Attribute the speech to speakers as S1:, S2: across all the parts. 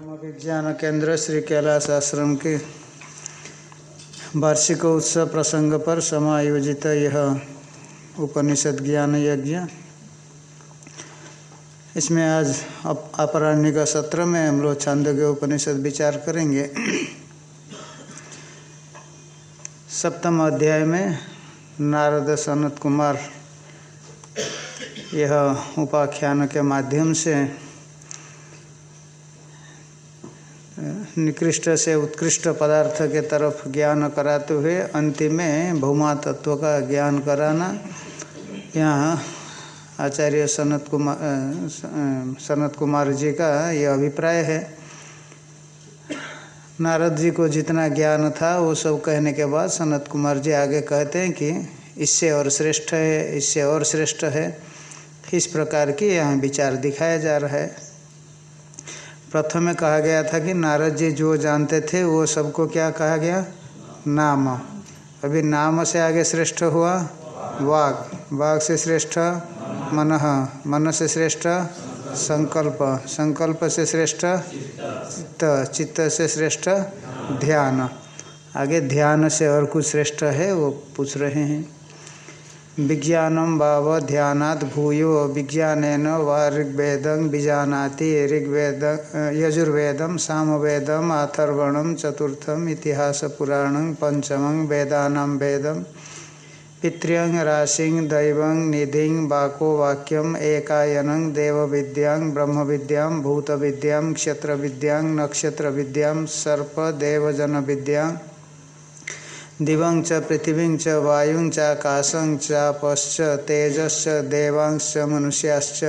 S1: विज्ञान केंद्र श्री कैलाश आश्रम के वार्षिक उत्सव प्रसंग पर समायोजित यह उपनिषद ज्ञान यज्ञ। इसमें आज अपराह्न का सत्र में हम लोग छांदोग्य उपनिषद विचार करेंगे। सप्तम अध्याय में नारद सनत कुमार यह उपाख्यान के माध्यम से निकृष्ट से उत्कृष्ट पदार्थ के तरफ़ ज्ञान कराते हुए अंतिम में भूमा तत्व का ज्ञान कराना। यहाँ आचार्य सनत कुमार सनत कुमार जी का ये अभिप्राय है। नारद जी को जितना ज्ञान था, वो सब कहने के बाद सनत कुमार जी आगे कहते हैं कि इससे और श्रेष्ठ है, इससे और श्रेष्ठ है। इस प्रकार की यहाँ विचार दिखाया जा रहा है। प्रथम में कहा गया था कि नारद जी जो जानते थे, वो सबको क्या कहा गया? नाम। अभी नाम से आगे श्रेष्ठ हुआ? वाघ वाघ से श्रेष्ठ मन। मन से श्रेष्ठ संकल्प। संकल्प से श्रेष्ठ चित्त। चित्त से श्रेष्ठ ध्यान। आगे ध्यान से और कुछ श्रेष्ठ है, वो पूछ रहे हैं। विज्ञानम वाव ध्यानात् भूयो विज्ञान ऋग्वेदं बीजानाति ऋग्वेद यजुर्वेदम सामवेदम अथर्वणम चतुर्थम, इतिहासपुराणं पंचमं वेदानां वेदम पितृंग राशि, दैव, निधि, वाको वाक्यम एकायनं, देवविद्यां, ब्रह्मविद्यां, भूतविद्यां, क्षत्रविद्यां, नक्षत्रविद्यां सर्पदेवजनविद्यां दिवं च, पृथिवीं च, वायुं चाकाशं चापश्च तेजश्च, देवांश्च, मनुष्याश्च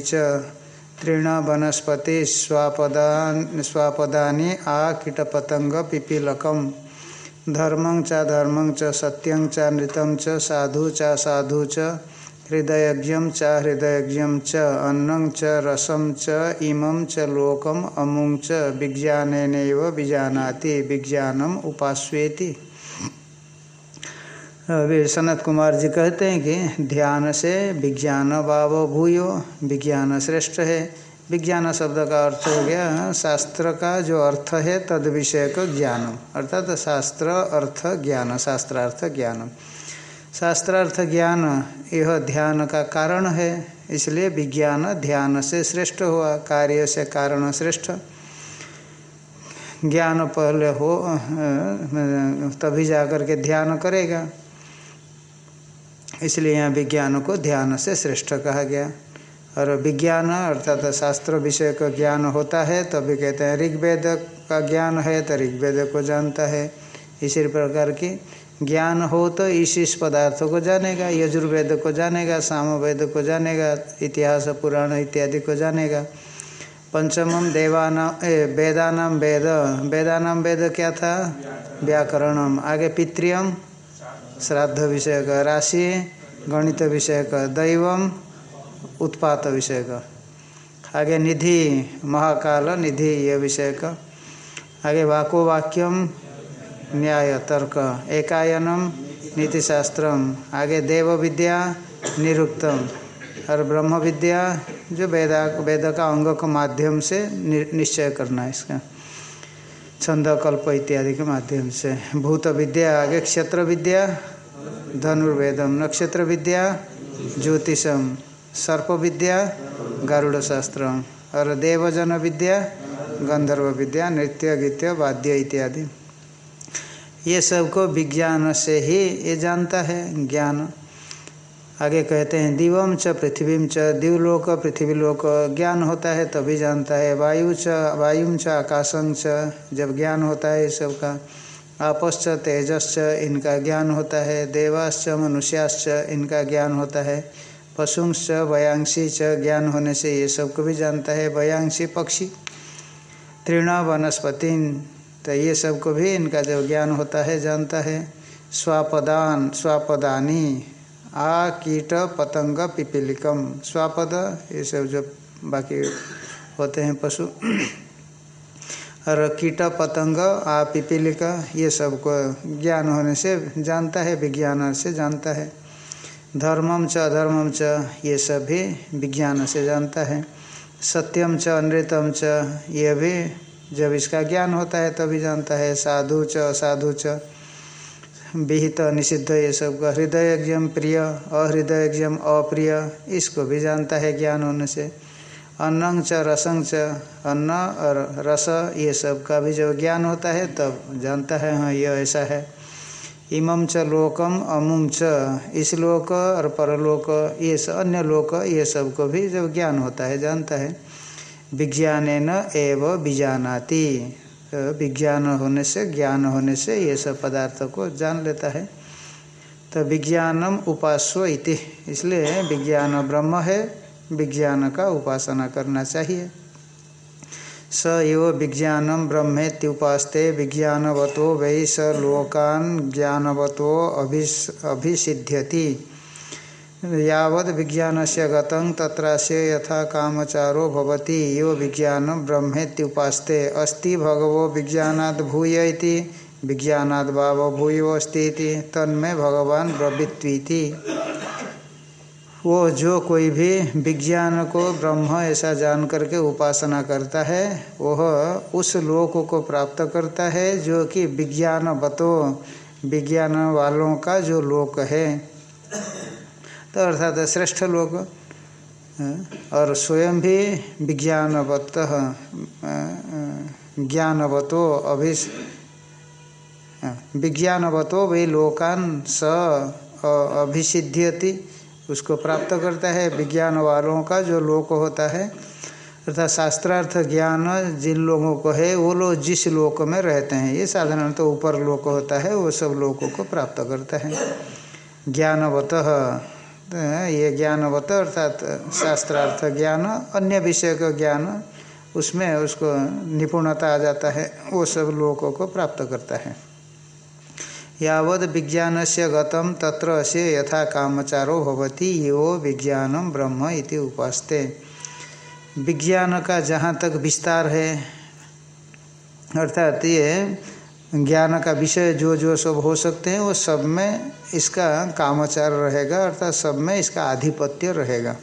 S1: च तृण वनस्पति स्वापदा स्वापदानि आ कीटपतंग पिपीलकम धर्मं च धर्मं च, सत्यं च नृतं च, साधु च साधु च हृदयज्ञ च हृदयज्ञ च, अन्नं च रसम च, इमं च, लोकम, अमुं च विज्ञान विजानाति विज्ञानम उपास्वेति अभी सनत कुमार जी कहते हैं कि ध्यान से विज्ञान भाव भूयो विज्ञान श्रेष्ठ है। विज्ञान शब्द का अर्थ हो गया शास्त्र का जो अर्थ है तद विषय को ज्ञानम। अर्थात शास्त्र अर्थ ज्ञान, शास्त्रार्थ ज्ञानम। शास्त्रार्थ ज्ञान यह ध्यान का कारण है, इसलिए विज्ञान ध्यान से श्रेष्ठ हुआ, कार्य से कारण श्रेष्ठ। ज्ञान पहले हो, तभी जाकर के ध्यान करेगा। इसलिए यहाँ विज्ञान को ध्यान से श्रेष्ठ कहा गया। और विज्ञान अर्थात शास्त्र विषय का ज्ञान होता है, तभी कहते हैं ऋग्वेद का ज्ञान है तो ऋग्वेद को जानता है। इसी प्रकार की ज्ञान हो तो इस इस पदार्थों को जानेगा, यजुर्वेद को जानेगा, सामवेद को जानेगा, इतिहास, पुराण इत्यादि को जानेगा। पंचमम देवाना वेदानाम वेद। वेदानाम वेद क्या था? व्याकरणम आगे पितृयम श्राद्ध विषय का राशि, गणित विषय का दैवम उत्पात विषय का आगे निधि, महाकाल, निधि, ये विषय का आगे वाको वाक्यम न्याय तर्क एकायनम नीतिशास्त्रम आगे देव विद्या निरुक्तम और ब्रह्म विद्या जो वेदा, वेद का अंग के माध्यम से निश्चय करना है इसका। छंद कल्प इत्यादि के माध्यम से। भूत विद्या आगे क्षेत्र विद्या धनुर्वेदम नक्षत्र विद्या ज्योतिषम सर्प विद्या गारुड़ शास्त्र और देवजन विद्या गंधर्व विद्या नृत्य, गीत्य, वाद्य इत्यादि। ये सबको विज्ञान से ही ये जानता है, ज्ञान। आगे कहते हैं दिवम च, पृथ्वी च, दिवलोक, पृथ्वीलोक, ज्ञान होता है तभी जानता है। वायु च वायुम च, आकाशं च, जब ज्ञान होता है सब का आपश्च तेजश्च इनका ज्ञान होता है। देवाश्च मनुष्याश्च इनका ज्ञान होता है। पशुंश्च वयांशी च, ज्ञान होने से ये सबको भी जानता है। वयांशी पक्षी, तृण, वनस्पति तो ये सबको भी इनका जो ज्ञान होता है, जानता है। स्वापदान, स्वापदानी, आ, कीट, पतंग, पिपीलिकम। स्वापद, ये सब जो बाकी होते हैं पशु। और कीट, पतंग, आ, पिपीलिका, ये सबको ज्ञान होने से जानता है, विज्ञान से जानता है। धर्मम च, अधर्मम च, ये सब भी विज्ञान से जानता है। सत्यम च, अनृतम च, ये भी जब इसका ज्ञान होता है तभी जानता है, साधु च, असाधु च। विहित, निषिद्ध, ये सब का हृदय एग्जम प्रिय, अहृदय एग्जम अप्रिय, इसको भी जानता है ज्ञान होने से। अन्नंग च, रसंग च, अन्न और रस, ये सब का भी जब ज्ञान होता है तब जानता है हाँ यह ऐसा है। इमम च, लोकम, अमुम च, इस लोक और परलोक, ये अन्य लोक, ये सबको भी जब ज्ञान होता है, जानता है। विज्ञान एव बीजानाति विज्ञान होने से, ज्ञान होने से ये सब पदार्थ को जान लेता है। तो विज्ञानम उपास्व इति। इसलिए विज्ञान ब्रह्म है, विज्ञान का उपासना करना चाहिए। स एव विज्ञानम ब्रह्मेत्युपास्ते विज्ञानवतो वै स लोकान ज्ञानवतो अभिस, अभिसिध्यति। यावद विज्ञान से गतं तत्रास्य यथा कामचारो भवति, यो विज्ञान ब्रह्मेत्युपास्ते। अस्ति भगवो विज्ञानाद भूय विज्ञानाद भाव भूयो अस्ति तन्मय भगवान ब्रवित्वीति। वो जो कोई भी विज्ञान को ब्रह्म ऐसा जान करके उपासना करता है, वह उस लोक को प्राप्त करता है, जो कि विज्ञान बतो विज्ञान वालों का जो लोक है। तो अर्थात श्रेष्ठ लोक और स्वयं भी विज्ञानवत ज्ञानवतो अभिस विज्ञानवतो वे लोकान स अभिसिध्यति, उसको प्राप्त करता है विज्ञान वालों का जो लोक होता है। अर्थात शास्त्रार्थ ज्ञान जिन लोगों को है, वो लोग जिस लोक में रहते हैं, ये साधारणतः तो ऊपर लोक होता है, वो सब लोगों को प्राप्त करता है। ज्ञानवत तो ये ज्ञानवत अर्थात शास्त्रार्थ ज्ञान, अन्य विषय का ज्ञान, उसमें उसको निपुणता आ जाता है, वो सब लोगों को प्राप्त करता है। यावद विज्ञान से गतम तत्र से यथा कामचारो भवती, यो विज्ञानम ब्रह्म इति उपास्ते। विज्ञान का जहाँ तक विस्तार है, अर्थात ये ज्ञान का विषय जो जो सब हो सकते हैं, वो सब में इसका कामचार रहेगा, अर्थात सब में इसका आधिपत्य रहेगा।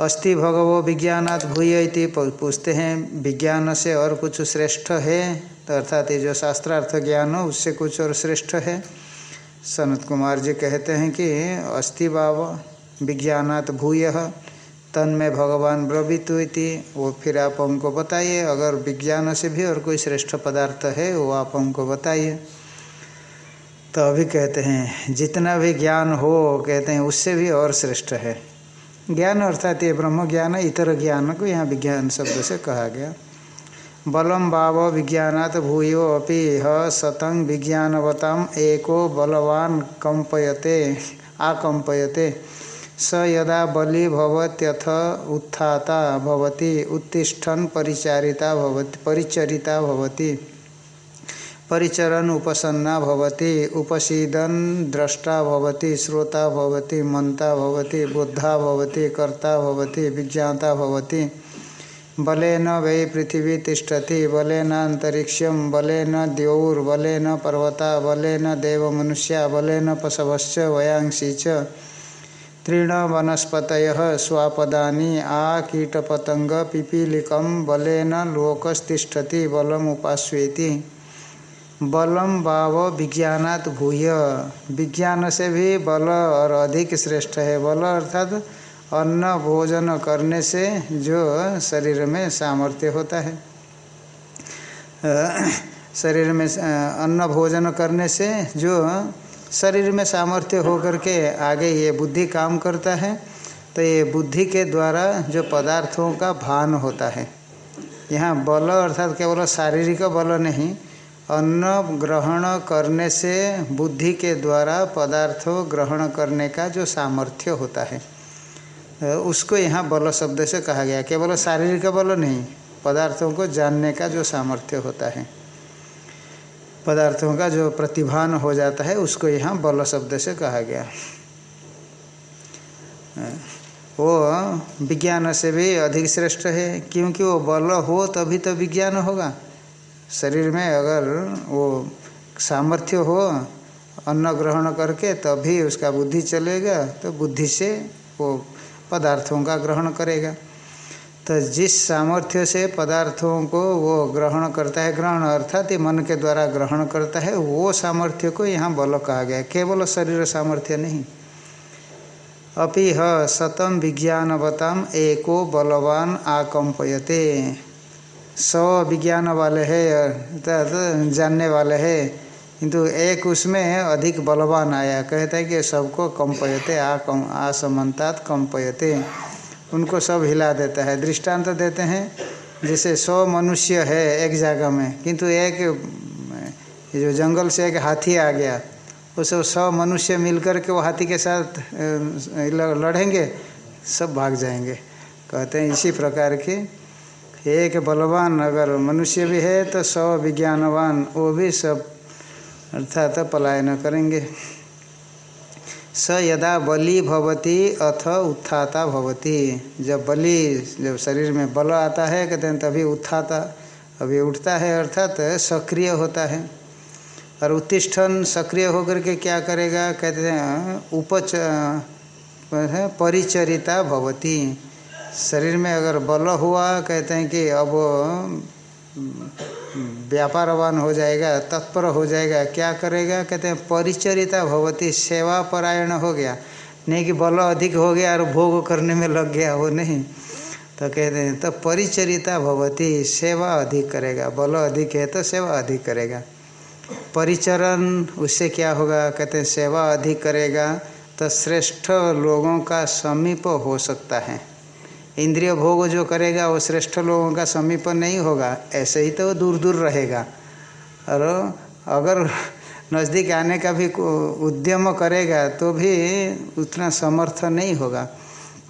S1: अस्ति भगवो विज्ञानात् भूय इति पूछते हैं, विज्ञान से और कुछ श्रेष्ठ है? तो अर्थात ये जो शास्त्रार्थ ज्ञान हो, उससे कुछ और श्रेष्ठ है? सनत कुमार जी कहते हैं कि अस्थि भाव विज्ञानात भूय। तन में भगवान हुई थी वो फिर आप हमको बताइए। अगर विज्ञान से भी और कोई श्रेष्ठ पदार्थ है, वो आप हमको बताइए। तो अभी कहते हैं, जितना भी ज्ञान हो, कहते हैं, उससे भी और श्रेष्ठ है। ज्ञान अर्थात ये ब्रह्म ज्ञान इतर ज्ञान को यहाँ विज्ञान शब्द से कहा गया। बलम भाव विज्ञात भूयो अभी ह सतंग विज्ञानवताम, एको बलवान कंपयते आकंपयते स यदा बलि भवत्यथ उत्थाता भवति, उत्तिष्ठन परिचारिता भवति, परिचरिता भवति। परिचरन उपसन्ना भवति, उपसीदन दृष्टा भवति, श्रोता भवति मंता भवति, बुद्धा भवति, कर्ता भवति, विज्ञाता भवति। बलेन वै पृथिवी तिष्ठति, बलेन अंतरिक्षम बलेन द्यौर्बलेन पर्वता, बलेन देवमनुष्या, बलेन पशवश्च, वयांसी च। तृण वनस्पत स्वापदा आ कीटपतंग पिपीलिकम बलेन लोकस्तिष्ठति बलम उपास्वेति। बलम भाव विज्ञानात भूय। विज्ञान से भी बल और अधिक श्रेष्ठ है। बल अर्थात अन्न भोजन करने से जो शरीर में सामर्थ्य होता है। शरीर में अन्न भोजन करने से जो शरीर में सामर्थ्य हो करके आगे ये बुद्धि काम करता है तो ये बुद्धि के द्वारा जो पदार्थों का भान होता है। यहाँ बल अर्थात केवल शारीरिक बल नहीं, अन्न ग्रहण करने से बुद्धि के द्वारा पदार्थों ग्रहण करने का जो सामर्थ्य होता है, उसको यहाँ बल शब्द से कहा गया। केवल शारीरिक बल नहीं, पदार्थों को जानने का जो सामर्थ्य होता है। पदार्थों का जो प्रतिभान हो जाता है, उसको यहाँ बल शब्द से कहा गया। वो विज्ञान से भी अधिक श्रेष्ठ है, क्योंकि वो बल हो तभी तो विज्ञान होगा। शरीर में अगर वो सामर्थ्य हो, अन्न ग्रहण करके तभी उसका बुद्धि चलेगा तो बुद्धि से वो पदार्थों का ग्रहण करेगा। तो जिस सामर्थ्य से पदार्थों को वो ग्रहण करता है, ग्रहण अर्थात ये मन के द्वारा ग्रहण करता है, वो सामर्थ्य को यहाँ बल कहा गया केवल शरीर सामर्थ्य नहीं। अपि ह शतम विज्ञानवतम एको बलवान आकंपयते। सौ विज्ञान वाले है अर्थात जानने वाले है, किंतु एक उसमें अधिक बलवान आया। कहता है कि सबको कंपयते आ कम आसमंतात कंपयते। उनको सब हिला देता है। दृष्टांत तो देते हैं, जैसे सौ मनुष्य है एक जगह में, किंतु एक जो जंगल से एक हाथी आ गया, उस सौ मनुष्य मिलकर के वो हाथी के साथ लड़ेंगे, सब भाग जाएँगे। कहते हैं इसी प्रकार की एक बलवान अगर मनुष्य भी है तो सौ विज्ञानवान, वो भी सब अर्थात पलायन करेंगे। स यदा बलि भवती अथ उत्थाता भवती। जब बलि, जब शरीर में बल आता है, कहते हैं, तभी उत्थाता, अभी उठता है, अर्थात सक्रिय होता है। और उत्तिष्ठन सक्रिय होकर के क्या करेगा? कहते हैं, उपच परिचरिता भवती। शरीर में अगर बल हुआ, कहते हैं कि अब व्यापारवान हो जाएगा, तत्पर हो जाएगा, क्या करेगा? कहते हैं, परिचरिता भवती सेवा परायण हो गया। नहीं कि बल अधिक हो गया और भोग करने में लग गया, वो नहीं। तो कहते हैं तो परिचरिता भवती, सेवा अधिक करेगा, बल अधिक है तो सेवा अधिक करेगा। परिचरण, उससे क्या होगा? कहते हैं, सेवा अधिक करेगा तो श्रेष्ठ लोगों का समीप हो सकता है। इंद्रिय भोग जो करेगा वो श्रेष्ठ लोगों का समीप नहीं होगा। ऐसे ही तो वो दूर दूर रहेगा। और अगर नज़दीक आने का भी उद्यम करेगा तो भी उतना समर्थ नहीं होगा।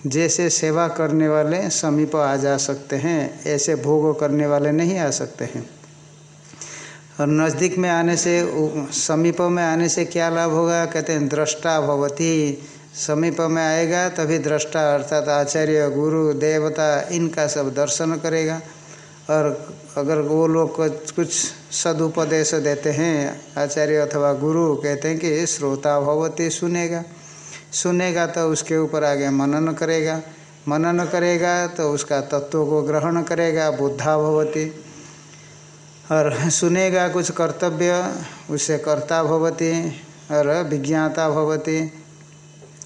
S1: जैसे सेवा करने वाले समीप आ जा सकते हैं, ऐसे भोग करने वाले नहीं आ सकते हैं। और नज़दीक में आने से समीप में आने से क्या लाभ होगा? कहते हैं, दृष्टा भवती समीप में आएगा, तभी दृष्टा अर्थात आचार्य, गुरु, देवता इनका सब दर्शन करेगा। और अगर वो लोग कुछ सदुपदेश देते हैं, आचार्य अथवा गुरु, कहते हैं कि श्रोता भवती सुनेगा। सुनेगा तो उसके ऊपर आगे मनन करेगा। मनन करेगा तो उसका तत्व को ग्रहण करेगा, बुद्धा भवती। और सुनेगा कुछ कर्तव्य उससे कर्ता भवती और विज्ञाता भवती।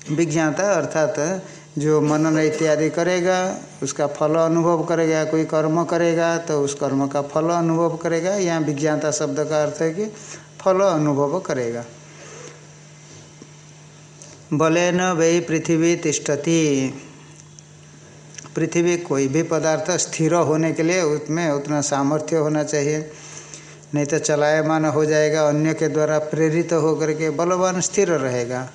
S1: विज्ञाता अर्थात जो मनन इत्यादि करेगा, उसका फल अनुभव करेगा, कोई कर्म करेगा तो उस कर्म का फल अनुभव करेगा। यहाँ विज्ञाता शब्द का अर्थ है कि फल अनुभव करेगा। बलेन वही पृथ्वी तिष्ठती। पृथ्वी कोई भी पदार्थ स्थिर होने के लिए उसमें उतना सामर्थ्य होना चाहिए। नहीं तो चलायमान हो जाएगा, अन्य के द्वारा प्रेरित होकर के बलवान स्थिर रहेगा।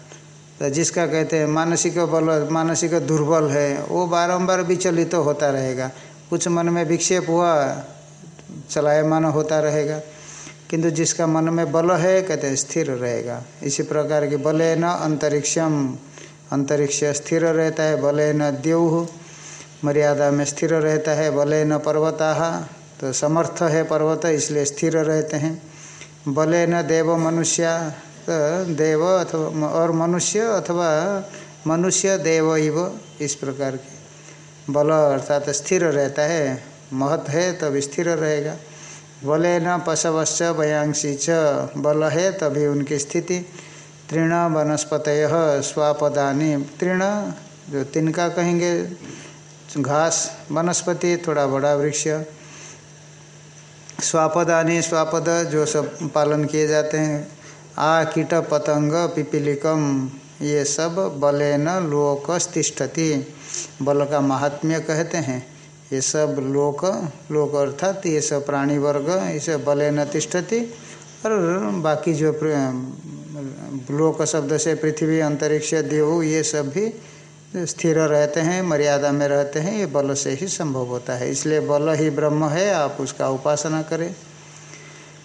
S1: तो जिसका कहते हैं मानसिक बल, मानसिक दुर्बल है, वो बारंबार विचलित तो होता रहेगा। कुछ मन में विक्षेप हुआ, चलायमान होता रहेगा। किंतु जिसका मन में बल है, कहते हैं स्थिर रहेगा। इसी प्रकार के बले न अंतरिक्षम, अंतरिक्ष स्थिर रहता है, बले न द्यौह मर्यादा में स्थिर रहता है, बले न पर्वता। तो समर्थ है पर्वत, इसलिए स्थिर रहते हैं। बल न देव मनुष्य तो देव अथवा और मनुष्य अथवा मनुष्य देव इव, इस प्रकार के। बल अर्थात स्थिर रहता है, महत है, तब स्थिर रहेगा। बले न पशवश्च भयांशी च, बल है, तभी उनकी स्थिति। तृण वनस्पत स्वापदानी। तृण, जो तिनका कहेंगे, घास, वनस्पति, थोड़ा बड़ा वृक्ष। स्वापदानी, स्वापद, जो सब पालन किए जाते हैं। आ कीट पतंग पिपीलिकम, ये सब बलेन लोक तिष्ठति बल का महात्म्य कहते हैं। ये सब लोक लोक अर्थात ये सब प्राणी वर्ग इसे बलेन तिष्ठति। और बाकी जो लोक शब्द से पृथ्वी, अंतरिक्ष, देव, ये सब भी स्थिर रहते हैं, मर्यादा में रहते हैं। ये बल से ही संभव होता है। इसलिए बल ही ब्रह्म है, आप उसका उपासना करें।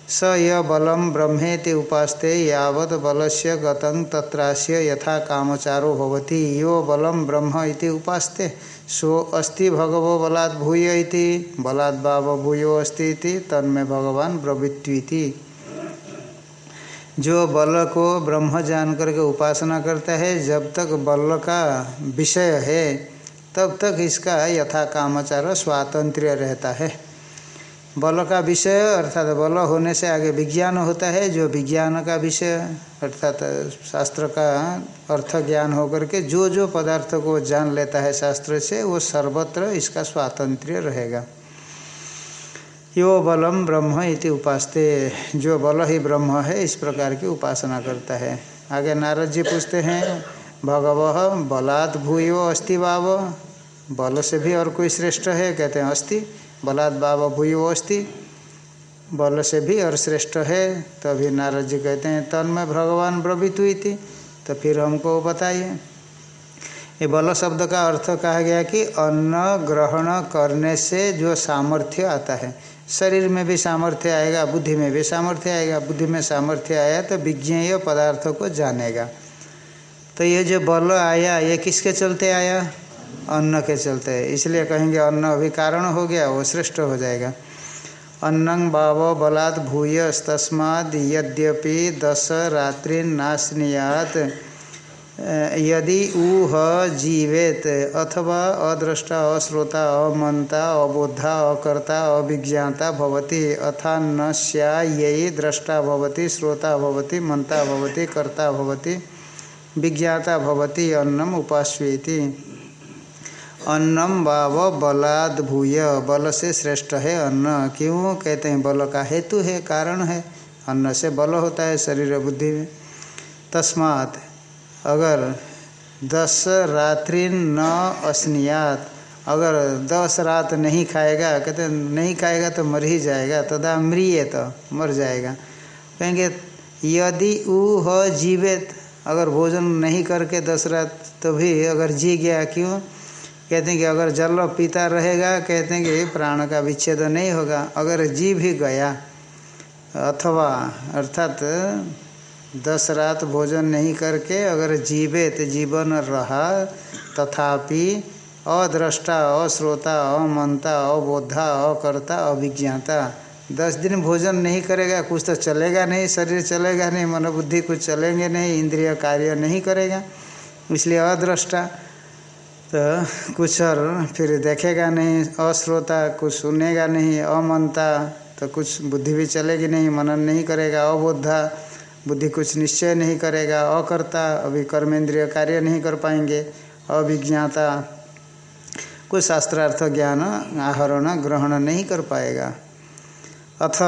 S1: स य बलम ब्रह्मेति उपास्ते यावत बलस्य गतं तत्रास्य यथा कामचारो भवति। यो बलम ब्रह्म इति उपास्ते। सो अस्ति भगवो बलात् भूय इति। बलात् भाव भूयो अस्ति इति। तन्मे भगवान ब्रवित्वीति जो बल को ब्रह्म जान करके उपासना करता है, जब तक बल का विषय है, तब तक इसका यथा कामाचार स्वातंत्र्य रहता है। बल का विषय, अर्थात बल होने से आगे विज्ञान होता है, जो विज्ञान का विषय, अर्थात शास्त्र का अर्थ ज्ञान होकर के जो जो पदार्थ को जान लेता है शास्त्र से, वो सर्वत्र इसका स्वातंत्र्य रहेगा। यो बलम ब्रह्म इति उपासते। जो बल ही ब्रह्म है, इस प्रकार की उपासना करता है। आगे नारद जी पूछते हैं, भगव बलात् भूयो अस्ति बाब बल से भी और कोई श्रेष्ठ है? कहते हैं, अस्ति। बलात् बाबा भूयो अस्ति बल से भी और श्रेष्ठ है तो अभी नारद जी कहते हैं तन में भगवान हुई थी तो फिर हमको बताइए। ये बल शब्द का अर्थ कहा गया कि अन्न ग्रहण करने से जो सामर्थ्य आता है, शरीर में भी सामर्थ्य आएगा, बुद्धि में भी सामर्थ्य आएगा, बुद्धि में सामर्थ्य आया तो विज्ञेय पदार्थों को जानेगा। तो ये जो बल आया, ये किसके चलते आया? अन्न के चलते। इसलिए कहेंगे अन्न अभी कारण हो गया, वो श्रेष्ठ हो जाएगा। अन्नं भाव बलात् भूयस्तस्माद् यद्यपि दस रात्रि नाशनीयात यदि ऊह जीवेत, अथवा अदृष्टा, अश्रोता अमंता अबोधा अकर्ता, अभिज्ञाता भवति, अथा न स्यायी दृष्टा भवति, श्रोता भवति मंता भवति, कर्ता भवति, विज्ञाता भवति, अन्नम उपास्वेति अन्नम वाव बलाद भूय, बल से श्रेष्ठ है अन्न। क्यों कहते हैं? बल का हेतु है, कारण है। अन्न से बल होता है शरीर बुद्धि में। तस्मात अगर दस रात्रि न अस्नियात, अगर दस रात नहीं खाएगा, कहते नहीं खाएगा तो मर ही जाएगा, तदा मृिय तो मर जाएगा। कहेंगे, यदि ऊ ह जीवित, अगर भोजन नहीं करके दस रात तो भी अगर जी गया, क्यों? कहते हैं कि अगर जल पीता रहेगा, कहते हैं कि प्राण का विच्छेद नहीं होगा। अगर जी भी गया, अथवा अर्थात दस रात भोजन नहीं करके अगर जीवे तो जीवन रहा, तथापि अद्रष्टा, अश्रोता अमनता अबोधा, अकर्ता, अभिज्ञाता। दस दिन भोजन नहीं करेगा, कुछ तो चलेगा नहीं, शरीर चलेगा नहीं, मनोबुद्धि कुछ चलेंगे नहीं, इंद्रिय कार्य नहीं करेगा। इसलिए अद्रष्टा तो कुछ और फिर देखेगा नहीं, अश्रोता कुछ सुनेगा नहीं अमनता तो कुछ बुद्धि भी चलेगी नहीं, मनन नहीं करेगा अबोधा बुद्धि कुछ निश्चय नहीं करेगा, अकर्ता अभी कर्मेंद्रिय कार्य नहीं कर पाएँगे, अभिज्ञाता कुछ शास्त्रार्थ ज्ञान आहरण ग्रहण नहीं कर पाएगा। अथ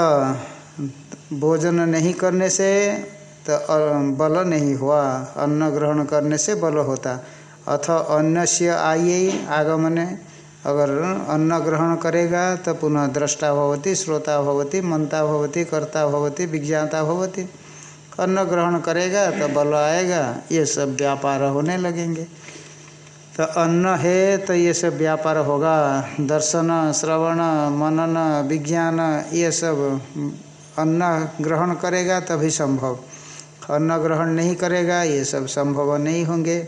S1: भोजन नहीं करने से तो बल नहीं हुआ, अन्न ग्रहण करने से बल होता। अथ अन्न से आइए आगमने। अगर अन्न ग्रहण करेगा तो पुनः दृष्टा भवती, श्रोता भवती मनता भवती, कर्ता भवती, विज्ञाता भवती। अन्न ग्रहण करेगा तो बल आएगा, ये सब व्यापार होने लगेंगे। तो अन्न है तो ये सब व्यापार होगा। दर्शन, श्रवण, मनन, विज्ञान, ये सब अन्न ग्रहण करेगा, तभी संभव। अन्न ग्रहण नहीं करेगा, ये सब संभव नहीं होंगे।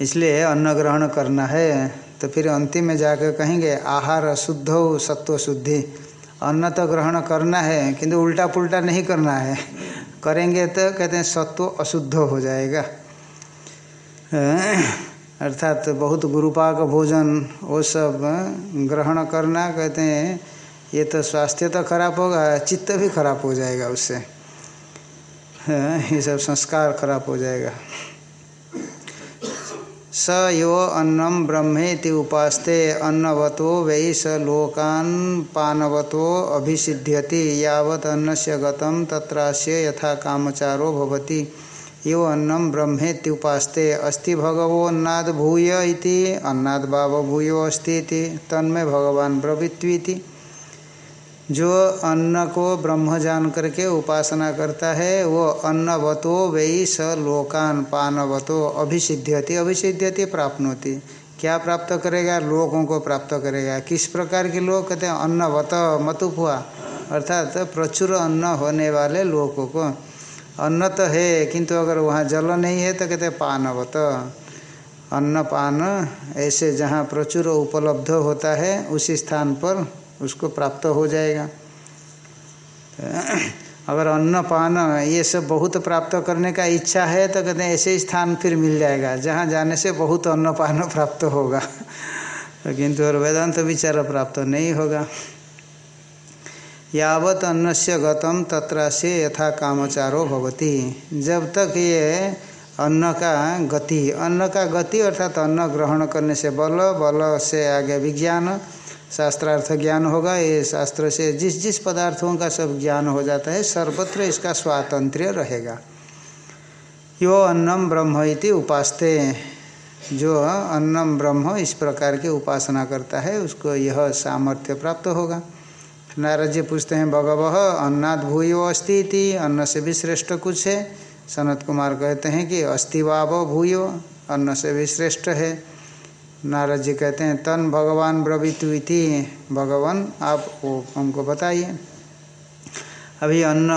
S1: इसलिए अन्न ग्रहण करना है तो फिर अंतिम में जाकर कहेंगे, आहार शुद्ध हो सत्व शुद्धि। अन्न तो ग्रहण करना है, किंतु उल्टा पुल्टा नहीं करना है। करेंगे तो कहते हैं सत्व अशुद्ध हो जाएगा। अर्थात तो बहुत गुरुपाक भोजन, वो सब ग्रहण करना कहते हैं, ये तो स्वास्थ्य तो खराब होगा, चित्त भी खराब हो जाएगा उससे। ये सब संस्कार खराब हो जाएगा। स यो अन्नम ब्रह्मेति उपास्ते अन्नवतो वै स लोकान् पानवतो अभिसिध्यति यावत् अन्नस्य गतं तत्रास्य यथा कामचारो भवति। यो अन्नम ब्रह्मेति उपास्ते अस्ति भगवोन्नाद भूय इति अन्नाद भाव भूयो अस्ति तन्मे भगवान ब्रवित्वीति जो अन्न को ब्रह्म जान करके उपासना करता है, वो अन्नवतो वही स लोकान पानवतो अभिसिध्यति अभिसिध्यति प्राप्नोति। क्या प्राप्त करेगा? लोगों को प्राप्त करेगा। किस प्रकार के लोग कहते हैं? अन्नवत मतुप हुआ अर्थात प्रचुर अन्न होने वाले लोगों को। अन्न तो है, किंतु अगर वहाँ जल नहीं है तो कहते हैं पानवत। अन्न पान ऐसे जहाँ प्रचुर उपलब्ध होता है, उसी स्थान पर उसको प्राप्त हो जाएगा। अगर अन्न पान ये सब बहुत प्राप्त करने का इच्छा है तो कहते हैं ऐसे स्थान फिर मिल जाएगा, जहाँ जाने से बहुत अन्न पान प्राप्त होगा। तो किंतु और वेदांत विचार प्राप्त नहीं होगा। यावत अन्न से गतम तत्र से यथा कामचारो भवती। जब तक ये अन्न का गति, अन्न का गति अर्थात अन्न ग्रहण करने से बल बल से आगे विज्ञान शास्त्रार्थ ज्ञान होगा, ये शास्त्र से जिस जिस पदार्थों का सब ज्ञान हो जाता है, सर्वत्र इसका स्वातंत्र्य रहेगा। यो अन्नम ब्रह्म इति उपासते। जो अन्नम ब्रह्म इस प्रकार के उपासना करता है, उसको यह सामर्थ्य प्राप्त होगा। नारद जी पूछते हैं, भगव अन्नाद भूयो अस्ति अन्न से भी श्रेष्ठ कुछ है? सनत कुमार कहते हैं कि अस्तिवाव भूयो, अन्न से भी श्रेष्ठ है। नारद जी कहते हैं, तन भगवान ब्रवितु इति, भगवान, आप वो हमको बताइए। अभी अन्न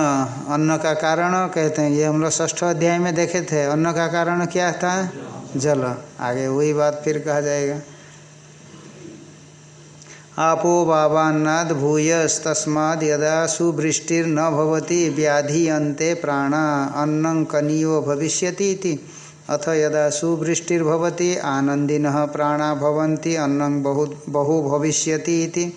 S1: अन्न का कारण कहते हैं, ये हम लोग ष्ठ अध्याय में देखे थे, अन्न का कारण क्या था? जल। आगे वही बात फिर कहा जाएगा। आपो बाबान्नाद भूयस्तस्माद् यदा सुवृष्टिर्न भवति व्याधि अन्ते प्राण, अन्नं कनीयो भविष्यति अथ यदा सुवृष्टिर्भवति आनंदीन प्राणा भवन्ति, अन्नं बहु बहु भविष्यति इति।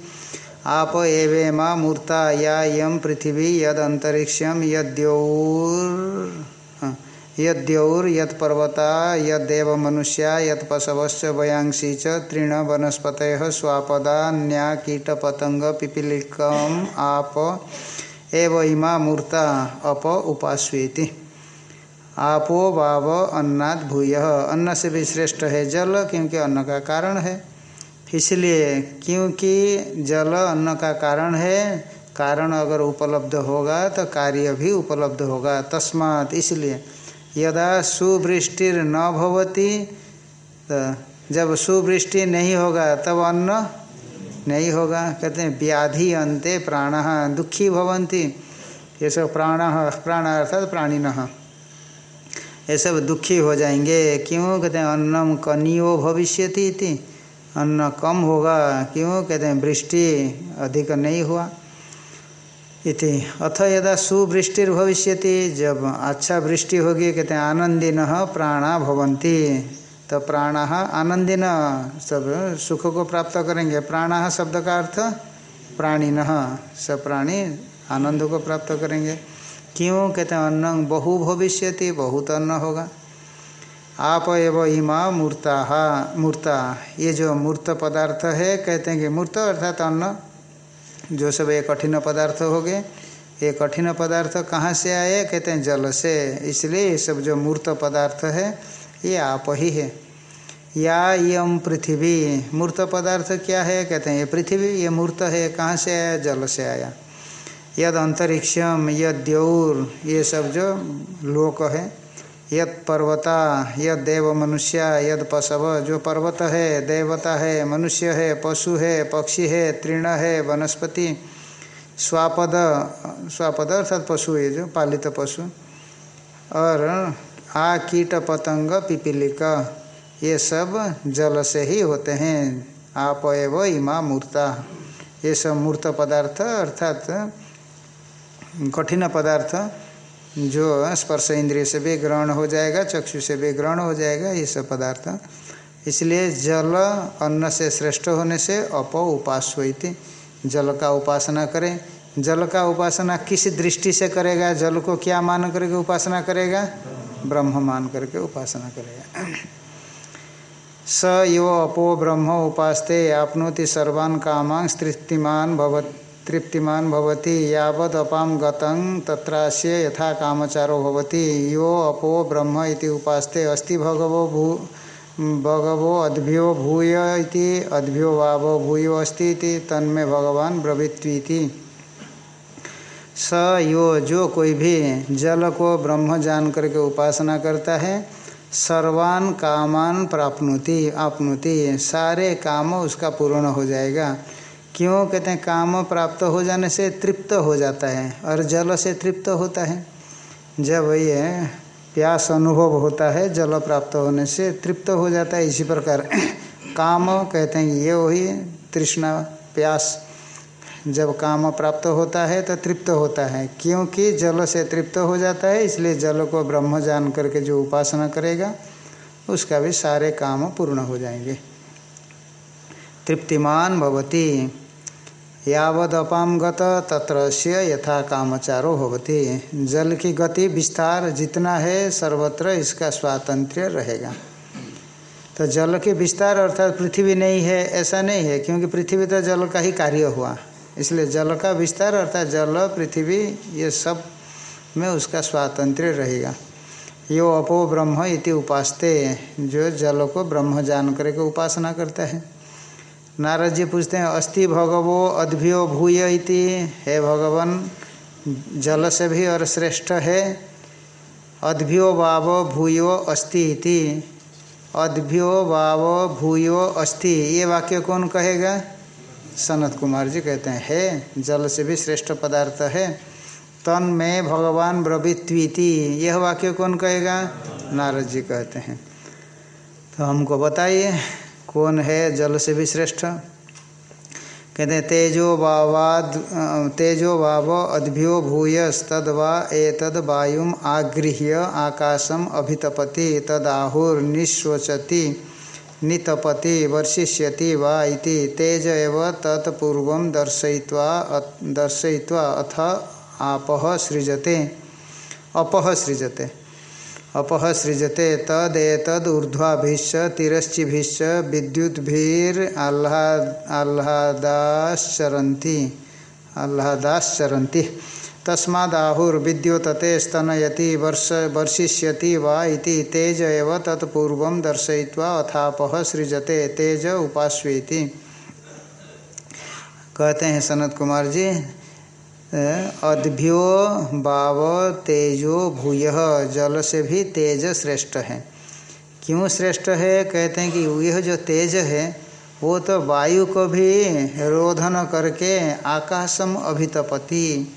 S1: आप एवेमा मूर्ता या यम पृथिवी यदंतरिक्षम यद्योर, यद्यौर, यत्पर्वता यदेव मनुष्या यत्पशवश्च वयांसी च तृण वनस्पत स्वापदा न्या कीटपतंग पिपीलिकम आप एव इमा मूर्ता अप उपास्वेति आपो वाव अन्नाद भूय। अन्न से भी श्रेष्ठ है जल, क्योंकि अन्न का कारण है। इसलिए क्योंकि जल अन्न का कारण है, कारण अगर उपलब्ध होगा तो कार्य भी उपलब्ध होगा। तस्मात इसलिए यदा सुवृष्टिर न भवती तो जब सुवृष्टि नहीं होगा, तब अन्न नहीं होगा। कहते हैं, व्याधि अंते प्राण, दुखी भवंती ये सब प्राण प्राण अर्थात प्राणिन। ये सब दुखी हो जाएँगे। क्यों? कहते हैं, अन्नम कनियो भविष्यति इति। अन्न कम होगा, क्यों? कहते हैं, वृष्टि अधिक नहीं हुआ। इति। अथ यदा सुवृष्टिर्भविष्यति जब अच्छा वृष्टि होगी, कहते हैं, आनंदिन प्राणा भवंती तो प्राण आनंदिन, सब सुख को प्राप्त करेंगे। प्राण शब्द का अर्थ प्राणिन। सब प्राणी आनंद को प्राप्त करेंगे। क्यों कहते हैं? अन्न बहु भविष्यति बहुत अन्न होगा। आप एवं इमा मूर्ता मूर्ता। ये जो मूर्त पदार्थ है, कहते हैं कि मूर्त अर्थात अन्न। जो सब ये कठिन पदार्थ हो गए, ये कठिन पदार्थ कहाँ से आए? कहते हैं जल से। इसलिए ये सब जो मूर्त पदार्थ है, ये आप ही है। या यम पृथ्वी। मूर्त पदार्थ क्या है? कहते हैं, ये पृथ्वी, ये मूर्त है, कहाँ से आया? जल से आया। यद अंतरिक्षम यद ये सब जो लोक है यद पर्वता यद देव मनुष्य यद पशव जो पर्वत है, देवता है, मनुष्य है, पशु है, पक्षी है, तृण है, वनस्पति, स्वापद स्वापद अर्थात पशु है जो, पालित पशु, और आ कीट पतंग, पिपीलिक, ये सब जल से ही होते हैं, आप एव इमा मूर्ता, ये सब मूर्त पदार्थ, अर्थात कठिन पदार्थ, जो स्पर्श इंद्रिय से भी ग्रहण हो जाएगा, चक्षु से भी ग्रहण हो जाएगा, ये सब पदार्थ। इसलिए जल अन्न से श्रेष्ठ होने से अप उपास्वती। जल का उपासना करें। जल का उपासना किस दृष्टि से करेगा? जल को क्या मान करके उपासना करेगा? ब्रह्म मान करके उपासना करेगा। स यो अपो ब्रह्म उपास्ते, आपनोति सर्वान् कामां तृप्तिमान भवत। तृप्तिमान भवति, यावद अपाम गतं तत्रास्य यथा कामचारो भवति। यो अपो ब्रह्म इति उपास्ते अस्ति भगवो भू, भगवो अद्भ्यो भूय इति, अद्भ्यो वावो भूयो अस्ति इति तन्मे भगवान ब्रवीत्वीति। स यो जो कोई भी जल को ब्रह्म जान करके उपासना करता है, सर्वान कामान प्राप्नुति, आपनुति, सारे काम उसका पूर्ण हो जाएगा। क्यों? कहते हैं, काम प्राप्त हो जाने से तृप्त हो जाता है और जल से तृप्त होता है। जब ये प्यास अनुभव होता है, जल प्राप्त होने से तृप्त हो जाता है, इसी प्रकार काम कहते हैं, ये वही तृष्णा प्यास। जब काम प्राप्त होता है तो तृप्त होता है, क्योंकि जल से तृप्त हो जाता है, इसलिए जल को ब्रह्म जान करके जो उपासना करेगा, उसका भी सारे काम पूर्ण हो जाएँगे। तृप्तिमान भवती। यावद अपाम गत तत्र यथा कामचारो होती जल की गति, विस्तार जितना है, सर्वत्र इसका स्वातंत्र्य रहेगा। तो जल के विस्तार अर्थात पृथ्वी नहीं है, ऐसा नहीं है, क्योंकि पृथ्वी तो जल का ही कार्य हुआ। इसलिए जल का विस्तार अर्थात जल, पृथ्वी, ये सब में उसका स्वातंत्र्य रहेगा। यो अपो ब्रह्म इति उपासते, जो जल को ब्रह्म जान करके उपासना करता है। नारद जी पूछते हैं अस्थि भगवो अद्भ्यो भूय इति? हे भगवान जल से भी और श्रेष्ठ है। अद्भ्यो वाव भूयो अस्ति इति। अद्भ्यो वाव भूयो अस्ति। ये वाक्य कौन कहेगा? सनत कुमार जी कहते हैं, हे जल से भी श्रेष्ठ पदार्थ है। तन में भगवान ब्रवित्वीति। यह वाक्य कौन कहेगा? नारद जी कहते हैं। तो हमको बताइए कौन है जल से भी श्रेष्ठ? कहते हैं, तेजो वावाद, तेजो वाव अद्भ्यो भूयस्तद वा एतद वायुम आगृह्य आकाशम अभितपति तदाहुर्निश्वचति नितपति वर्षिष्यति वा इति। तेज एव तत्पूर्व दर्शयित्वा दर्शयित्वा अथ आपह सृजते अपह सृजते। अपह सृजते तदेतद ऊर्ध्वाभिश्च तिरश्चिभिश्च विद्युद्भिर आह्लादाश्चरन्ति। आह्लादाश्चरन्ति तस्मादाहुर्विद्योतते स्तनयति वर्ष, वर्षिष्यति वा इति तेज एव तत्पूर्व दर्शयित्वा अथापह सृजते तेज उपास्वेति कहते हैं सनत कुमार जी अद्भ्यो बाव तेजो भूय, जल से भी तेज श्रेष्ठ है। क्यों श्रेष्ठ है? कहते हैं कि यह जो तेज है, वो तो वायु को भी रोधन करके आकाशम अभितपति।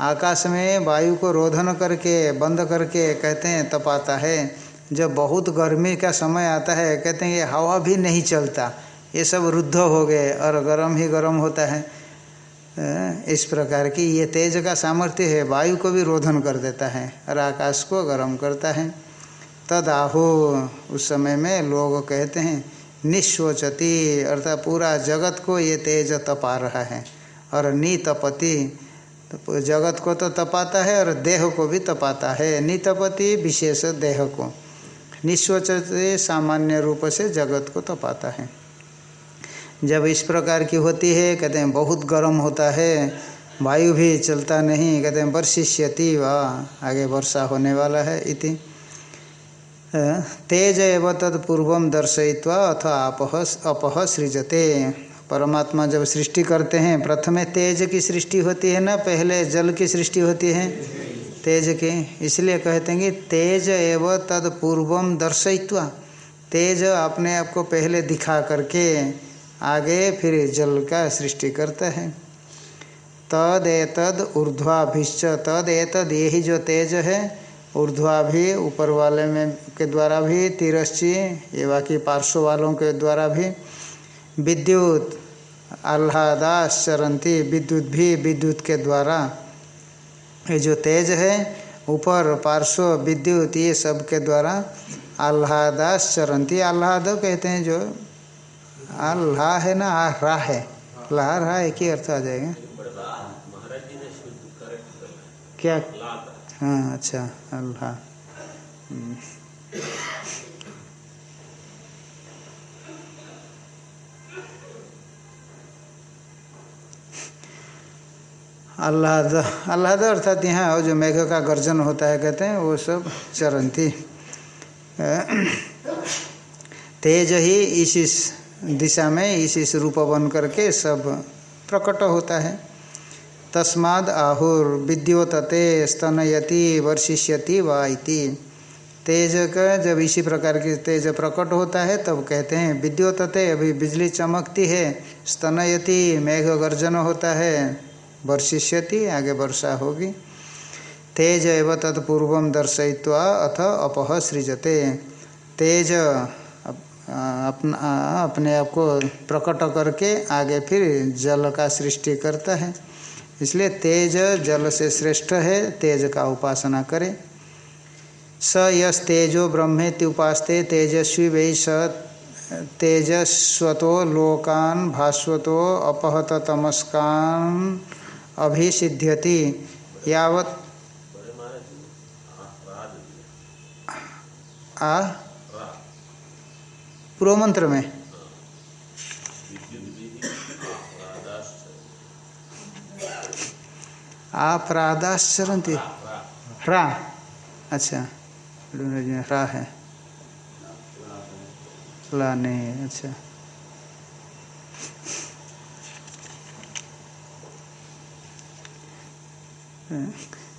S1: आकाश में वायु को रोधन करके, बंद करके कहते हैं, तपाता है। जब बहुत गर्मी का समय आता है, कहते हैं ये हवा भी नहीं चलता। ये सब रुद्ध हो गए, और गर्म ही गर्म होता है। इस प्रकार की ये तेज का सामर्थ्य है, वायु को भी रोधन कर देता है और आकाश को गर्म करता है। तद आहो उस समय में लोग कहते हैं, निश्वचती, अर्थात पूरा जगत को ये तेज तपा रहा है और नीतपति तो जगत को तो तपाता है और देह को भी तपाता है। नितपति विशेष देह को, निश्वचते सामान्य रूप से जगत को तपाता है। जब इस प्रकार की होती है, कहते हैं, बहुत गर्म होता है, वायु भी चलता नहीं, कहते हैं, वर्षिष्यति व, आगे वर्षा होने वाला है, इति। तेज एवं तत्पूर्व दर्शयित्वा अथ अपह अपह सृजते। परमात्मा जब सृष्टि करते हैं, प्रथमे तेज की सृष्टि होती है ना, पहले जल की सृष्टि होती है। तेज की, इसलिए कहते हैं कि तेज एवं तत्पूर्वम दर्शयित्वा। तेज अपने आप को पहले दिखा करके आगे फिर जल का सृष्टि करता है। तद एतद ऊर्ध्वाभिश्च तद एतद यही जो तेज है, ऊर्ध्वा भी ऊपर वाले में के द्वारा भी, तिरश्ची, ये बाकी पार्श्व वालों के द्वारा भी, विद्युत, आह्लादाश्चरंती, विद्युत भी विद्युत के द्वारा, ये जो तेज है, ऊपर पार्श्व विद्युत ये सब के द्वारा, आह्लादाश्चरंती, आह्लाद कहते हैं जो आल्हा है ना आह्रा है। ला रहा एक ही अर्थ आ जाएगा। क्या? हाँ अच्छा अल्लाह आह्लाद आह्लाद अर्थात यहाँ और जो मेघ का गर्जन होता है कहते हैं, वो सब चरंती। तेज ही इस दिशा में इस इस रूप बन करके सब प्रकट होता है। तस्माद आहुर विद्योतते स्तनयति वर्षिष्यति वा इति। तेज का जब इसी प्रकार की तेज प्रकट होता है, तब कहते हैं, विद्योतते अभी बिजली चमकती है, स्तनयति मेघ गर्जन होता है, वर्षिष्यति आगे वर्षा होगी। तेज एवं तत्पूर्व दर्शयित्वा अथ अपह सृजते। तेज अपना अपने आप को प्रकट करके आगे फिर जल का सृष्टि करता है। इसलिए तेज जल से श्रेष्ठ है, तेज का उपासना करे। स यस तेजो ब्रह्मेति उपास्ते, तेजस्वी वै स, तेजस्वतो लोकान भास्वतो अपहत तमस्कान अभिसिध्यति। यावत आ? पूर्व मंत्र में। आपराधाश्चरती ह्रा। अच्छा ह्रा है। ला नहीं अच्छा।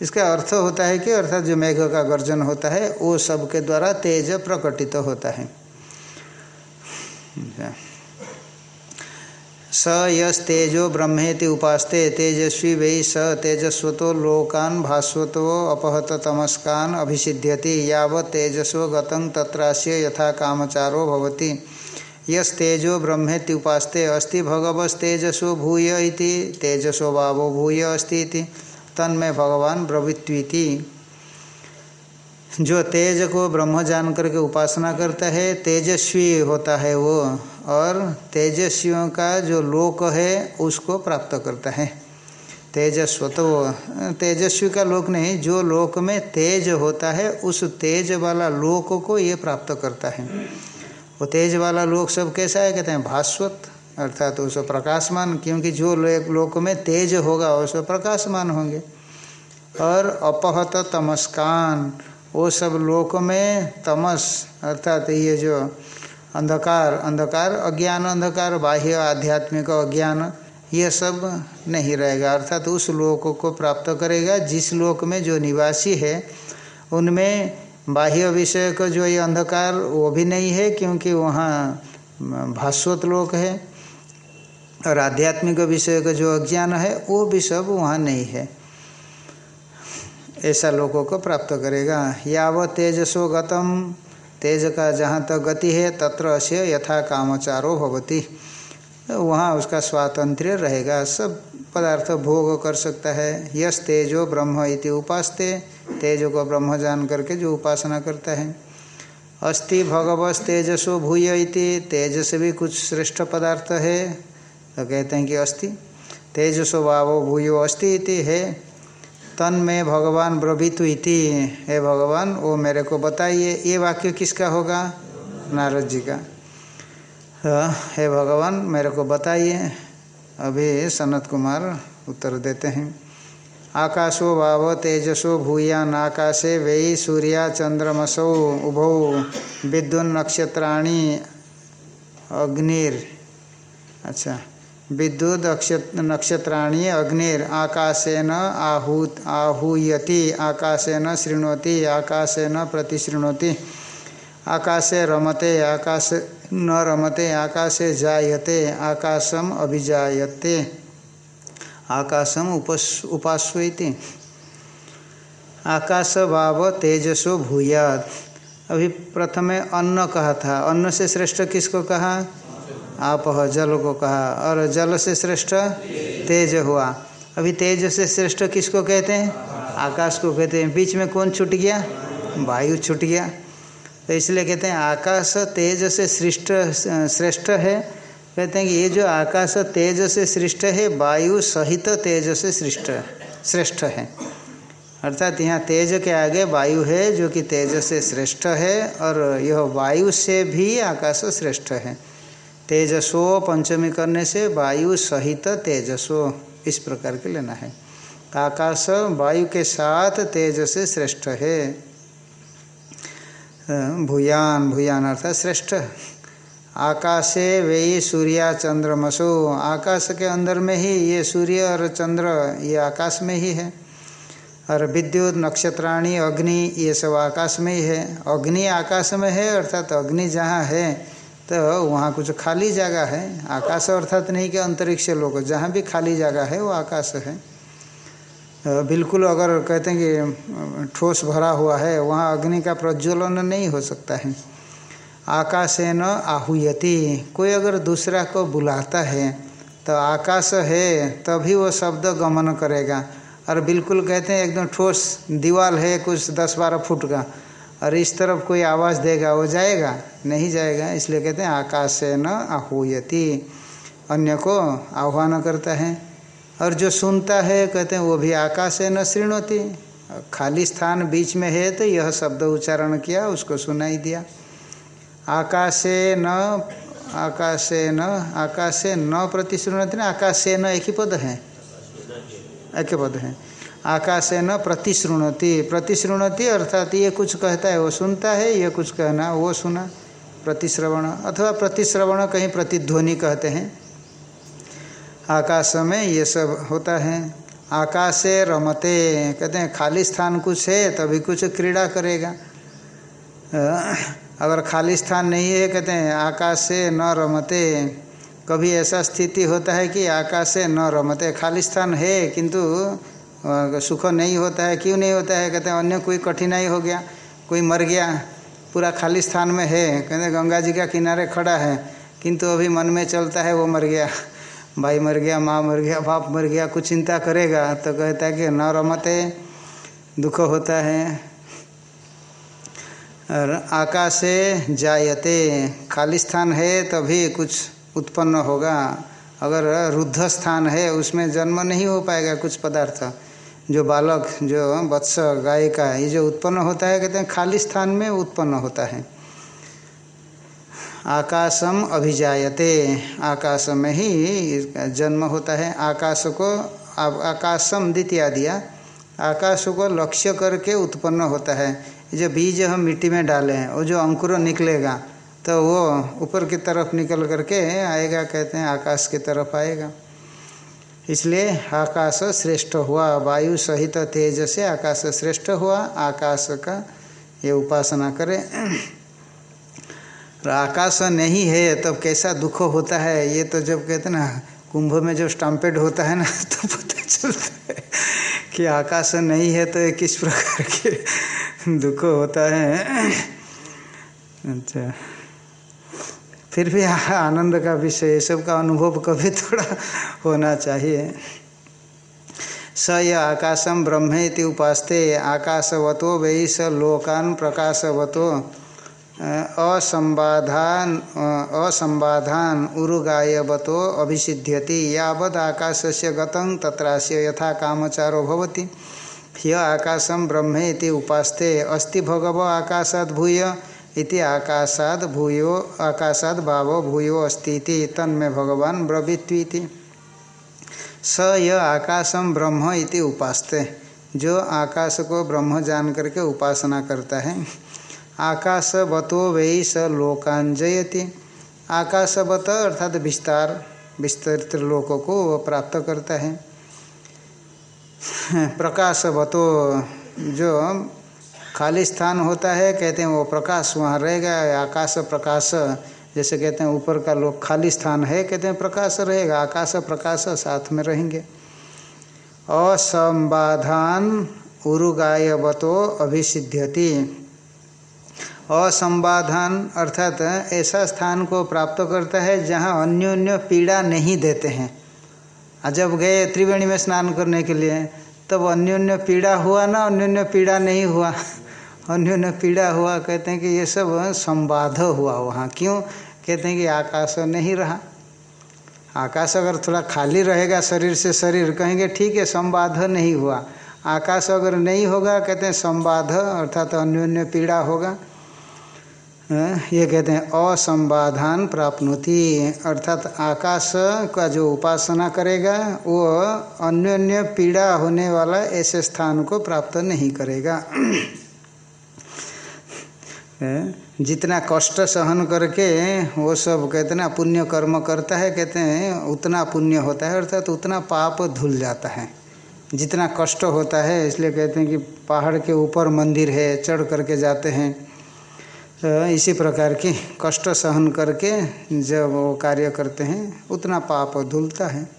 S1: इसका अर्थ होता है कि, अर्थात जो मेघ का गर्जन होता है, वो सब के द्वारा तेज प्रकटित तो होता है। स यस्तेजो ब्रह्मेति उपास्ते तेजस्वी वै स तेजस्वतो लोकान भास्वतो अपहत तमस्कान अभिसिध्यति, यावत तेजसो गतं तत्रास्य यथा कामचारो भवति। यस तेजो ब्रह्मेति उपास्ते अस्ति भगवस्तेजसो भूय इति, तेजसो भावो भूय अस्ति इति। तन्मय भगवान ब्रवित्वीति। जो तेज को ब्रह्म जान करके उपासना करता है, तेजस्वी होता है वो, और तेजस्वियों का जो लोक है, उसको प्राप्त करता है। तेजस्व तो तेजस्वी का लोक नहीं, जो लोक में तेज होता है, उस तेज वाला लोक को ये प्राप्त करता है। वो तेज वाला लोक सब कैसा है, कहते हैं भास्वत, अर्थात तो उस प्रकाशमान, क्योंकि जो लोक में तेज होगा उस प्रकाशमान होंगे। और अपहत तमस्कान वो सब लोक में तमस, अर्थात ये जो अंधकार अंधकार, अज्ञान, अंधकार, बाह्य, आध्यात्मिक, अज्ञान, ये सब नहीं रहेगा। अर्थात उस लोक को प्राप्त करेगा जिस लोक में जो निवासी है, उनमें बाह्य विषय का जो ये अंधकार, वो भी नहीं है, क्योंकि वहाँ भास्वत लोक है और आध्यात्मिक विषय का जो अज्ञान है, वो भी सब वहाँ नहीं है। ऐसा लोगों को प्राप्त करेगा। याव तेजसो गतम। तेज का जहाँ तक गति है, तत्र अश्य यथा कामचारो भवती। वहाँ उसका स्वातंत्र्य रहेगा। सब पदार्थ भोग कर सकता है। यस तेजो ब्रह्म इति उपासते। तेज को ब्रह्म जान करके जो उपासना करता है। अस्ति भगवस तेजसो भूय इति। तेज से भी कुछ श्रेष्ठ पदार्थ है। तो कहते हैं कि अस्ति। तेजसो भावो भूयो अस्ति इति है। तन में भगवान ब्रभितु इति, हे भगवान वो मेरे को बताइए, ये वाक्य किसका होगा? नारद जी का। हे भगवान, मेरे को बताइए। अभी सनत कुमार उत्तर देते हैं। आकाशो भाव तेजसो भूयान, आकाशे वै सूर्या चंद्रमसौ उभौ विद्युन नक्षत्राणी अग्निर। अच्छा। विद्युत नक्षत्राणी अग्निर आकाशेन आहूत आहूयति, आकाशेन शृणोति, आकाशेन प्रतिशृणोति। आकाशे रमते, आकाश न रमते, आकाशे जायते, आकाशम अभिजायते। आकाशम उपस उपास्वती। आकाश भाव तेजसो भूयात। अभी प्रथमे अन्न कहा था। अन्न से श्रेष्ठ किसको कहा? आप जल को कहा, और जल से श्रेष्ठ तेज हुआ। अभी तेज से श्रेष्ठ किसको कहते हैं? आकाश को कहते हैं। बीच में कौन छूट गया? वायु छूट गया। तो इसलिए कहते हैं, आकाश तेज से श्रेष्ठ श्रेष्ठ है। कहते हैं कि ये जो आकाश तेज से श्रेष्ठ है, वायु सहित तेज से श्रेष्ठ श्रेष्ठ है। अर्थात यहाँ तेज के आगे वायु है, जो कि तेज से श्रेष्ठ है, और यह वायु से भी आकाश श्रेष्ठ है। तेजसो पंचमी करने से वायु सहित तेजसो। इस प्रकार के लेना है। आकाश वायु के साथ तेज से श्रेष्ठ है। भूयान भूयान अर्थात श्रेष्ठ। आकाशे वे सूर्या चंद्रमसो। आकाश के अंदर में ही ये सूर्य और चंद्र, ये आकाश में ही है। और विद्युत, नक्षत्राणी, अग्नि, ये सब आकाश में ही है। अग्नि आकाश में है अर्थात अग्नि जहाँ है तो वहाँ कुछ खाली जगह है। आकाश अर्थात नहीं कि अंतरिक्ष लोग, जहाँ भी खाली जगह है वो आकाश है। बिल्कुल अगर कहते हैं कि ठोस भरा हुआ है, वहाँ अग्नि का प्रज्वलन नहीं हो सकता है। आकाश है न आहुयति। कोई अगर दूसरा को बुलाता है तो आकाश है, तभी वो शब्द गमन करेगा। और बिल्कुल कहते हैं, एकदम ठोस दीवाल है, कुछ दस बारह फुट का। और इस तरफ़ कोई आवाज़ देगा, वो जाएगा। नहीं जाएगा, इसलिए कहते हैं आकाश से न आहूयति। अन्य को आह्वान करता है। और जो सुनता है, कहते हैं वो भी आकाश से न श्रृणती। खाली स्थान बीच में है तो यह शब्द उच्चारण किया, उसको सुनाई दिया। आकाशे न आकाशे न, आकाश से न प्रतिश्रुणति न, आकाश से न एक ही पद है। एक पद है। आकाशे न प्रतिश्रुणति प्रतिश्रुणति अर्थात ये कुछ कहता है वो सुनता है, ये कुछ कहना वो सुना। प्रतिश्रवण, अथवा प्रतिश्रवण कहीं प्रतिध्वनि कहते हैं। आकाश में ये सब होता है। आकाशे रमते, कहते हैं, खाली स्थान कुछ है, तभी कुछ क्रीड़ा करेगा। अगर खाली स्थान नहीं है, कहते हैं, आकाश से न रमते। कभी ऐसा स्थिति होता है कि आकाश से न रमते, खाली स्थान है, किंतु सुख नहीं होता है, क्यों नहीं होता है? कहते हैं, अन्य कोई कठिनाई हो गया, कोई मर गया, पूरा खाली स्थान में है। कहते गंगा जी का किनारे खड़ा है, किंतु अभी मन में चलता है, वो मर गया, भाई मर गया, माँ मर गया, बाप मर गया, कुछ चिंता करेगा। तो कहता है कि न रमते, दुख होता है। और आकाशे जायते, खाली स्थान है तभी कुछ उत्पन्न होगा। अगर रुद्ध स्थान है, उसमें जन्म नहीं हो पाएगा कुछ पदार्थ। जो बालक, जो वत्स गाय का ये जो उत्पन्न होता है, कहते हैं, खाली स्थान में उत्पन्न होता है। आकाशम अभिजायते आकाश में ही जन्म होता है। आकाश को आकाशम द्वितीय दिया, आकाश को लक्ष्य करके उत्पन्न होता है। जो बीज हम मिट्टी में डाले हैं, वो जो अंकुर निकलेगा तो वो ऊपर की तरफ़ निकल करके आएगा, कहते हैं, आकाश की तरफ़ आएगा। इसलिए आकाश श्रेष्ठ हुआ, वायु सहित तेज से आकाश श्रेष्ठ हुआ, आकाश का ये उपासना करें। आकाश नहीं है तब कैसा दुख होता है? ये तो जब कहते ना, कुंभ में जो स्टम्पेड होता है ना तो पता चलता है कि आकाश नहीं है तो किस प्रकार के दुख होता है। अच्छा। फिर भी आनंद का विषय सब का अनुभव कभी थोड़ा होना चाहिए। स य आकाशम ब्रह्मेति उपास्ते, आकाशवतो वै स लोकान प्रकाशवतो। असंबाधान असंबाधान उरुगायवतो अभिसिध्यति, यावद आकाश से गतं तत्रास्य यथा कामचारो भवति। ह्य आकाशम ब्रह्मेति उपास्ते, अस्ति भगव आकाशात् भूय इति आकाशाद भूयो, आकाशाद भाव भूयो अस्ती तन्मे भगवान ब्रवीत्वीति स य आकाशम ब्रह्म इति उपासते। जो आकाश को ब्रह्म जान करके उपासना करता है। आकाशवतो वै स लोकांजयति आकाशवत अर्थात विस्तार, विस्तृत लोकों को प्राप्त करता है। प्रकाशवतो जो खाली स्थान होता है, कहते हैं वो प्रकाश वहाँ रहेगा, आकाश प्रकाश, जैसे कहते हैं ऊपर का लोग खाली स्थान है, कहते हैं प्रकाश रहेगा, आकाश प्रकाश साथ में रहेंगे। असंबाधान उरुगायवतो अभिसिध्यति असंबाधान अर्थात ऐसा स्थान को प्राप्त करता है जहाँ अन्योन्य पीड़ा नहीं देते हैं। जब गए त्रिवेणी में स्नान करने के लिए, तब अन्योन्य पीड़ा हुआ ना, अन्योन्य पीड़ा नहीं हुआ? अन्योन्य पीड़ा हुआ, कहते हैं कि ये सब संवाद हुआ वहाँ। क्यों? कहते हैं कि आकाश नहीं रहा। आकाश अगर थोड़ा खाली रहेगा शरीर से शरीर, कहेंगे, ठीक है, संवाद नहीं हुआ। आकाश अगर नहीं होगा, कहते हैं, संवाद, अर्थात अन्योन्य पीड़ा होगा। ये कहते हैं असंबाधान प्राप्नोति, अर्थात आकाश का जो उपासना करेगा, वो अन्योन्य पीड़ा होने वाला ऐसे स्थान को प्राप्त नहीं करेगा। जितना कष्ट सहन करके वो सब कहते ना, पुण्य कर्म करता है, कहते हैं, उतना पुण्य होता है, अर्थात तो उतना पाप धुल जाता है। जितना कष्ट होता है, इसलिए कहते हैं कि पहाड़ के ऊपर मंदिर है, चढ़ करके जाते हैं। तो इसी प्रकार की कष्ट सहन करके जब वो कार्य करते हैं, उतना पाप धुलता है।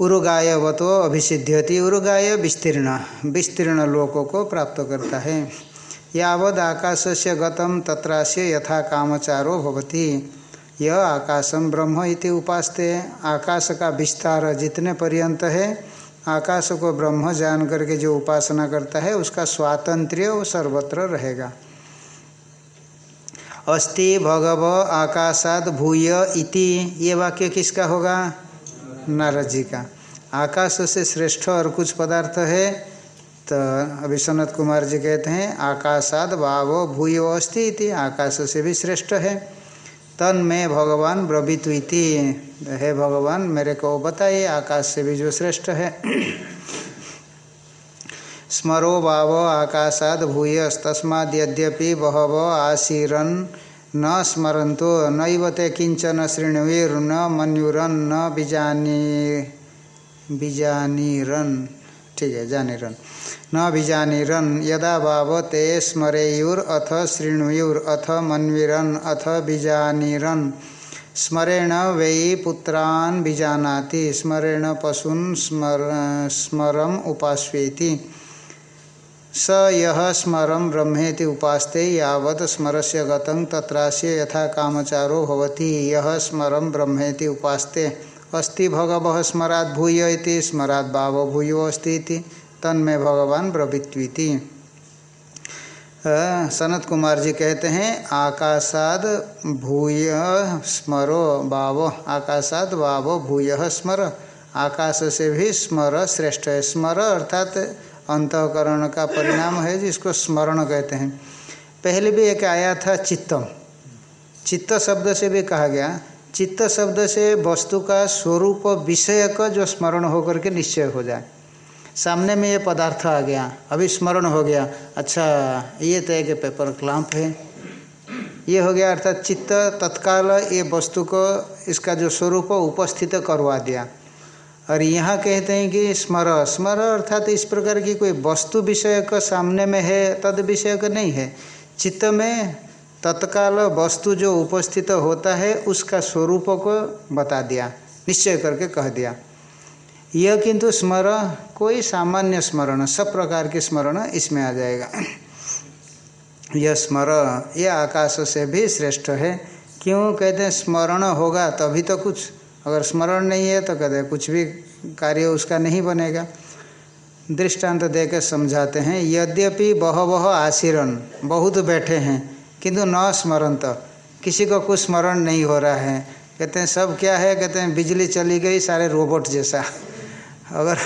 S1: उरुगाय वतो अभिसिध्यति उरुगाय विस्तीर्ण विस्तीर्ण लोकों को प्राप्त करता है। यावद आकाश से गतम तत्रास्य यथा कामचारो भवती। यह आकाशम ब्रह्म इति उपासते आकाश का विस्तार जितने पर्यंत है आकाश को ब्रह्म जान करके जो उपासना करता है, उसका स्वातंत्र्य सर्वत्र रहेगा। अस्ति भगव आकाशाद भूय इति, ये वाक्य किसका होगा? नारद जी का। आकाश से श्रेष्ठ और कुछ पदार्थ है तो अभी सनत कुमार जी कहते हैं, आकाशाद भाव भूय अस्ति इति, आकाश से भी श्रेष्ठ है। तन में भगवान ब्रवितु इति हे भगवान, मेरे को बताइए, आकाश से भी जो श्रेष्ठ है। स्मरो भाव आकाशाद भूयस्तस्माद यद्यपि बहव आशीरन न स्मरंतो नैवते किंचन शृणुवीर्न मन्युरन, न बीजानी, बीजानीरन। ठीक है, जानीरन। न बीजानीरन यदा भाव ते स्मरेयुर अथ शृणुयुर, अथ मन्विरन, अथ बीजानीरन। स्मरेण वै पुत्रान् बीजानाति, स्मरेण पशून् स्मर, स्मरम उपास्वेति। स यह स्मरम ब्रह्मेति उपास्ते, यावत् स्मरस्य गतं तत्रास्य यथा कामचारो भवति। यह स्मरम ब्रह्मेति उपास्ते, अस्ति भगवः स्मरात् भूय इति भाव भूयो अस्ति इति तन्मे भगवान ब्रवित्वीति सनत कुमार जी कहते हैं, आकाशाद भूय स्मरो भाव, आकाशाद भाव भूय स्मर। आकाश से भी स्मर श्रेष्ठ है। स्मर अर्थात अंतकरण का परिणाम है जिसको स्मरण कहते हैं। पहले भी एक आया था चित्तम। चित्त शब्द से भी कहा गया। चित्त शब्द से वस्तु का स्वरूप विषय का जो स्मरण होकर के निश्चय हो जाए। सामने में ये पदार्थ आ गया, अभी स्मरण हो गया। अच्छा ये तो एक पेपर क्लाम्प है। ये हो गया अर्थात चित्त तत्काल ये वस्तु को इसका जो स्वरूप उपस्थित करवा दिया। और यहाँ कहते हैं कि स्मर स्मर अर्थात इस प्रकार की कोई वस्तु विषय का सामने में है, तद विषय का नहीं है। चित्त में तत्काल वस्तु जो उपस्थित होता है, उसका स्वरूप को बता दिया, निश्चय करके कह दिया। यह किंतु स्मर कोई सामान्य स्मरण, सब प्रकार के स्मरण इसमें आ जाएगा। यह स्मर यह आकाश से भी श्रेष्ठ है। क्यों? कहते हैं, स्मरण होगा तभी तो कुछ। अगर स्मरण नहीं है तो कहते हैं, कुछ भी कार्य उसका नहीं बनेगा। दृष्टांत दे के समझाते हैं, यद्यपि बह बह आशीरन बहुत बैठे हैं, किंतु न स्मरंत किसी को कुछ स्मरण नहीं हो रहा है। कहते हैं, सब क्या है? कहते हैं, बिजली चली गई, सारे रोबोट जैसा। अगर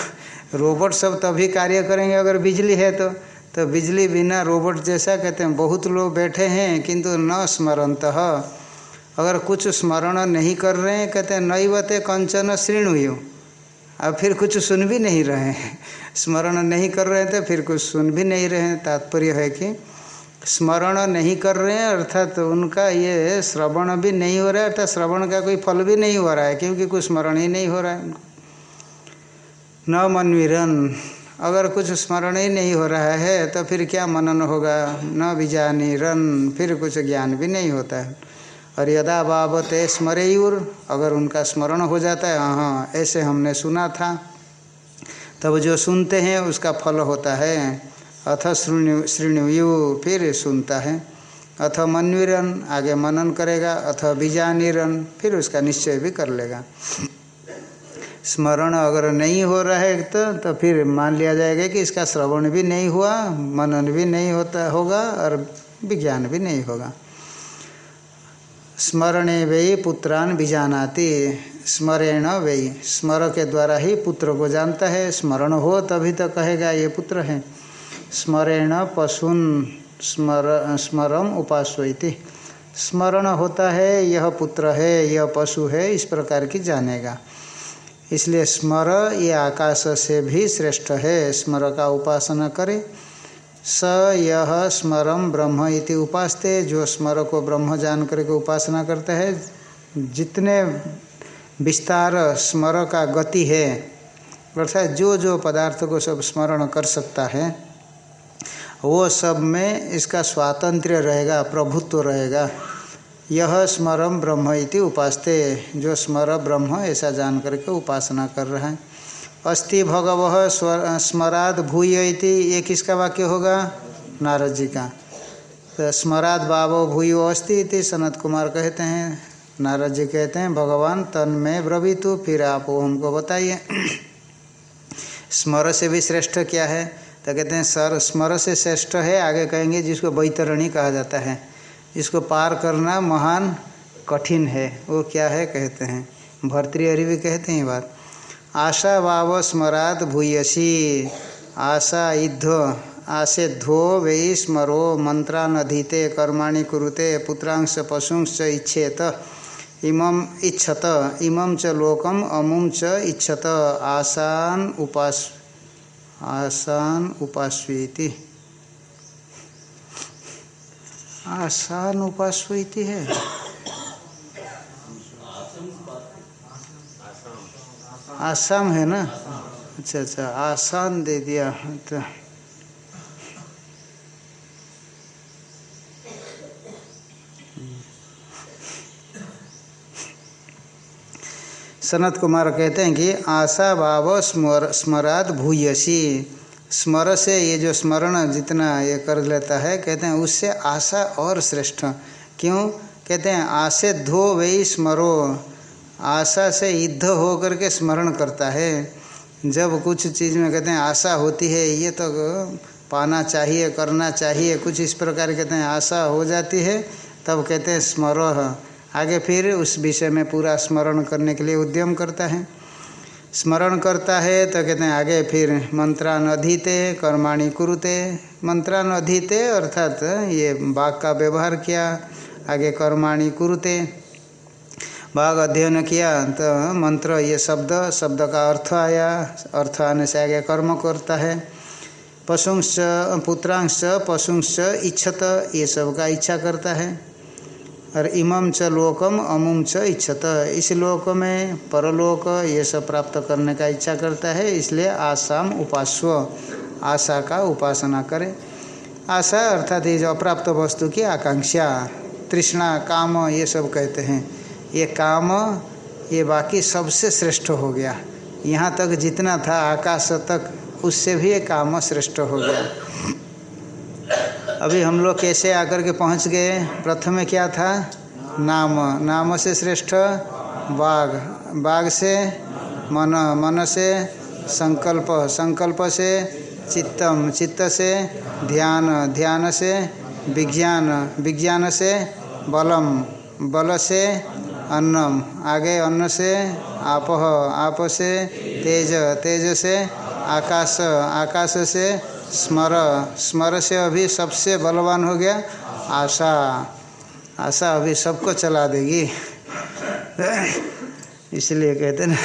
S1: रोबोट सब तभी कार्य करेंगे अगर बिजली है तो तो बिजली बिना रोबोट जैसा कहते हैं, बहुत लोग बैठे हैं किंतु न स्मरंत अगर कुछ स्मरण नहीं कर रहे हैं, कहते हैं, नैवते कंचन श्रीणुयु। अब फिर कुछ सुन भी नहीं रहे हैं। स्मरण नहीं कर रहे थे फिर कुछ सुन भी नहीं रहे हैं। तात्पर्य है कि स्मरण नहीं कर रहे हैं, अर्थात तो उनका ये श्रवण भी नहीं हो रहा है, अर्थात श्रवण का कोई फल भी नहीं हो रहा है, क्योंकि कुछ स्मरण ही नहीं हो रहा है उनको। न मनवीरन, अगर कुछ स्मरण ही नहीं हो रहा है तो फिर क्या मनन होगा? न बीजानी रन फिर कुछ ज्ञान भी नहीं होता है। और यदा बाबते स्मरेयुर, अगर उनका स्मरण हो जाता है हाँ ऐसे हमने सुना था। तब जो सुनते हैं, उसका फल होता है। अथ श्रृणु फिर सुनता है। अथ मनवीरन, आगे मनन करेगा। अथ बीजानिरन फिर उसका निश्चय भी कर लेगा। स्मरण अगर नहीं हो रहा है तो तो फिर मान लिया जाएगा कि इसका श्रवण भी नहीं हुआ, मनन भी नहीं होता होगा और विज्ञान भी नहीं होगा। स्मरणे वे पुत्रान बीजानाति स्मरेण वे। स्मर के द्वारा ही पुत्र को जानता है, स्मरण हो तभी तो कहेगा ये पुत्र है। स्मरेण पशुन स्मर, स्मरम उपास्वती। स्मरण होता है, यह पुत्र है, यह पशु है, इस प्रकार की जानेगा। इसलिए स्मर ये आकाश से भी श्रेष्ठ है। स्मर का उपासना करे। स यह स्मरम ब्रह्म इति उपासते। जो स्मर को ब्रह्म जान करके उपासना करता है, जितने विस्तार स्मर का गति है, अर्थात जो जो पदार्थ को सब स्मरण कर सकता है, वो सब में इसका स्वातंत्र्य रहेगा, प्रभुत्व रहेगा। यह स्मरम ब्रह्म इति उपासते। जो स्मर ब्रह्म, ऐसा जान करके उपासना कर रहा है। अस्ति भगव स्मराद भूय इति, ये किसका वाक्य होगा? नारद जी का। तो स्मराद बाबो भूयो अस्ति इति सनत कुमार कहते हैं। नारद जी कहते हैं, भगवान तन में ब्रवीतु, फिर आप हमको बताइए। स्मर से भी श्रेष्ठ क्या है? तो कहते हैं, सर, स्मर से श्रेष्ठ है। आगे कहेंगे, जिसको बैतरणी कहा जाता है। जिसको पार करना महान कठिन है। वो क्या है कहते हैं। भर्तृहरि भी कहते हैं बात। आशा वाव स्मरात भूयसी। आशा युद्ध आसे धो वे स्मरो। मंत्रानधीते, कर्माणि कुरुते पुत्रांश पशुंश इच्छेत। इमम इच्छत, इमं च लोकम अमुम च इच्छत। आसान उपास आसान उपास्वीति। आसान उपास्वीति है। आसाम है ना? अच्छा अच्छा आसान दे दिया। तो सनत कुमार कहते हैं कि आशा भाव स्मर, स्मराद भूयसी। स्मर से ये जो स्मरण जितना ये कर लेता है, कहते हैं, उससे आशा और श्रेष्ठ। क्यों? कहते हैं, आशे धो वही स्मरो। आशा से युद्ध हो करके स्मरण करता है। जब कुछ चीज़ में कहते हैं, आशा होती है, ये तो पाना चाहिए, करना चाहिए, कुछ इस प्रकार कहते हैं, आशा हो जाती है, तब कहते हैं, स्मरो। आगे फिर उस विषय में पूरा स्मरण करने के लिए उद्यम करता है। स्मरण करता है तो कहते हैं, आगे फिर मंत्रान अधीते कर्माणि कुरुते। मंत्रान अधीते अर्थात ये बाघ का व्यवहार किया, आगे कर्माणि कुरुते। बाघ अध्ययन किया तो मंत्र ये शब्द शब्द का अर्थ आया। अर्थ आने से आगे कर्म करता है। पशुंश्च पुत्रांश पशुंश्च इच्छत, ये सब का इच्छा करता है। और इमम च लोकम अमुम च इच्छत। इस लोक में परलोक ये सब प्राप्त करने का इच्छा करता है, इसलिए आसाम उपास्व, आशा का उपासना करे। आशा अर्थात ये जो अप्राप्त वस्तु की आकांक्षा, तृष्णा, काम, ये सब कहते हैं। ये काम, ये बाकी सबसे श्रेष्ठ हो गया। यहाँ तक जितना था आकाश तक, उससे भी ये काम श्रेष्ठ हो गया। अभी हम लोग कैसे आकर के पहुँच गए? प्रथम में क्या था? नाम। नाम से श्रेष्ठ बाघ। बाघ से मन। मन से संकल्प। संकल्प से चित्तम। चित्त से ध्यान। ध्यान से विज्ञान। विज्ञान से बलम। बल से अन्नम। आगे अन्न से आप आप से तेज। तेज से आकाश। आकाश से स्मर स्मर से अभी सबसे बलवान हो गया। आशा आशा अभी सबको चला देगी। इसलिए कहते ना,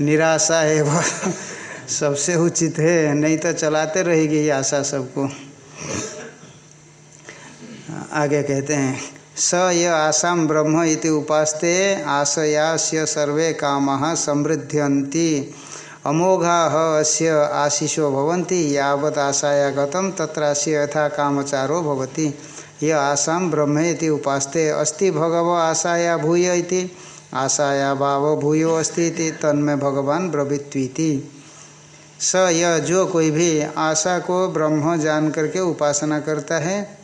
S1: निराशा है वो सबसे उचित है, नहीं तो चलाते रहेगी ये आशा सबको। आगे कहते हैं, स य आसाम ब्रह्म इति उपास्ते, आशयास्य सर्वे काम समृद्ध्यन्ति। अमोघा अस्य आशीषो भवन्ति, यावत् आशाया गतम तत्रास्य यथा कामचारो भवति। यह आसाम ब्रह्म उपास्ते अस्ति भगव आशाया भूय आशाया भाव भूयो अस्ति तन्मे भगवान ब्रवित्वीति। स यह जो कोई भी आशा को ब्रह्म जान करके उपासना करता है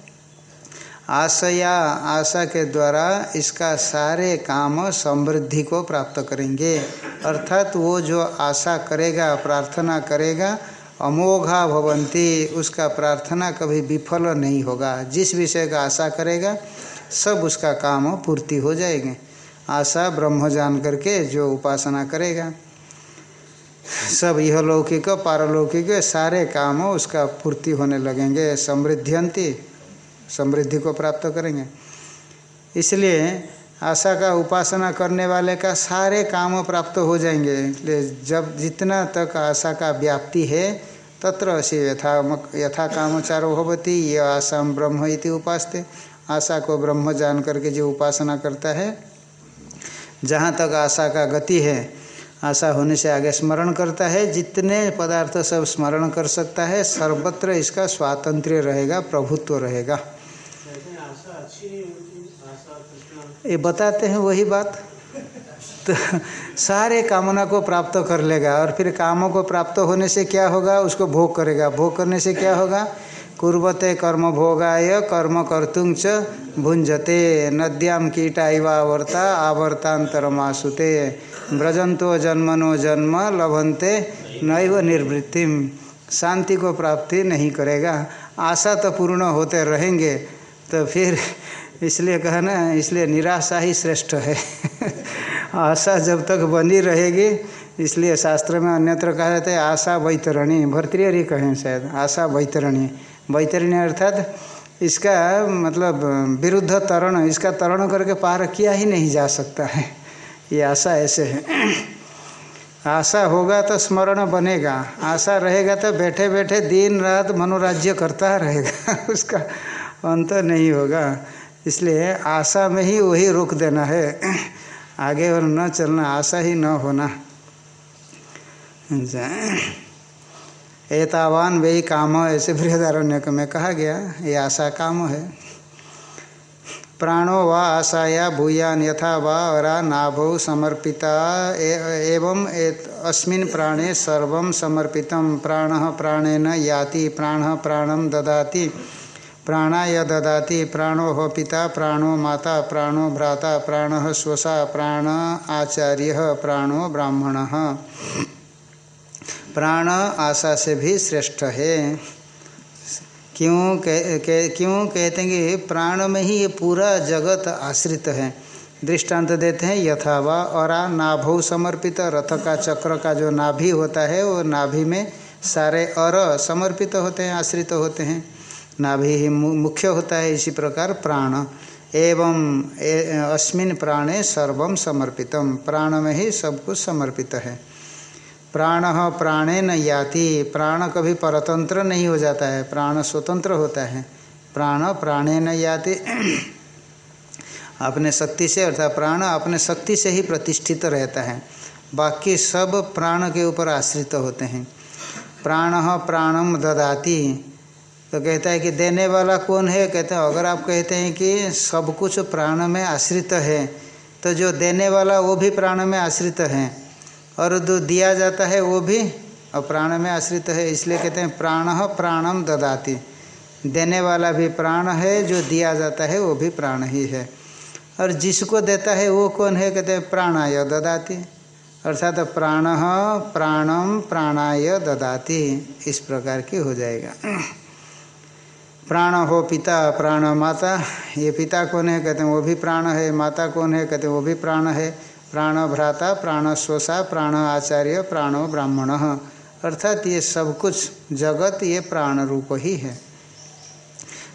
S1: आशया, आशा के द्वारा इसका सारे काम समृद्धि को प्राप्त करेंगे। अर्थात वो जो आशा करेगा, प्रार्थना करेगा, अमोघा भवंती, उसका प्रार्थना कभी विफल नहीं होगा। जिस विषय का आशा करेगा, सब उसका काम पूर्ति हो जाएँगे। आशा ब्रह्म जान करके जो उपासना करेगा, सब यह लौकिक पारलौकिक सारे काम उसका पूर्ति होने लगेंगे। समृद्धियंती। समृद्धि को प्राप्त करेंगे। इसलिए आशा का उपासना करने वाले का सारे काम प्राप्त हो जाएँगे। इसलिए जब जितना तक आशा का व्याप्ति है, तत्र असी यथा यथा कामचारो होती ये आशा ब्रह्म इति उपासते। आशा को ब्रह्म जान करके जो उपासना करता है, जहाँ तक आशा का गति है, आशा होने से आगे स्मरण करता है। जितने पदार्थ सब स्मरण कर सकता है, सर्वत्र इसका स्वातंत्र्य रहेगा, प्रभुत्व रहेगा। ये बताते हैं वही बात। तो सारे कामना को प्राप्त कर लेगा और फिर कामों को प्राप्त होने से क्या होगा? उसको भोग करेगा। भोग करने से क्या होगा? कुर्वते कर्म भोगाय, कर्म कर्तुं च भुंजते नद्याम कीटा इवावर्ता आवर्तांतरमासुते। व्रजंतो जन्मनो जन्म लभंते नैव निर्वृत्तिम। शांति को प्राप्ति नहीं करेगा। आशा तो पूर्ण होते रहेंगे तो फिर इसलिए कहना इसलिए निराशा ही श्रेष्ठ है। आशा जब तक बनी रहेगी, इसलिए शास्त्र में अन्यत्र कहा जाता है, आशा वैतरणी। भर्तृहरि कहें शायद, आशा वैतरणी। वैतरणी अर्थात इसका मतलब विरुद्ध तरण, इसका तरण करके पार किया ही नहीं जा सकता है। ये आशा ऐसे है। आशा होगा तो स्मरण बनेगा, आशा रहेगा तो बैठे बैठे दिन रात मनोराज्य करता रहेगा। उसका अंत नहीं होगा। इसलिए आशा में ही वही रोक देना है। आगे और न चलना, आशा ही न होना। एतावान वे काम, ऐसे बृहदारण्य में कहा गया, ये आशा काम है। प्राणो वा आशाया भूयान यथा वा अरा नाभौ समर्पिता एवं अस्मिन् प्राणे सर्व समर्पित, प्राण प्राणेन याति, प्राण प्राणम ददाति। प्राणाय ददाति प्राणो हो पिता प्राणो माता प्राणो भ्राता प्राण स्वसा प्राण आचार्य प्राणो ब्राह्मण। प्राण आशा से भी श्रेष्ठ है। क्यों कह, क्यों कहते हैं कि प्राण में ही ये पूरा जगत आश्रित है? दृष्टांत देते हैं यथावा और नाभो समर्पित रथ का चक्र का जो नाभि होता है वो नाभि में सारे और समर्पित होते हैं आश्रित होते हैं। नाभि ही मुख्य होता है इसी प्रकार प्राण। एवं अस्मिन प्राणे सर्वम समर्पितम प्राण में ही सब कुछ समर्पित है। प्राण प्राणे न याति। प्राण कभी परतंत्र नहीं हो जाता है। प्राण स्वतंत्र होता है। प्राण प्राणे न याति। अपने शक्ति से, अर्थात प्राण अपने शक्ति से ही प्रतिष्ठित रहता है। बाकी सब प्राण के ऊपर आश्रित होते हैं। प्राण प्राणम ददाती। तो कहता है कि देने वाला कौन है? कहते हैं, अगर आप कहते हैं कि सब कुछ प्राण में आश्रित है तो जो देने वाला वो भी प्राण में आश्रित है और जो दिया जाता है वो भी और प्राण में आश्रित है। इसलिए कहते हैं, प्राण प्राणम ददाती। देने वाला भी प्राण है, जो दिया जाता है वो भी प्राण ही है। और जिसको देता है वो कौन है? कहते हैं, प्राणाय ददाती। अर्थात प्राण प्राणम प्राणाय ददाती। इस प्रकार की हो जाएगा। प्राण हो पिता, प्राण माता, ये पिता कौन है? कहते हैं, वो भी प्राण है। माता कौन है? कहते हैं, वो भी प्राण है। प्राण भ्राता, प्राण स्वसा, प्राण आचार्य, प्राणो ब्राह्मण। अर्थात ये सब कुछ जगत ये प्राण रूप ही है।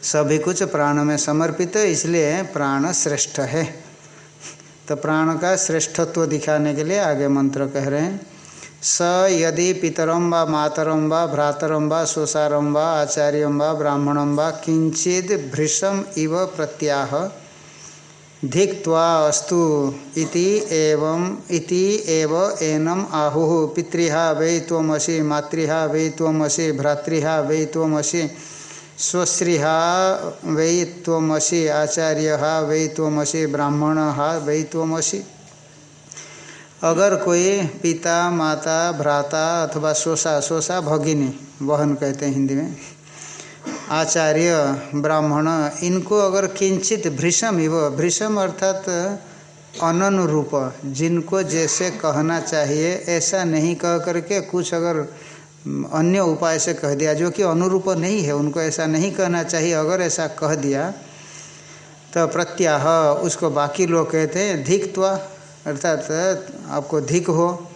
S1: सभी कुछ प्राण में समर्पित है, इसलिए प्राण श्रेष्ठ है। तो प्राण का श्रेष्ठत्व दिखाने के लिए आगे मंत्र कह रहे हैं। स यदि पितरम व मातरम व भ्रातरम व स्वसारम व आचार्यम व ब्राह्मणम व किंचित भृशम इव प्रत्याह धिक्वा अस्तु इति एवं इति एव एनम आहुः। पितृहा वै त्वमसि, मातृहा वै त्वमसि, भ्रातृहा वै त्वमसि स्वश्रीहा वै त्वमसि आचार्य वै त्वमसि ब्राह्मण वै त्वमसि। अगर कोई पिता, माता, भ्राता अथवा सोसा सोसा भगिनी, बहन कहते हैं हिंदी में, आचार्य, ब्राह्मण, इनको अगर किंचित भृषम ही वो भृषम अर्थात अननुरूप जिनको जैसे कहना चाहिए, ऐसा नहीं कह करके कुछ अगर अन्य उपाय से कह दिया, जो कि अनुरूप नहीं है, उनको ऐसा नहीं कहना चाहिए, अगर ऐसा कह दिया तो प्रत्याह, उसको बाकी लोग कहते हैं धिक्वा अर्थात, आपको धिक हो,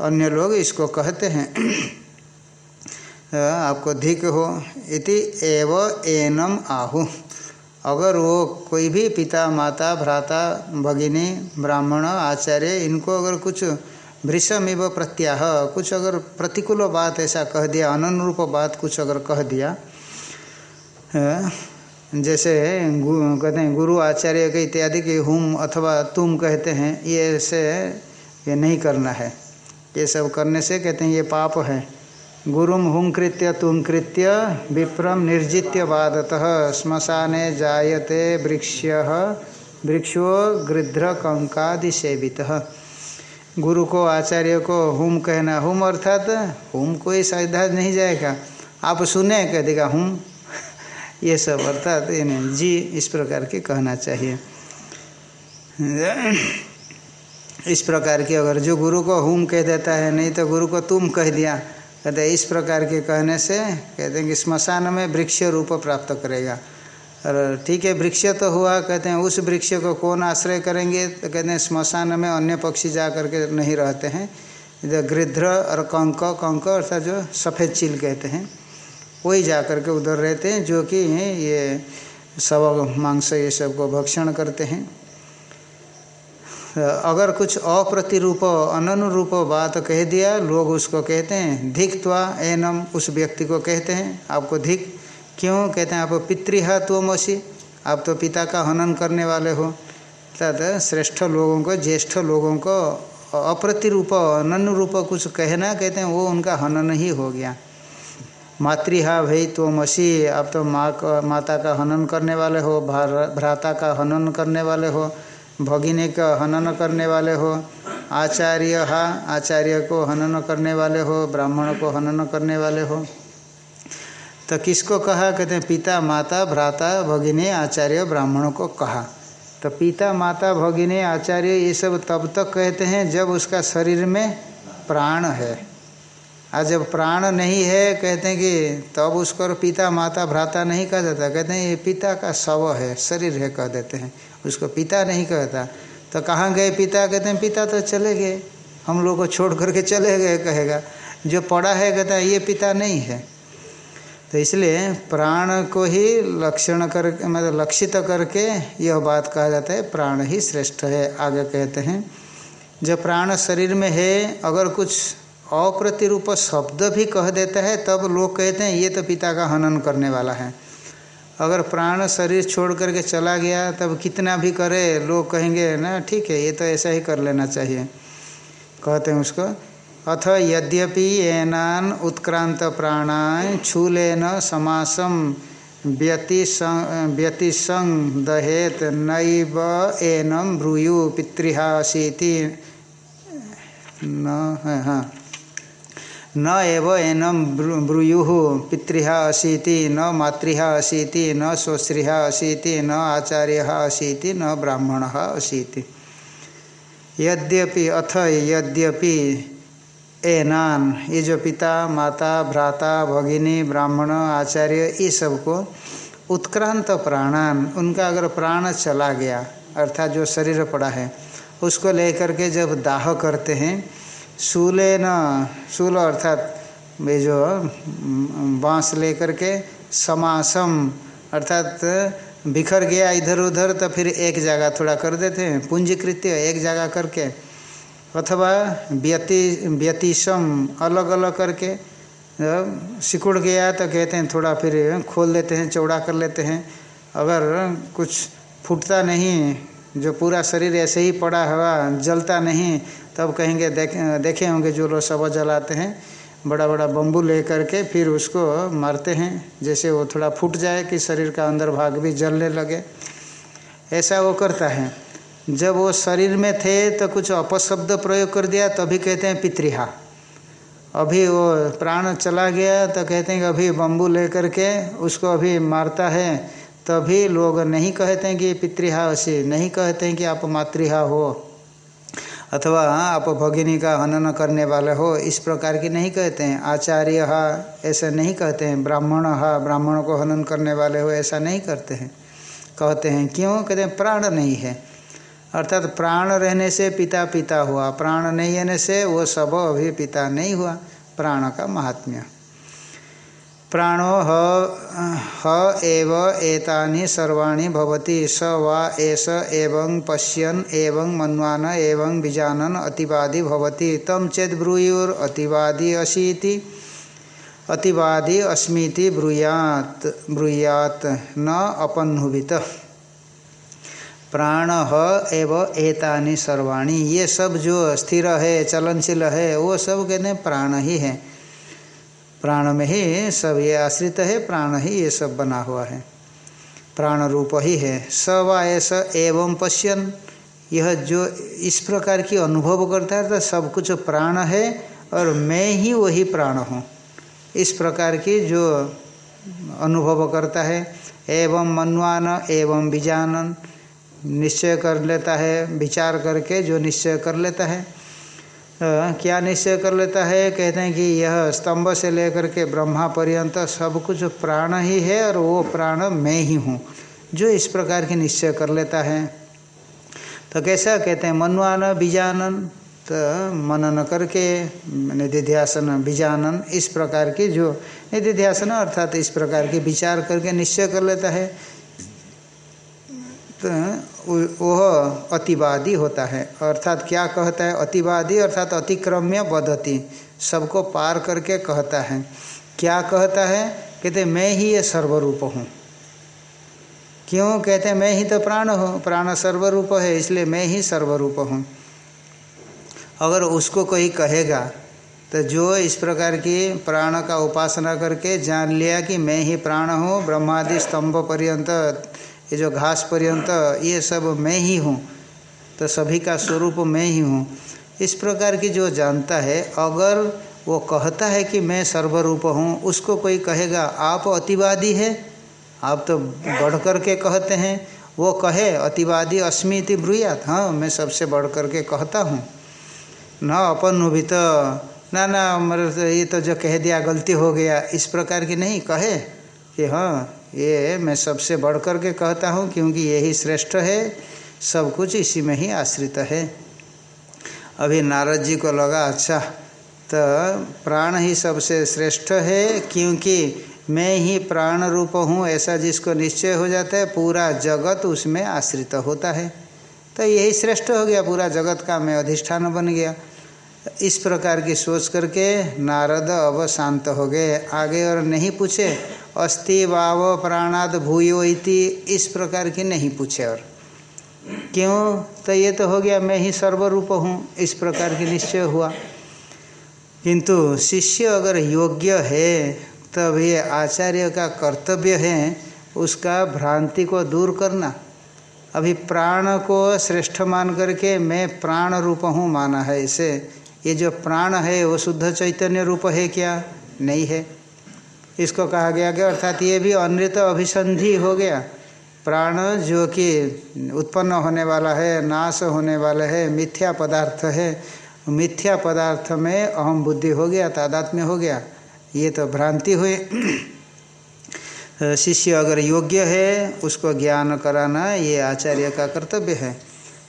S1: अन्य लोग इसको कहते हैं। आपको धिक हो, इति एव एनम आहु। अगर वो कोई भी पिता, माता, भ्राता, भगिनी, ब्राह्मण, आचार्य, इनको अगर कुछ भृषम एव प्रत्याह, कुछ अगर प्रतिकूल बात ऐसा कह दिया अनुरूप बात कुछ अगर कह दिया जैसे कहते हैं, गुरु आचार्य के इत्यादि के हुम अथवा तुम कहते हैं, ये ऐसे ये नहीं करना है। ये सब करने से कहते हैं, ये पाप है। गुरुम हुम कृत्य, तुम कृत्य, विप्रम निर्जित्य वादतः श्मशाने जायते वृक्ष, वृक्षो गृध्र कंकादि सेवित गुरु को, आचार्य को हुम कहना, हुम अर्थात हुम कोई साइधा नहीं जाएगा। आप सुने, कह देगा हुम। ये सब अर्थात जी इस प्रकार के कहना चाहिए। इस प्रकार की अगर जो गुरु को हुम कह देता है, नहीं तो गुरु को तुम कह दिया। कहते इस प्रकार के कहने से कहते हैं कि स्मशान में वृक्ष रूप प्राप्त करेगा। और ठीक है, वृक्ष तो हुआ, कहते हैं, उस वृक्ष को कौन आश्रय करेंगे? तो कहते हैं, स्मशान में अन्य पक्षी जा करके नहीं रहते हैं। इधर गृध्र और कंक कंक अर्थात जो सफ़ेद चील कहते हैं। वही जा करके उधर रहते हैं, जो कि ये सब मांस ये सबको भक्षण करते हैं। अगर कुछ अप्रतिरूप, अननुरूप बात कह दिया, लोग उसको कहते हैं धिक्वा एनम, उस व्यक्ति को कहते हैं, आपको धिक। क्यों? कहते हैं, आप पितृहा त्वमसी आप तो पिता का हनन करने वाले हो। अर्थात श्रेष्ठ लोगों को, ज्येष्ठ लोगों को अप्रतिरूप, अननुरूप कुछ कहना, कहते हैं, वो उनका हनन ही हो गया। मातृहा भई त्वमसी आप तो माँ का, माता का हनन करने वाले हो भ्राता का हनन करने वाले हो, भगिनी का हनन करने वाले हो, आचार्य हा, आचार्य को हनन करने वाले हो, ब्राह्मण को हनन करने वाले हो। तो किसको कहा? कहते हैं, पिता, माता, भ्राता, भगिनी, आचार्य, ब्राह्मणों को कहा। तो पिता, माता, भगिनी, आचार्य, ये सब तब तक कहते हैं जब उसका शरीर में प्राण है। आज जब प्राण नहीं है, कहते हैं कि तब उसको पिता, माता, भ्राता नहीं कहा जाता कहते हैं, ये पिता का शव है, शरीर है, कह देते हैं। उसको पिता नहीं कहता। तो कहाँ गए पिता? कहते हैं, पिता तो चले गए। हम लोग को छोड़ करके चले गए, कहेगा। जो पड़ा है, कहता है, ये पिता नहीं है। तो इसलिए प्राण को ही लक्षण कर मतलब लक्षित करके यह बात कहा जाता है, प्राण ही श्रेष्ठ है, आगे कहते हैं। जब प्राण शरीर में है, अगर कुछ अप्रतिरूप शब्द भी कह देता है, तब लोग कहते हैं, ये तो पिता का हनन करने वाला है। अगर प्राण शरीर छोड़ करके चला गया, तब कितना भी करे, लोग कहेंगे, ना, ठीक है, ये तो ऐसा ही कर लेना चाहिए। कहते हैं उसको, अथ यद्यपि एनान उत्क्रांत प्राणाय छूलेन समासम व्यतिसंग दहेत नैव एनम ब्रूयु पितृहासीति न हाँ। न एव एनम ब्रूयु पितृहा अशीति न मातृहा अशीति न स्वश्रीहा अशीति न आचार्य अशीति न ब्राह्मण अशीति यद्यपि अथ यद्यपि एनान, ये जो पिता, माता, भ्राता, भगिनी, ब्राह्मण, आचार्य ये सबको उत्क्रांत प्राणान, उनका अगर प्राण चला गया, अर्थात जो शरीर पड़ा है, उसको लेकर के जब दाह करते हैं शूले न शूल अर्थात वे जो बाँस लेकर के समासम, अर्थात बिखर गया इधर उधर तो फिर एक जगह थोड़ा कर देते हैं, पूंजीकृत्य एक जगह करके, अथवा व्यति व्यतिशम अलग अलग करके सिकुड़ गया तो कहते हैं थोड़ा फिर खोल देते हैं, चौड़ा कर लेते हैं, अगर कुछ फूटता नहीं, जो पूरा शरीर ऐसे ही पड़ा हुआ, जलता नहीं तब कहेंगे, देख, देखे होंगे जो लोग शव जलाते हैं बड़ा बड़ा बम्बू ले करके फिर उसको मारते हैं, जैसे वो थोड़ा फूट जाए कि शरीर का अंदर भाग भी जलने लगे। ऐसा वो करता है। जब वो शरीर में थे तो कुछ अपशब्द प्रयोग कर दिया, तभी कहते हैं पितृहा। अभी वो प्राण चला गया तो कहते हैं कि अभी बम्बू ले करके उसको अभी मारता है, तभी लोग नहीं कहते हैं कि पितृहा असी नहीं कहते हैं कि आप मातृहा हो। अथवा आप भगिनी का हनन करने वाले हो, इस प्रकार की नहीं कहते हैं। आचार्य हा, ऐसा नहीं कहते हैं। ब्राह्मण हा, ब्राह्मण को हनन करने वाले हो, ऐसा नहीं करते हैं। कहते हैं, क्यों? कहते हैं, प्राण नहीं है। अर्थात प्राण रहने से पिता पिता हुआ, प्राण नहीं रहने से वो सब अभी पिता नहीं हुआ। प्राण का महात्म्य। प्राणो ह ह एव एतानि सर्वाणि भवति। स वा एस एवं पश्यन् एवं मन्वान एवं बीजानन अतिवादी भवति। तम चेद ब्रूयुर अतिवादी अशीति, अतिवादी अस्मीति ब्रूयात ब्रूयात न अपन्हुवित प्राण एव एतानि सर्वाणि। ये सब जो स्थिर है, चलनशील है, वो सब कहते प्राण ही है। प्राण में ही सब, ये आश्रित है, प्राण ही ये सब बना हुआ है। प्राण रूप ही है। स व ऐसा एवं पश्यन। यह जो इस प्रकार की अनुभव करता है तो सब कुछ प्राण है और मैं ही वही प्राण हूँ। इस प्रकार की जो अनुभव करता है, एवं मनवान, एवं बीजानन, निश्चय कर लेता है, विचार करके जो निश्चय कर लेता है क्या निश्चय कर लेता है? कहते हैं कि यह स्तंभ से लेकर के ब्रह्मा पर्यंत सब कुछ प्राण ही है और वो प्राण मैं ही हूँ, जो इस प्रकार की निश्चय कर लेता है। तो कैसा? कहते हैं मनवान बीजानन। तो मनन करके, निधिध्यासन, बीजानन, इस प्रकार की जो निधिध्यासन अर्थात इस प्रकार की विचार करके निश्चय कर लेता है। तो वह अतिवादी होता है। अर्थात क्या कहता है? अतिवादी अर्थात अतिक्रम्य बदती सबको पार करके कहता है। क्या कहता है? कहते, मैं ही ये सर्वरूप हूँ। क्यों? कहते, मैं ही तो प्राण हूँ। प्राण सर्वरूप है, इसलिए मैं ही सर्वरूप हूँ। अगर उसको कोई कहेगा तो जो इस प्रकार की प्राण का उपासना करके जान लिया कि मैं ही प्राण हूँ, ब्रह्मादि स्तंभ पर्यंत ये जो घास पर्यंत, ये सब मैं ही हूँ तो सभी का स्वरूप मैं ही हूँ। इस प्रकार की जो जानता है, अगर वो कहता है कि मैं सर्वरूप हूँ, उसको कोई कहेगा, आप अतिवादी है? आप तो बढ़ कर के कहते हैं, वो कहे, अतिवादी अस्मी इति ब्रुयात। हाँ मैं सबसे बढ़ कर के कहता हूँ। न अपन भी तो ना ना, मेरे, ये तो जो कह दिया, गलती हो गया, इस प्रकार की नहीं, कहे कि हाँ ये मैं सबसे बढ़ कर के कहता हूँ, क्योंकि यही श्रेष्ठ है, सब कुछ इसी में ही आश्रित है। अभी नारद जी को लगा अच्छा तो प्राण ही सबसे श्रेष्ठ है, क्योंकि मैं ही प्राण रूप हूँ, ऐसा जिसको निश्चय हो जाता है, पूरा जगत उसमें आश्रित होता है। तो यही श्रेष्ठ हो गया, पूरा जगत का मैं अधिष्ठान बन गया। इस प्रकार की सोच करके नारद अब शांत हो गए। आगे और नहीं पूछे अस्ति वाव प्राणाद भूयो इति इस प्रकार की नहीं पूछे और। क्यों? तो ये तो हो गया, मैं ही सर्वरूप हूँ, इस प्रकार की निश्चय हुआ। किंतु शिष्य अगर योग्य है, तब ये आचार्य का कर्तव्य है उसका भ्रांति को दूर करना। अभी प्राण को श्रेष्ठ मान करके मैं प्राण रूप हूँ, माना है इसे। ये जो प्राण है, वो शुद्ध चैतन्य रूप है क्या? नहीं है। इसको कहा गया कि अर्थात ये भी अनृत अभिसंधि हो गया। प्राण जो कि उत्पन्न होने वाला है, नाश होने वाला है, मिथ्या पदार्थ है, मिथ्या पदार्थ में अहम बुद्धि हो गया, तादात्म्य हो गया। ये तो भ्रांति हुई। शिष्य अगर योग्य है, उसको ज्ञान कराना ये आचार्य का कर्तव्य है।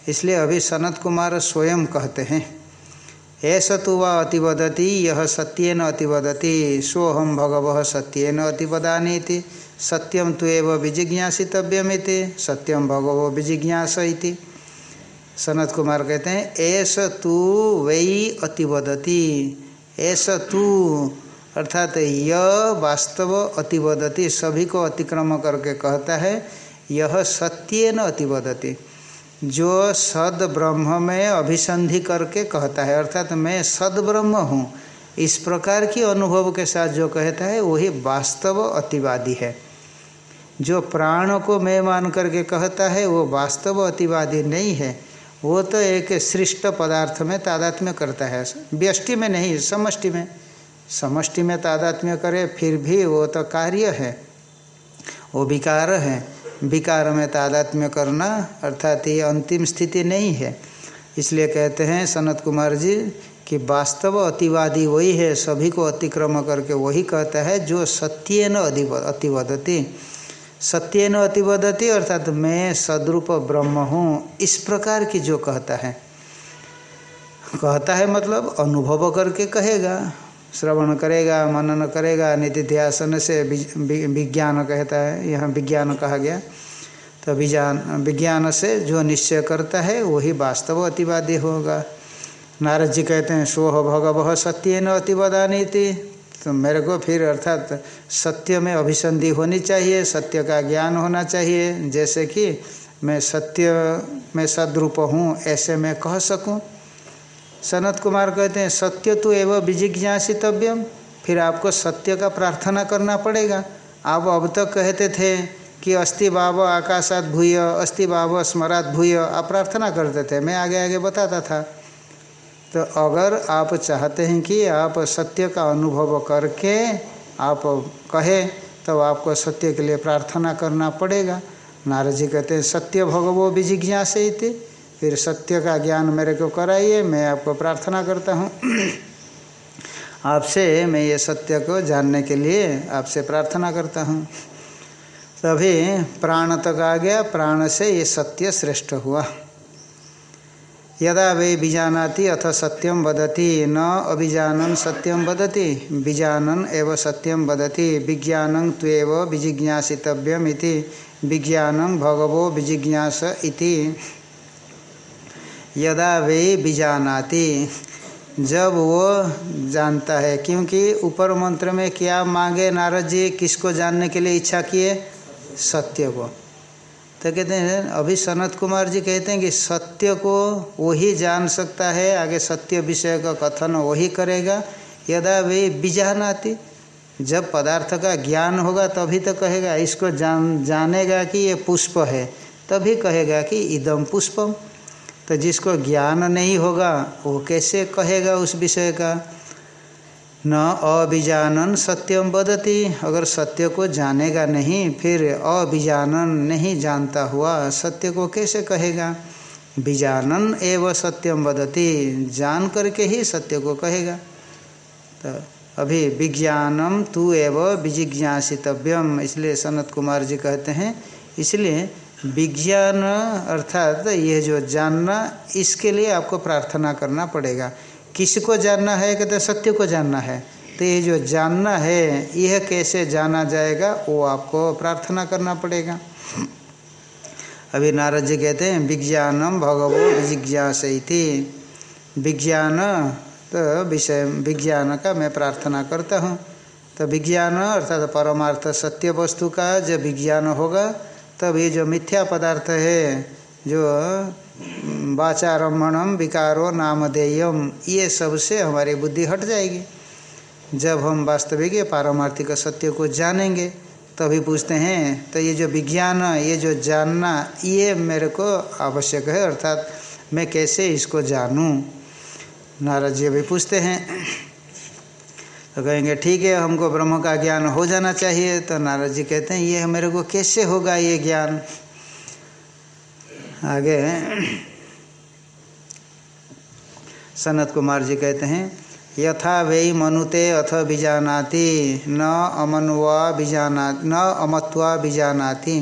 S1: इसलिए अभी सनत कुमार स्वयं कहते हैं। ऐस तो व अतिवदति यह सत्यन अतिवदति सोहम भगव सत्यन अतिवदानी सत्यम तो एव विजिज्ञासितव्यमिति सत्यम भगवो विजिज्ञास सनत कुमार कहते हैं ऐस तू वही अतिवदति। ऐस तू, अर्थात यह वास्तव अतिवदति, सभी को अतिक्रम करके कहता है यह सत्यन अतिवदति। जो सद ब्रह्म में अभिसंधि करके कहता है, अर्थात मैं सद ब्रह्म हूँ, इस प्रकार की अनुभव के साथ जो कहता है, वही वास्तव अतिवादी है। जो प्राण को मैं मान करके कहता है, वो वास्तव अतिवादी नहीं है। वो तो एक सृष्ट पदार्थ में तादात्म्य करता है। व्यष्टि में नहीं, समष्टि में। समष्टि में तादात्म्य करे, फिर भी वो तो कार्य है, वो विकार है। विकार में तादात्म्य करना अर्थात ये अंतिम स्थिति नहीं है। इसलिए कहते हैं सनत कुमार जी कि वास्तव अतिवादी वही है, सभी को अतिक्रम करके वही कहता है जो सत्य न अतिवदती। सत्य न अतिवदती अर्थात मैं सदरूप ब्रह्म हूँ, इस प्रकार की जो कहता है। कहता है मतलब अनुभव करके कहेगा। श्रवण करेगा, मनन करेगा, निधिध्यासन से विज्ञान कहता है, यहाँ विज्ञान कहा गया। तो विज्ञान विज्ञान से जो निश्चय करता है, वही वास्तव अतिवादी होगा। नारद जी कहते हैं, सोह भगव सत्य न अतिवदानी थी तो मेरे को फिर अर्थात सत्य में अभिसंधि होनी चाहिए, सत्य का ज्ञान होना चाहिए। जैसे कि मैं सत्य, में सदरूप हूँ, ऐसे मैं कह सकूँ। सनत कुमार कहते हैं, सत्य तो एवं विजिज्ञासितव्यम। फिर आपको सत्य का प्रार्थना करना पड़ेगा। आप अब तक कहते थे कि अस्थि भाव आकाशात भूय अस्थि भाव स्मरात भूय। आप प्रार्थना करते थे। मैं आगे आगे बताता था। तो अगर आप चाहते हैं कि आप सत्य का अनुभव करके आप कहे तो आपको सत्य के लिए प्रार्थना करना पड़ेगा। नारद जी कहते हैं, सत्य भगवो विजिज्ञासे फिर सत्य का ज्ञान मेरे को कराइए, मैं आपको प्रार्थना करता हूँ। आपसे मैं ये सत्य को जानने के लिए आपसे प्रार्थना करता हूँ। तभी प्राण तक आ गया, प्राण से ये सत्य श्रेष्ठ हुआ। यदा वे बीजानाति अथ सत्यम वदति, न अभिजानन सत्यम वदति, बीजानन एव सत्यम वदति, विज्ञानं त्वेव विजिज्ञासितव्यम विज्ञानं भगवो विजिज्ञास यदा वे बीजानाति, जब वो जानता है, क्योंकि ऊपर मंत्र में क्या मांगे, नारद जी, किसको जानने के लिए इच्छा किए? सत्य को। तो कहते हैं, अभी सनत कुमार जी कहते हैं कि सत्य को वही जान सकता है, आगे सत्य विषय का कथन वही करेगा। यदा वे बीजानाती, जब पदार्थ का ज्ञान होगा, तभी तो कहेगा, इसको जान, जानेगा कि ये पुष्प है। तभी कहेगा कि इदम पुष्पम। तो जिसको ज्ञान नहीं होगा, वो कैसे कहेगा उस विषय का? न अभिजानन सत्यम बदती अगर सत्य को जानेगा नहीं, फिर अभिजानन नहीं जानता हुआ सत्य को कैसे कहेगा? बीजानन एवं सत्यम बदती जान करके ही सत्य को कहेगा। तो अभी विज्ञानम तू एव विजिज्ञासितव्यम, इसलिए सनत कुमार जी कहते हैं। इसलिए विज्ञान अर्थात ये जो जानना, इसके लिए आपको प्रार्थना करना पड़ेगा। किसको जानना है? कहते सत्य को जानना है। तो ये जो जानना है, यह कैसे जाना जाएगा, वो आपको प्रार्थना करना पड़ेगा। अभी नारद जी कहते हैं, विज्ञानम भगवो विजिज्ञास विज्ञान तो विषय, विज्ञान का मैं प्रार्थना करता हूँ। तो विज्ञान अर्थात परमार्थ सत्य वस्तु का जब विज्ञान होगा तब ये जो मिथ्या पदार्थ है, जो वाचारम्भणम विकारो, नामधेयम, ये सबसे हमारी बुद्धि हट जाएगी। जब हम वास्तविक पारमार्थिक सत्य को जानेंगे, तभी पूछते हैं तो ये जो विज्ञान, ये जो जानना, ये मेरे को आवश्यक है, अर्थात मैं कैसे इसको जानूं? नारद जी अभी पूछते हैं तो कहेंगे, ठीक है, हमको ब्रह्म का ज्ञान हो जाना चाहिए। तो नारद जी कहते हैं, ये मेरे को कैसे होगा ये ज्ञान? आगे, सनत कुमार जी कहते हैं, यथा वे मनुते अथ बीजानाति, न अमनुवा बीजाना, न अमत्वा बीजानाति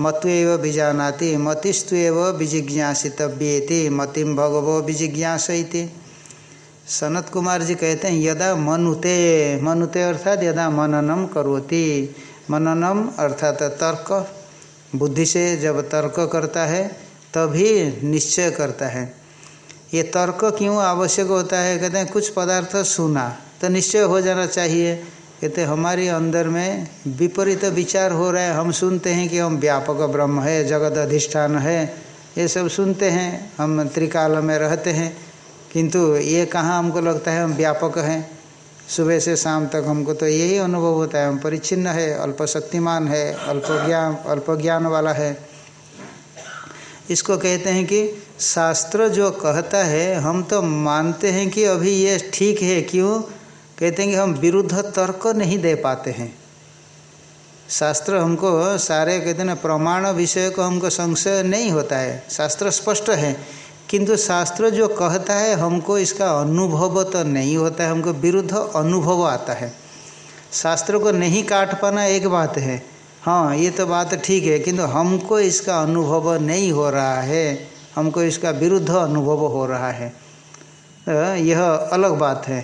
S1: मत्व बीजानाति मतिस्व विजिज्ञासितव्येति मतिम भगवो विजिज्ञास सनत कुमार जी कहते हैं, यदा मनुते मनुते अर्थात यदा मननम करोति। मननम अर्थात तर्क, बुद्धि से जब तर्क करता है, तभी निश्चय करता है। ये तर्क क्यों आवश्यक होता है? कहते हैं, कुछ पदार्थ सुना तो निश्चय हो जाना चाहिए। कहते हमारे अंदर में विपरीत विचार हो रहा है। हम सुनते हैं कि हम व्यापक ब्रह्म है, जगत अधिष्ठान है। ये सब सुनते हैं, हम त्रिकाल में रहते हैं। किंतु ये कहाँ हमको लगता है हम व्यापक हैं? सुबह से शाम तक हमको तो यही अनुभव होता है। हम परिच्छिन्न है अल्प शक्तिमान है अल्प ज्ञान अल्प ज्ञान वाला है। इसको कहते हैं कि शास्त्र जो कहता है, हम तो मानते हैं कि अभी ये ठीक है। क्यों? कहते हैं कि हम विरुद्ध तर्क नहीं दे पाते हैं। शास्त्र हमको सारे, कहते हैं प्रमाण विषय को हमको संशय नहीं होता है। शास्त्र स्पष्ट है। किंतु शास्त्र जो कहता है, हमको इसका अनुभव तो नहीं होता है, हमको विरुद्ध अनुभव आता है। शास्त्र को नहीं काट पाना एक बात है। हाँ ये तो बात ठीक है, किंतु हमको इसका अनुभव नहीं हो रहा है। हमको इसका विरुद्ध अनुभव हो रहा है। यह अलग बात है।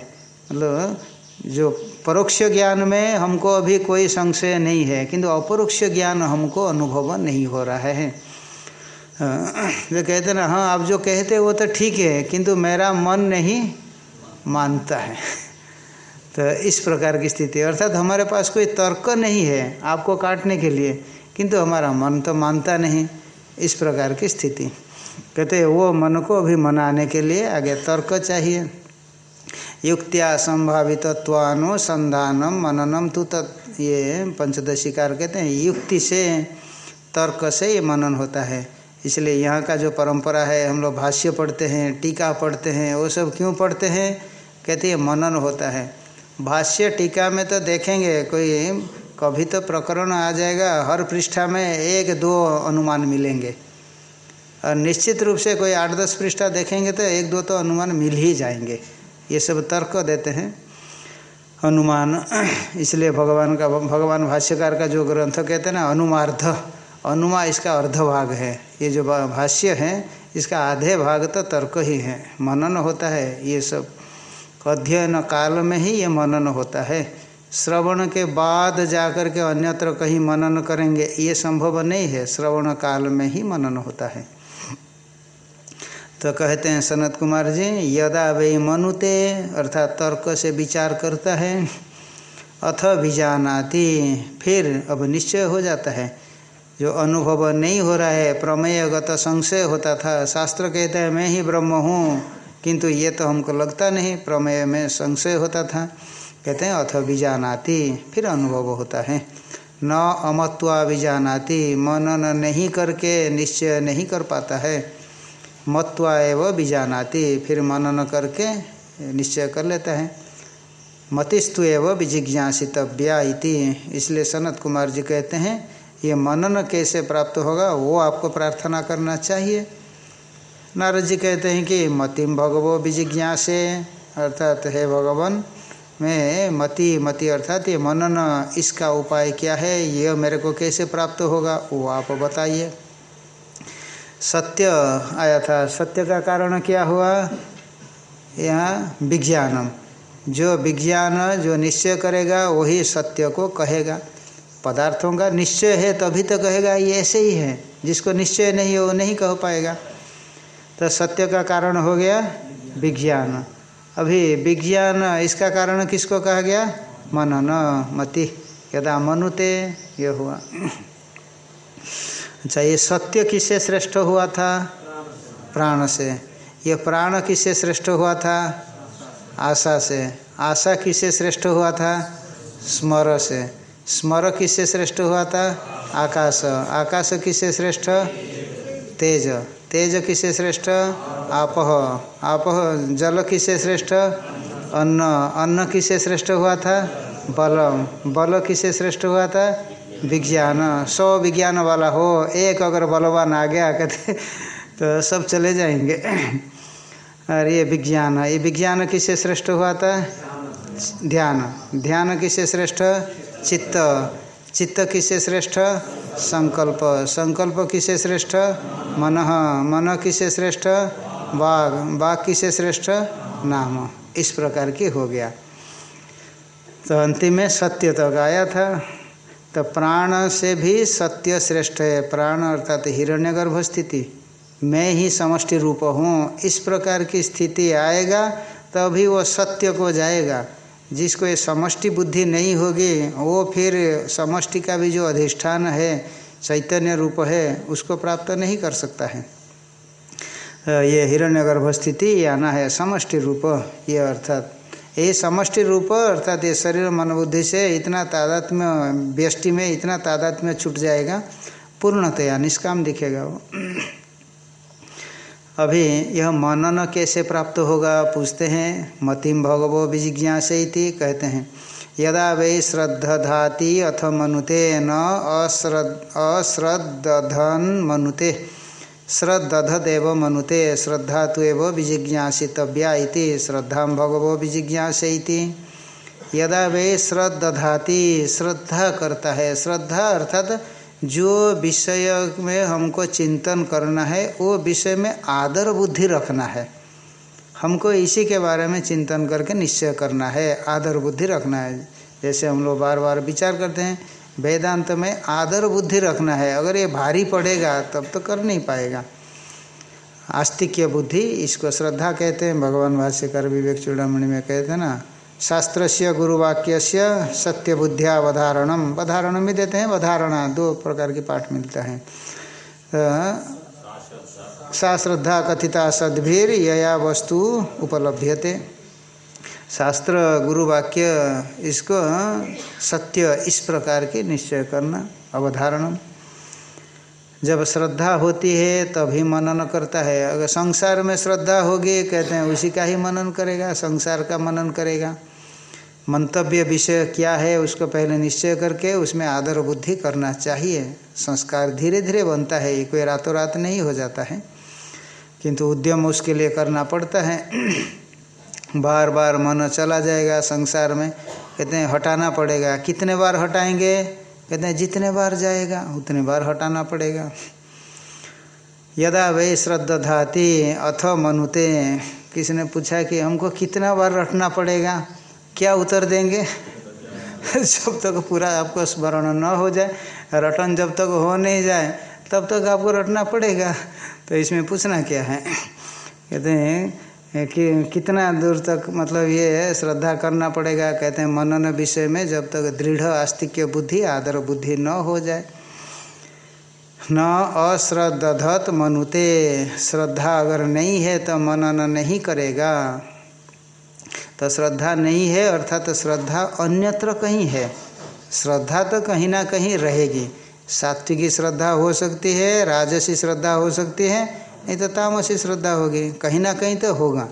S1: मतलब जो परोक्ष ज्ञान में हमको अभी कोई संशय नहीं है, किंतु अपरोक्ष ज्ञान हमको अनुभव नहीं हो रहा है। जो कहते ना हाँ आप जो कहते वो तो ठीक है, किंतु मेरा मन नहीं मानता है। तो इस प्रकार की स्थिति अर्थात हमारे पास कोई तर्क नहीं है आपको काटने के लिए, किंतु हमारा मन तो मानता नहीं। इस प्रकार की स्थिति। कहते वो मन को अभी मनाने के लिए आगे तर्क चाहिए। युक्त्या संभावित्वानुसंधानम मननम तु तत्, ये पंचदशिकार कहते हैं, युक्ति से, तर्क से ये मनन होता है। इसलिए यहाँ का जो परंपरा है, हम लोग भाष्य पढ़ते हैं, टीका पढ़ते हैं, वो सब क्यों पढ़ते हैं? कहते हैं, मनन होता है। भाष्य टीका में तो देखेंगे, कोई कभी तो प्रकरण आ जाएगा, हर पृष्ठा में एक दो अनुमान मिलेंगे। और निश्चित रूप से कोई आठ दस पृष्ठा देखेंगे तो एक दो तो अनुमान मिल ही जाएँगे। ये सब तर्क देते हैं, अनुमान। इसलिए भगवान का, भगवान भाष्यकार का जो ग्रंथ कहते हैं ना अनुमार्ध अनुमा इसका अर्ध भाग है। ये जो भाष्य है, इसका आधे भाग तो तर्क ही है। मनन होता है, ये सब। अध्ययन काल में ही ये मनन होता है। श्रवण के बाद जाकर के अन्यत्र कहीं मनन करेंगे, ये संभव नहीं है। श्रवण काल में ही मनन होता है। तो कहते हैं सनत कुमार जी, यदा वे मनुते, अर्थात तर्क से विचार करता है, अथ बीजानाति फिर अब निश्चय हो जाता है। जो अनुभव नहीं हो रहा है, प्रमेयगत संशय होता था। शास्त्र कहते हैं, मैं ही ब्रह्म हूँ। किंतु ये तो हमको लगता नहीं, प्रमेय में संशय होता था। कहते हैं, अथ बीजानाति फिर अनुभव होता है। न अमत्वा बीजानाति मनन नहीं करके निश्चय नहीं कर पाता है। मत्वा एवं बीजानाति फिर मनन करके निश्चय कर लेता है। मतिस्तु एवं विजिज्ञासितव्या इसलिए सनत कुमार जी कहते हैं ये मनन कैसे प्राप्त होगा, वो आपको प्रार्थना करना चाहिए। नारद जी कहते हैं कि मतिम भगवो विजिज्ञासे, अर्थात हे भगवान, मैं मति मति अर्थात ये मनन, इसका उपाय क्या है, ये मेरे को कैसे प्राप्त होगा, वो आप बताइए। सत्य आया था, सत्य का कारण क्या हुआ? यहाँ विज्ञानम, जो विज्ञान, जो निश्चय करेगा, वही सत्य को कहेगा। पदार्थों का निश्चय है, तभी तो कहेगा, ये ऐसे ही है। जिसको निश्चय नहीं हो नहीं कह पाएगा। तो सत्य का कारण हो गया विज्ञान। अभी विज्ञान, इसका कारण किसको कहा गया? मनन, मति। यदा मनुते, ये हुआ। अच्छा ये सत्य किससे श्रेष्ठ हुआ था? प्राण से। ये प्राण किससे श्रेष्ठ हुआ था? आशा से। आशा किससे श्रेष्ठ हुआ था? स्मर से। स्मर किससे श्रेष्ठ हुआ था? आकाश। आकाश किससे श्रेष्ठ? तेज। तेज किससे श्रेष्ठ? आपह। आप जल किससे श्रेष्ठ? अन्न। अन्न किससे श्रेष्ठ हुआ था? बल। बल किससे श्रेष्ठ हुआ था? विज्ञान। सौ विज्ञान वाला हो, एक अगर बलवान आ गया, कहते तो सब चले जाएँगे। और ये विज्ञान। ये विज्ञान किससे श्रेष्ठ हुआ था? ध्यान। ध्यान किससे श्रेष्ठ? चित्त। चित्त किससे श्रेष्ठ? संकल्प। संकल्प किससे श्रेष्ठ? मन। मन किससे श्रेष्ठ? बाघ बाघ किससे श्रेष्ठ? नाम। इस प्रकार की हो गया। तो अंतिम में सत्य तक आया था। तो प्राण से भी सत्य श्रेष्ठ है। प्राण अर्थात हिरण्यगर्भ स्थिति मैं ही समष्टि रूप हूँ। इस प्रकार की स्थिति आएगा, तभी वो सत्य को जाएगा। जिसको ये समष्टि बुद्धि नहीं होगी, वो फिर समष्टि का भी जो अधिष्ठान है, चैतन्य रूप है, उसको प्राप्त नहीं कर सकता है। ये हिरण्यगर्भ स्थिति आना है, समष्टि रूप, ये अर्थात। ये समष्टि रूप, अर्थात ये शरीर मन बुद्धि से इतना तादात्म्य, व्यष्टि में इतना तादात्म्य छूट जाएगा, पूर्णतया निष्काम दिखेगा वो। अभी यह मनन कैसे प्राप्त होगा? पूछते हैं मतिम भगवो विजिज्ञासे कहते हैं, यदा वे श्रद्धाति अथ मनुते न अश्रद्ध अश्रद्धन मनुते श्रद्धदेव मनुते श्रद्धा तो एव विजिज्ञासितव्या इति श्रद्धा भगवो विजिज्ञास यदा वे श्रद्धाति श्रद्धा करता है, श्रद्धा अर्थात जो विषय में हमको चिंतन करना है, वो विषय में आदर बुद्धि रखना है। हमको इसी के बारे में चिंतन करके निश्चय करना है, आदर बुद्धि रखना है। जैसे हम लोग बार बार विचार करते हैं, वेदांत में आदर बुद्धि रखना है। अगर ये भारी पड़ेगा, तब तो कर नहीं पाएगा। आस्तिक्य बुद्धि, इसको श्रद्धा कहते हैं, भगवान भाष्यकर विवेक चूड़ामणि में कहते हैं ना शास्त्र से गुरुवाक्य से सत्य बुद्धिया वधारणम भी देते हैं, वधारणा दो प्रकार के पाठ मिलता है। सा श्रद्धा कथिता सद्भीर यया वस्तु उपलभ्यते। शास्त्र गुरुवाक्य, इसको सत्य इस प्रकार के निश्चय करना अवधारणम। जब श्रद्धा होती है, तभी मनन करता है। अगर संसार में श्रद्धा होगी, कहते हैं, उसी का ही मनन करेगा, संसार का मनन करेगा। मंतव्य विषय क्या है उसको पहले निश्चय करके उसमें आदर बुद्धि करना चाहिए। संस्कार धीरे धीरे बनता है, ये कोई रातों रात नहीं हो जाता है। किंतु उद्यम उसके लिए करना पड़ता है। बार बार मन चला जाएगा संसार में। कहते हैं, हटाना पड़ेगा। कितने बार हटाएँगे? कहते हैं, जितने बार जाएगा, उतने बार हटाना पड़ेगा। यदा वे श्रद्धाति अथ मनुते, किसी ने पूछा कि हमको कितना बार रटना पड़ेगा? क्या उत्तर देंगे? जब तक पूरा आपको स्मरण न हो जाए, रटन जब तक हो नहीं जाए, तब तक आपको रटना पड़ेगा। तो इसमें पूछना क्या है? कहते हैं कि कितना दूर तक मतलब ये श्रद्धा करना पड़ेगा। कहते हैं, मनन विषय में जब तक दृढ़ आस्तिक्य बुद्धि, आदर बुद्धि न हो जाए। न अश्रद्धत मनुते, श्रद्धा अगर नहीं है तो मनन नहीं करेगा। तो श्रद्धा नहीं है, अर्थात तो श्रद्धा अन्यत्र कहीं है। श्रद्धा तो कहीं ना कहीं रहेगी। सात्विकी श्रद्धा हो सकती है, राजसी श्रद्धा हो सकती है, नहीं तो तामसी श्रद्धा होगी, कहीं ना कहीं तो होगा।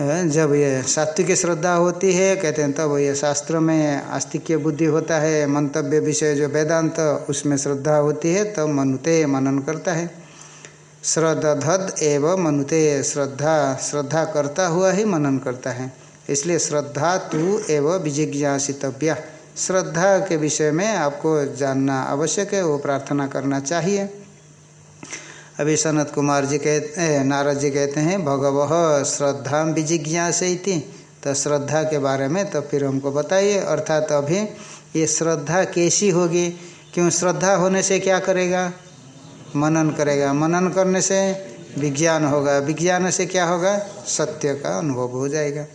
S1: जब ये सात्विक श्रद्धा होती है, कहते हैं तब ये शास्त्र में आस्तिक्य बुद्धि होता है, मंतव्य विषय जो वेदांत, उसमें श्रद्धा होती है, तब तो मनुते मनन करता है। श्रद्धध एव मनुते। श्रद्धा श्रद्धा करता हुआ ही मनन करता है। इसलिए श्रद्धा तू एव विजिज्ञासितव्या। श्रद्धा के विषय में आपको जानना आवश्यक है, वो प्रार्थना करना चाहिए। अभी सनत कुमार जी कहते नारद जी कहते हैं, भगव श्रद्धा विजिज्ञास तो श्रद्धा के बारे में तो फिर हमको बताइए। अर्थात अभी ये श्रद्धा कैसी होगी? क्यों श्रद्धा होने से क्या करेगा? मनन करेगा। मनन करने से विज्ञान होगा। विज्ञान से क्या होगा? सत्य का अनुभव हो जाएगा।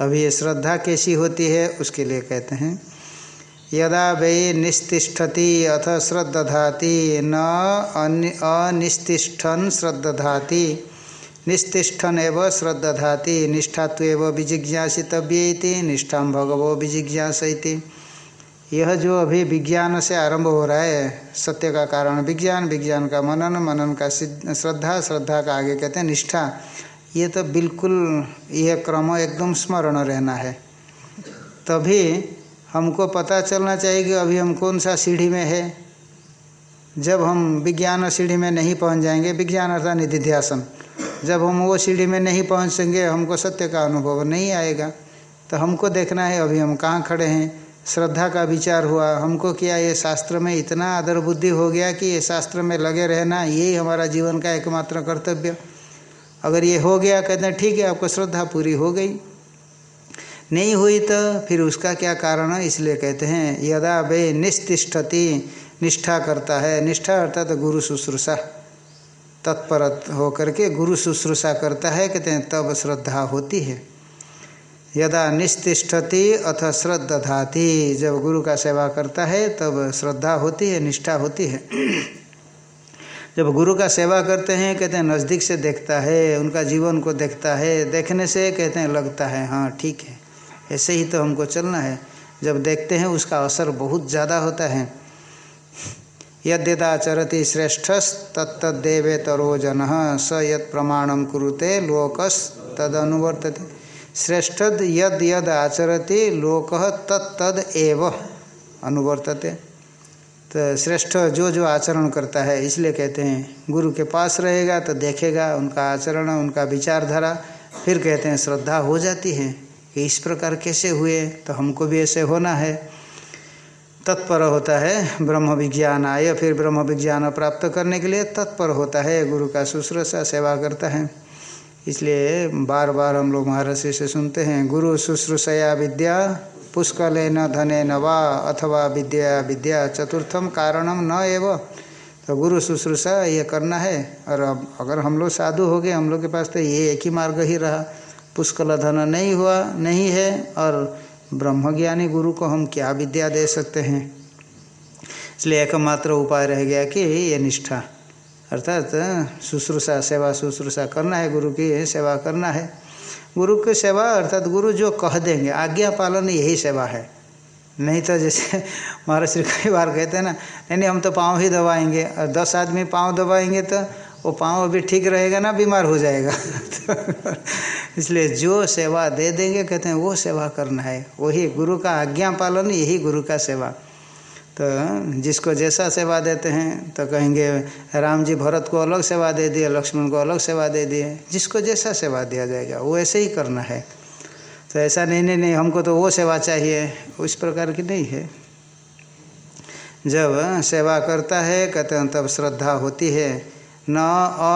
S1: अभी ये श्रद्धा कैसी होती है, उसके लिए कहते हैं, यदा वै निस्तिष्ठति अथ श्रद्धाति, न अनिस्तिष्ठन श्रद्धाति। निस्तिष्ठन एव श्रद्धाति, निष्ठात्व विजिज्ञासितव्य निष्ठा भगवो विजिज्ञास यह जो अभी विज्ञान से आरंभ हो रहा है, सत्य का कारण, विज्ञान विज्ञान का मनन मनन का श्रद्धा श्रद्धा का आगे कहते हैं निष्ठा, ये तो बिल्कुल, यह क्रम एकदम स्मरण रहना है। तभी हमको पता चलना चाहिए कि अभी हम कौन सा सीढ़ी में है। जब हम विज्ञान सीढ़ी में नहीं पहुँच जाएँगे, विज्ञान अर्थात निधिध्यासन, जब हम वो सीढ़ी में नहीं पहुँचेंगे, हमको सत्य का अनुभव नहीं आएगा। तो हमको देखना है, अभी हम कहाँ खड़े हैं श्रद्धा का विचार हुआ। हमको क्या ये शास्त्र में इतना आदर बुद्धि हो गया कि ये शास्त्र में लगे रहना यही हमारा जीवन का एकमात्र कर्तव्य। अगर ये हो गया, कहते हैं, ठीक है, आपको श्रद्धा पूरी हो गई। नहीं हुई तो फिर उसका क्या कारण है? इसलिए कहते हैं, यदा वे निस्तिष्ठति निष्ठा करता है। निष्ठा अर्थात तो गुरु शुश्रूषा। तत्परत होकर के गुरु शुश्रूषा करता है, कहते हैं, तब श्रद्धा होती है। यदा निस्तिष्ठति अथ श्रद्धाति जब गुरु का सेवा करता है, तब श्रद्धा होती है, निष्ठा होती है। जब गुरु का सेवा करते हैं, कहते हैं, नज़दीक से देखता है, उनका जीवन को देखता है, देखने से कहते हैं, लगता है हाँ ठीक है। ऐसे ही तो हमको चलना है। जब देखते हैं, उसका असर बहुत ज़्यादा होता है। यद्यदाचरति श्रेष्ठ तत्तदेवे तरो जन स यद प्रमाणम कुरुते लोकस तद श्रेष्ठ यद यद आचरति, लोक तत्तद एव अनुवर्तते। तो श्रेष्ठ जो जो आचरण करता है, इसलिए कहते हैं, गुरु के पास रहेगा तो देखेगा उनका आचरण, उनका विचारधारा, फिर कहते हैं, श्रद्धा हो जाती है कि इस प्रकार कैसे हुए तो हमको भी ऐसे होना है। तत्पर होता है, ब्रह्म विज्ञान आय, फिर ब्रह्म विज्ञान प्राप्त करने के लिए तत्पर होता है, गुरु का शुश्रूषा, सेवा करता है। इसलिए बार बार हम लोग महर्षि से सुनते हैं, गुरु शुश्रूषया विद्या पुष्कल न धने न वा अथवा विद्या विद्या चतुर्थम कारणम न एव। तो गुरु शुश्रूषा ये करना है, और अब अगर हम लोग साधु हो गए, हम लोग के पास तो ये एक ही मार्ग ही रहा। पुष्कल धन नहीं हुआ, नहीं है, और ब्रह्मज्ञानी गुरु को हम क्या विद्या दे सकते हैं? इसलिए एकमात्र उपाय रह गया कि ये निष्ठा। अर्थात शुश्रूषा, सेवा शुश्रूषा करना है, गुरु की सेवा करना है। गुरु की सेवा, अर्थात गुरु जो कह देंगे, आज्ञा पालन यही सेवा है। नहीं तो जैसे महाराज श्री कई बार कहते हैं ना, नहीं नहीं, हम तो पाँव ही दबाएँगे, और दस आदमी पाँव दबाएँगे तो वो पाँव अभी ठीक रहेगा ना, बीमार हो जाएगा। तो इसलिए जो सेवा दे देंगे, कहते हैं, वो सेवा करना है। वही गुरु का आज्ञा पालन, यही गुरु का सेवा। तो जिसको जैसा सेवा देते हैं तो कहेंगे, राम जी भरत को अलग सेवा दे दिए, लक्ष्मण को अलग सेवा दे दिए। जिसको जैसा सेवा दिया जाएगा, वो ऐसे ही करना है। तो ऐसा नहीं नहीं नहीं, हमको तो वो सेवा चाहिए। उस प्रकार की नहीं है। जब सेवा करता है, कहते हैं, तब श्रद्धा होती है। न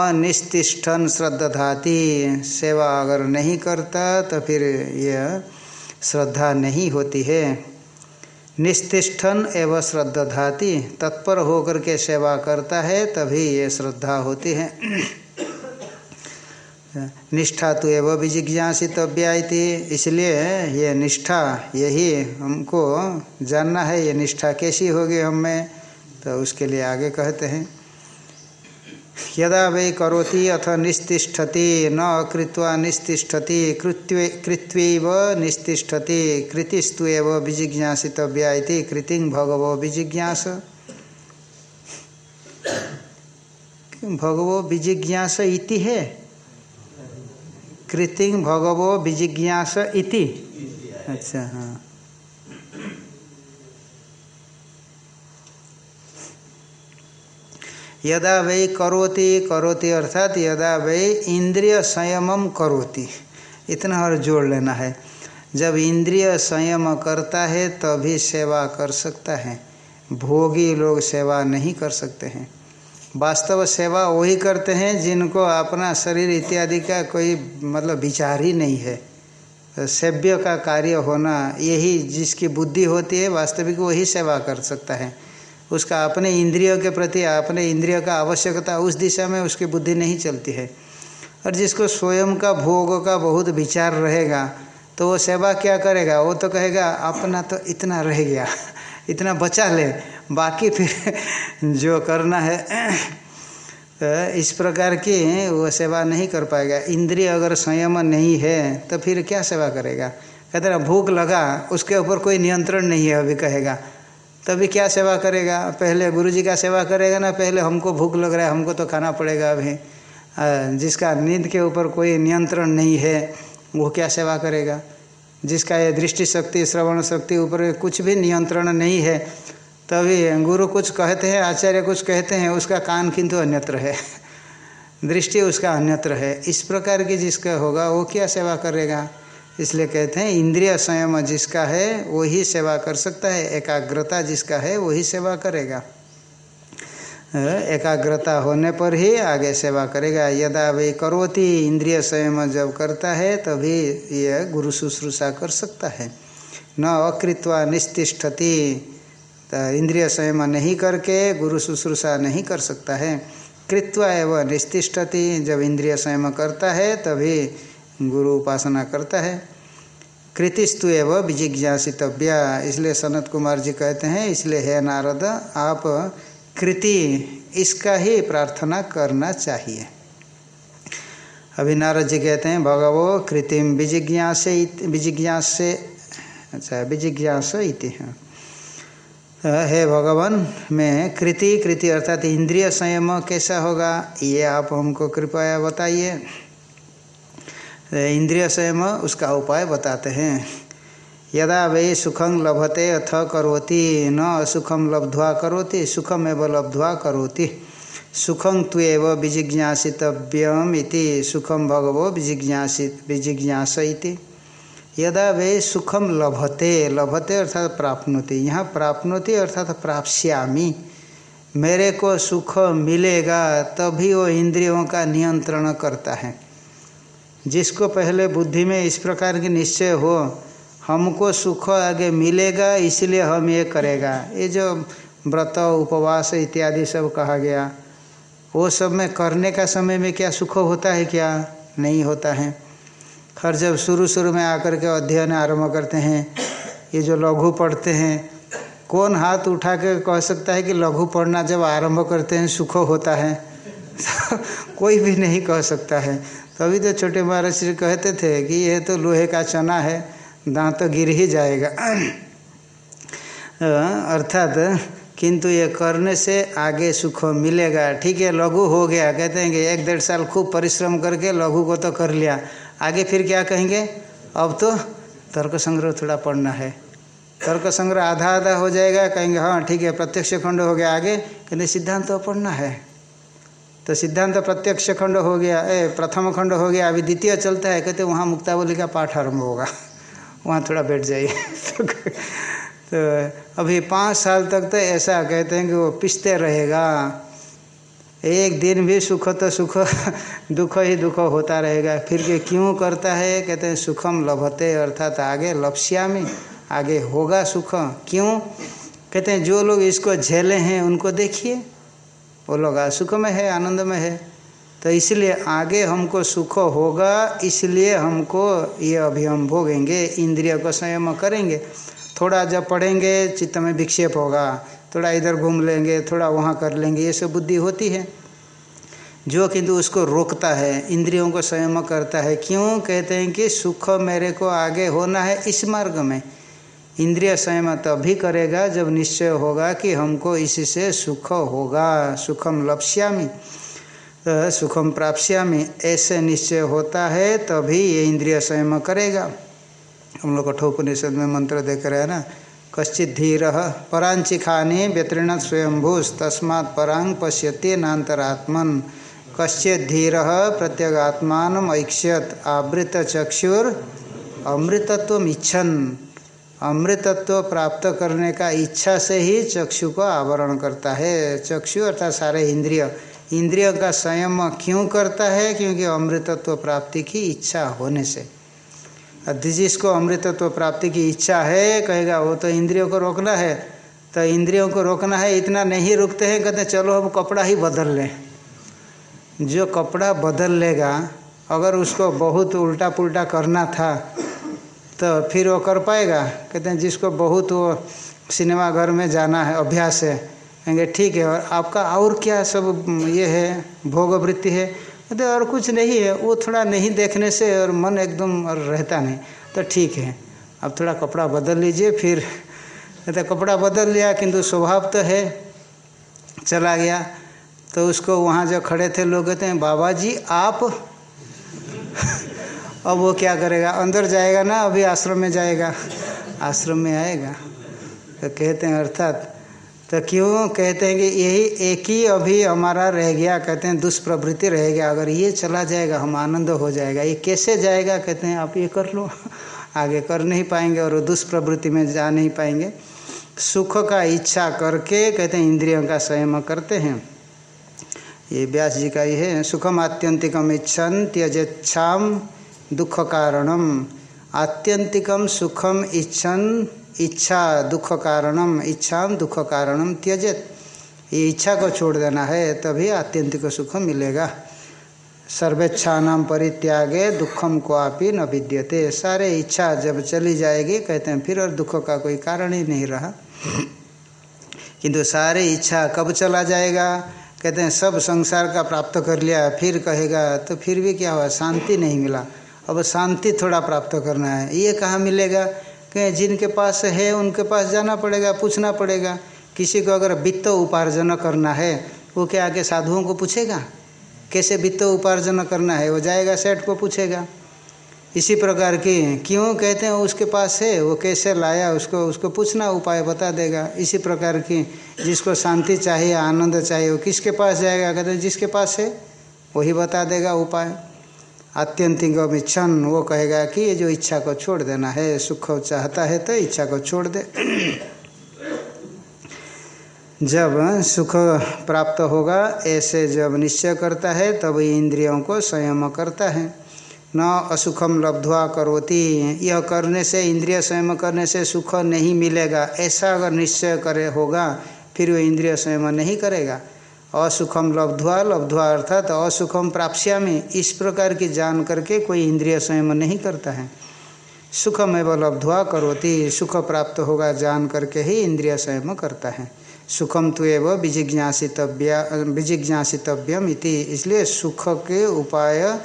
S1: अनिष्ठन श्रद्धाती सेवा अगर नहीं करता तो फिर यह श्रद्धा नहीं होती है। निस्तिष्ठन एवं श्रद्धाति तत्पर होकर के सेवा करता है, तभी ये श्रद्धा होती है। निष्ठा तो एवं विजिज्ञासितव्या इसलिए ये निष्ठा, यही हमको जानना है, ये निष्ठा कैसी होगी हमें तो उसके लिए आगे कहते हैं। यदा वै करोति अथ निस्तिष्ठति, न कृत्वा निस्तिष्ठति, कृत्वे कृत्वैव निस्तिष्ठति, कृतिस्तु एव विजिज्ञासितव्या इति कृतिं भगवो विजिज्ञास। भगवो विजिज्ञास इति है? कृतिं भगवो विजिज्ञास इति। अच्छा हाँ। यदा वै करोति करोति अर्थात यदा वै इंद्रिय संयमम करोति। इतना और जोड़ लेना है। जब इंद्रिय संयम करता है, तभी सेवा कर सकता है। भोगी लोग सेवा नहीं कर सकते हैं। वास्तव सेवा वही करते हैं जिनको अपना शरीर इत्यादि का कोई मतलब विचार ही नहीं है। तो सेव्य का कार्य होना यही जिसकी बुद्धि होती है, वास्तविक वही सेवा कर सकता है। उसका अपने इंद्रियों के प्रति, अपने इंद्रियों का आवश्यकता उस दिशा में उसकी बुद्धि नहीं चलती है। और जिसको स्वयं का भोग का बहुत विचार रहेगा तो वो सेवा क्या करेगा? वो तो कहेगा, अपना तो इतना रह गया, इतना बचा ले, बाकी फिर जो करना है तो इस प्रकार की वो सेवा नहीं कर पाएगा। इंद्रिय अगर संयम नहीं है तो फिर क्या सेवा करेगा? कहते ना भूख लगा, उसके ऊपर कोई नियंत्रण नहीं है, अभी कहेगा। तभी क्या सेवा करेगा? पहले गुरु जी का सेवा करेगा ना? पहले हमको भूख लग रहा है, हमको तो खाना पड़ेगा अभी। जिसका नींद के ऊपर कोई नियंत्रण नहीं है, वो क्या सेवा करेगा? जिसका ये दृष्टि शक्ति, श्रवण शक्ति ऊपर कुछ भी नियंत्रण नहीं है, तभी गुरु कुछ कहते हैं, आचार्य कुछ कहते हैं, उसका कान किंतु अन्यत्र है। दृष्टि उसका अन्यत्र है। इस प्रकार की जिसका होगा, वो क्या सेवा करेगा? इसलिए कहते हैं, इंद्रिय संयम जिसका है, वही सेवा कर सकता है। एकाग्रता जिसका है, वही सेवा करेगा। एकाग्रता होने पर ही आगे सेवा करेगा। यदा वे करोति, इंद्रिय संयम जब करता है, तभी यह गुरु शुश्रूषा कर सकता है। न अकृत्वा निस्तिष्ठति इंद्रिय संयम नहीं करके गुरु शुश्रूषा नहीं कर सकता है। कृत्वा एवं निस्तिष्ठति जब इंद्रिय संयम करता है, तभी गुरु उपासना करता है। कृतिस्तु एवं विजिज्ञासितव्या। इसलिए सनत कुमार जी कहते हैं, इसलिए हे नारद, आप कृति, इसका ही प्रार्थना करना चाहिए। अभी नारद जी कहते हैं, भगवो कृतिम विजिज्ञास विजिज्ञास अच्छा विजिज्ञास इति हे भगवान, मैं कृति कृति अर्थात इंद्रिय संयम कैसा होगा, ये आप हमको कृपया बताइए। इंद्रिय संयम उसका उपाय बताते हैं। यदा वे सुखम लभते अथ करोति, न असुखम लब्ध्वा करोति एवं लब्ध्वा करोति। सुखम त्वेव विजिज्ञासितव्यम इति सुखम भगवो विजिज्ञासित विजिज्ञास यदा वे सुखम लभते लभते अर्थात प्राप्नोति। यहाँ प्राप्नोति अर्थात प्राप्स्यामी। मेरे को सुख मिलेगा, तभी वो इंद्रियों का नियंत्रण करता है। जिसको पहले बुद्धि में इस प्रकार की निश्चय हो, हमको सुख आगे मिलेगा, इसलिए हम ये करेगा। ये जो व्रत, उपवास इत्यादि सब कहा गया, वो सब में करने का समय में क्या सुख होता है क्या? नहीं होता है। हर जब शुरू शुरू में आकर के अध्ययन आरंभ करते हैं, ये जो लघु पढ़ते हैं, कौन हाथ उठा के कह सकता है कि लघु पढ़ना जब आरंभ करते हैं, सुख होता है? कोई भी नहीं कह सकता है। तभी तो छोटे महाराज श्री कहते थे कि यह तो लोहे का चना है, दांत तो गिर ही जाएगा। अर्थात किंतु ये करने से आगे सुख मिलेगा। ठीक है, लघु हो गया। कहते हैं कि एक डेढ़ साल खूब परिश्रम करके लघु को तो कर लिया। आगे फिर क्या कहेंगे? अब तो तर्क संग्रह थोड़ा पढ़ना है। तर्क संग्रह आधा आधा हो जाएगा। कहेंगे हाँ ठीक है, प्रत्यक्ष खंड हो गया आगे। कहते सिद्धांत तो पढ़ना है। तो सिद्धांत प्रत्यक्ष खंड हो गया ए प्रथम खंड हो गया अभी द्वितीय चलता है कहते वहाँ मुक्तावली का पाठ आरंभ होगा। वहाँ थोड़ा बैठ जाइए। तो, तो अभी पाँच साल तक तो ऐसा कहते हैं कि वो पिसते रहेगा। एक दिन भी सुख तो सुख दुख ही दुख होता रहेगा। फिर के क्यों करता है? कहते हैं सुखम लभते अर्थात आगे लप्स्यामी आगे होगा सुख। क्यों? कहते हैं जो लोग इसको झेले हैं उनको देखिए। वो लोग सुख में है, आनंद में है। तो इसलिए आगे हमको सुख होगा, इसलिए हमको ये अभी हम भोगेंगे, इंद्रिय को संयम करेंगे। थोड़ा जब पढ़ेंगे, चित्त में विक्षेप होगा, थोड़ा इधर घूम लेंगे, थोड़ा वहाँ कर लेंगे, ये सब बुद्धि होती है। जो किंतु उसको रोकता है, इंद्रियों को संयम करता है, क्यों? कहते हैं कि सुख मेरे को आगे होना है इस मार्ग में। इंद्रिय संयम तभी करेगा, जब निश्चय होगा कि हमको इससे सुख होगा, सुखम लप्स्यामी तो सुखम प्राप्स्यामी। ऐसे निश्चय होता है, तभी ये इंद्रिय संयम करेगा। हम लोग कठोपनिषद में मंत्र देख रहे हैं ना, कश्चित धीर परांचिखानी व्यतीर्ण स्वयंभूष तस्मात् परांग पश्यति नातरात्मन कश्चित धीर प्रत्यगात्मान ऐक्ष्यत आवृत चक्षुर अमृतत्व इच्छन अमृतत्व प्राप्त करने का इच्छा से ही चक्षु को आवरण करता है। चक्षु अर्थात सारे इंद्रिय। इंद्रिय का संयम क्यों करता है? क्योंकि अमृतत्व प्राप्ति की इच्छा होने से। जिसको अमृतत्व प्राप्ति की इच्छा है, कहेगा, वो तो इंद्रियों को रोकना है। तो इंद्रियों को रोकना है, इतना नहीं रुकते हैं, कहते चलो अब कपड़ा ही बदल लें। जो कपड़ा बदल लेगा, अगर उसको बहुत उल्टा पुल्टा करना था तो फिर वो कर पाएगा। कहते हैं, जिसको बहुत वो सिनेमा घर में जाना है, अभ्यास है, कहेंगे, ठीक है, और आपका और क्या सब ये है, भोग वृत्ति है? कहते और कुछ नहीं है, वो थोड़ा नहीं देखने से और मन एकदम और रहता नहीं। तो ठीक है अब थोड़ा कपड़ा बदल लीजिए फिर। कहते कपड़ा बदल लिया, किंतु स्वभाव तो है। चला गया। तो उसको वहाँ जो खड़े थे लोग कहते हैं, बाबा जी, आप अब वो क्या करेगा? अंदर जाएगा ना, अभी आश्रम में जाएगा। आश्रम में आएगा। तो कहते हैं, अर्थात तो क्यों कहते हैं कि यही एक ही अभी हमारा रह गया, कहते हैं, दुष्प्रवृत्ति रह गया। अगर ये चला जाएगा, हम आनंद हो जाएगा। ये कैसे जाएगा? कहते हैं, आप ये कर लो। आगे कर नहीं पाएँगे और दुष्प्रवृत्ति में जा नहीं पाएँगे। सुख का इच्छा करके, कहते हैं, इंद्रियों का संयम करते हैं। ये व्यास जी का ही है, सुखम आत्यंतिकम इच्छन त्यजेच्छाम दुख कारणम आत्यंतिकम सुखम इच्छन, इच्छा दुख कारणम इच्छा दुख कारणम त्यजत। ये इच्छा को छोड़ देना है, तभी आत्यंतिक सुख मिलेगा। सर्वेच्छा नाम परित्यागे दुखम को आपी न विद्यते। सारे इच्छा जब चली जाएगी, कहते हैं, फिर और दुख का कोई कारण ही नहीं रहा। किंतु सारे इच्छा कब चला जाएगा? कहते हैं, सब संसार का प्राप्त कर लिया, फिर कहेगा तो फिर भी क्या हुआ? शांति नहीं मिला। अब शांति थोड़ा प्राप्त करना है। ये कहाँ मिलेगा? कि जिनके पास है, उनके पास जाना पड़ेगा, पूछना पड़ेगा। किसी को अगर वित्त उपार्जन करना है, वो क्या आगे साधुओं को पूछेगा? कैसे वित्त उपार्जन करना है? वो जाएगा, सेठ को पूछेगा। इसी प्रकार की क्यों कहते हैं, उसके पास है, वो कैसे लाया, उसको उसको पूछना, उपाय बता देगा। इसी प्रकार की जिसको शांति चाहिए, आनंद चाहिए, वो किसके पास जाएगा? कहते हैं, जिसके पास है, वही बता देगा उपाय। आत्यंतिक इच्छन वो कहेगा कि ये जो इच्छा को छोड़ देना है, सुख चाहता है तो इच्छा को छोड़ दे। जब सुख प्राप्त होगा, ऐसे जब निश्चय करता है, तब इंद्रियों को संयम करता है। न असुखम लब्धवा करोति। यह करने से, इंद्रिय संयम करने से सुख नहीं मिलेगा। ऐसा अगर निश्चय करे होगा, फिर वो इंद्रिय संयम नहीं करेगा। असुखम लब्धवा लब्धवा अर्थात असुखम प्राप्स्यामी। इस प्रकार की जान करके कोई इंद्रिय संयम नहीं करता है। सुखम एवं लब्धवा करोति, सुख प्राप्त होगा जान करके ही इंद्रिय संयम करता है। सुखम तो एवं विजिज्ञासितव्य, विजिज्ञासितव्यम इति। इसलिए सुख के उपाय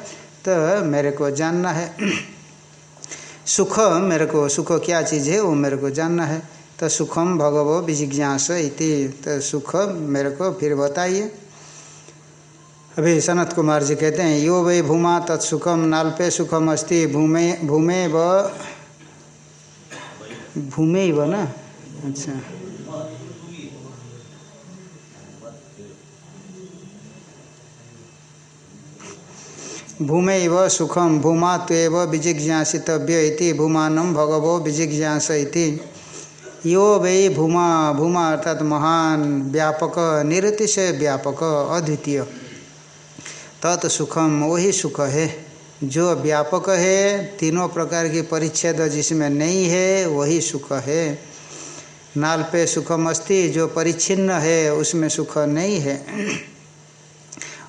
S1: तो मेरे को जानना है। सुख मेरे को, सुख क्या चीज़ है, वो मेरे को जानना है। तो सुखम भगवो विजिज्ञास इति। तो सुख मेरे को फिर बताइए। अभी सनत कुमार जी कहते हैं, यो वै भूमा तत्सुखम नाल्पे सुखम अस्ति, भूमे भूमे व भूमे व ना? अच्छा। भूमे व सुखम भूमा त्वेव विजिज्ञासितव्य इति भूमानम भगवो विजिज्ञास यो वै भूमा भूमा अर्थात महान व्यापक, निरतिशय व्यापक, अद्वितीय। तत् सुखम वही सुख है। जो व्यापक है, तीनों प्रकार की परिच्छेद जिसमें नहीं है, वही सुख है। नाल पे सुखम अस्थि जो परिच्छिन्न है, उसमें सुख नहीं है।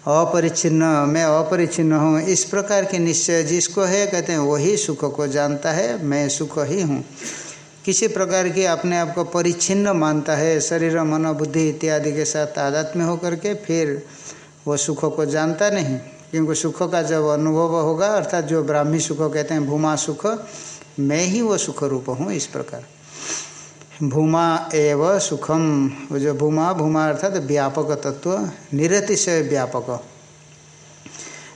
S1: अपरिच्छिन्न, मैं अपरिच्छिन्न हूँ, इस प्रकार के निश्चय जिसको है, कहते हैं, वही सुख को जानता है, मैं सुख ही हूँ। किसी प्रकार की अपने आप को परिच्छिन्न मानता है, शरीर मन बुद्धि इत्यादि के साथ तादात में होकर के फिर वो सुख को जानता नहीं। क्योंकि सुख का जब अनुभव होगा, अर्थात जो ब्राह्मी सुख कहते हैं, भूमा सुख, मैं ही वो सुख रूप हूँ इस प्रकार। भूमा एव सुखम, वो जो भूमा भूमा अर्थात व्यापक तत्व, निरतिशय व्यापक।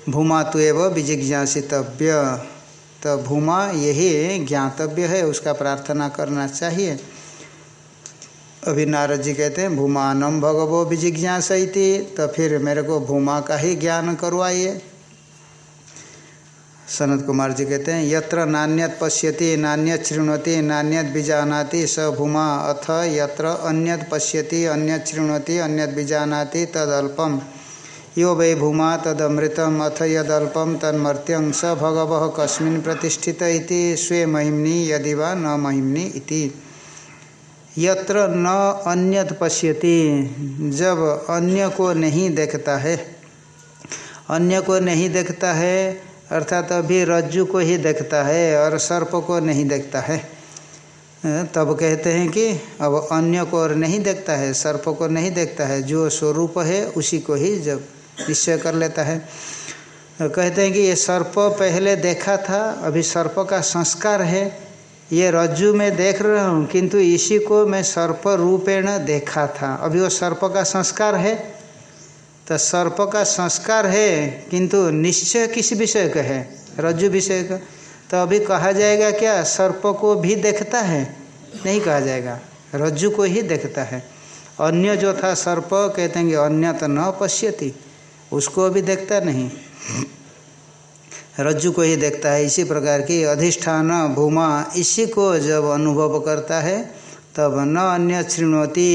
S1: भूमा तो एव विजिज्ञासितव्य। तो भूमा यही ज्ञातव्य है, उसका प्रार्थना करना चाहिए। अभी नारद जी कहते हैं भूमानम भगवो विजिज्ञास तो फिर मेरे को भूमा का ही ज्ञान करवाइए। सनत कुमार जी कहते हैं, यत्र नान्यत पश्यति, नान्यत शृणोति, नान्यत बीजानाति स भूमा, अथ यत्र अन्यत पश्यति, अन्यत शृणोति, अन्यत बीजानाति तदल्पम। यो वै भूमा तदमृतम अथ यदल्पम तन्मर्त्यं स भगव कस्मिन् प्रतिष्ठित इति स्वे महिम्नि यदि वा न महिम्नि इति। यत्र न अन्यत पश्यति, जब अन्य को नहीं देखता है, अन्य को नहीं देखता है, अर्थात अभी रज्जु को ही देखता है और सर्प को नहीं देखता है। तब कहते हैं कि अब अन्य को और नहीं देखता है, सर्प को नहीं देखता है, जो स्वरूप है उसी को ही जब निश्चय कर लेता है। कहते हैं कि ये सर्प पहले देखा था, अभी सर्प का संस्कार है। ये रज्जु में देख रहा हूँ, किंतु इसी को मैं सर्प रूपेण देखा था। अभी वो सर्प का संस्कार है। तो सर्प का संस्कार है, किंतु निश्चय किस विषय का है? रज्जु विषय का। तो अभी कहा जाएगा क्या, सर्प को भी देखता है? नहीं कहा जाएगा। रज्जु को ही देखता है। अन्य जो था सर्प, कहते हैं अन्य तो न पश्यति। उसको अभी देखता नहीं। रज्जु को ही देखता है। इसी प्रकार की अधिष्ठान भूमा इसी को जब अनुभव करता है, तब न अन्य श्रृणती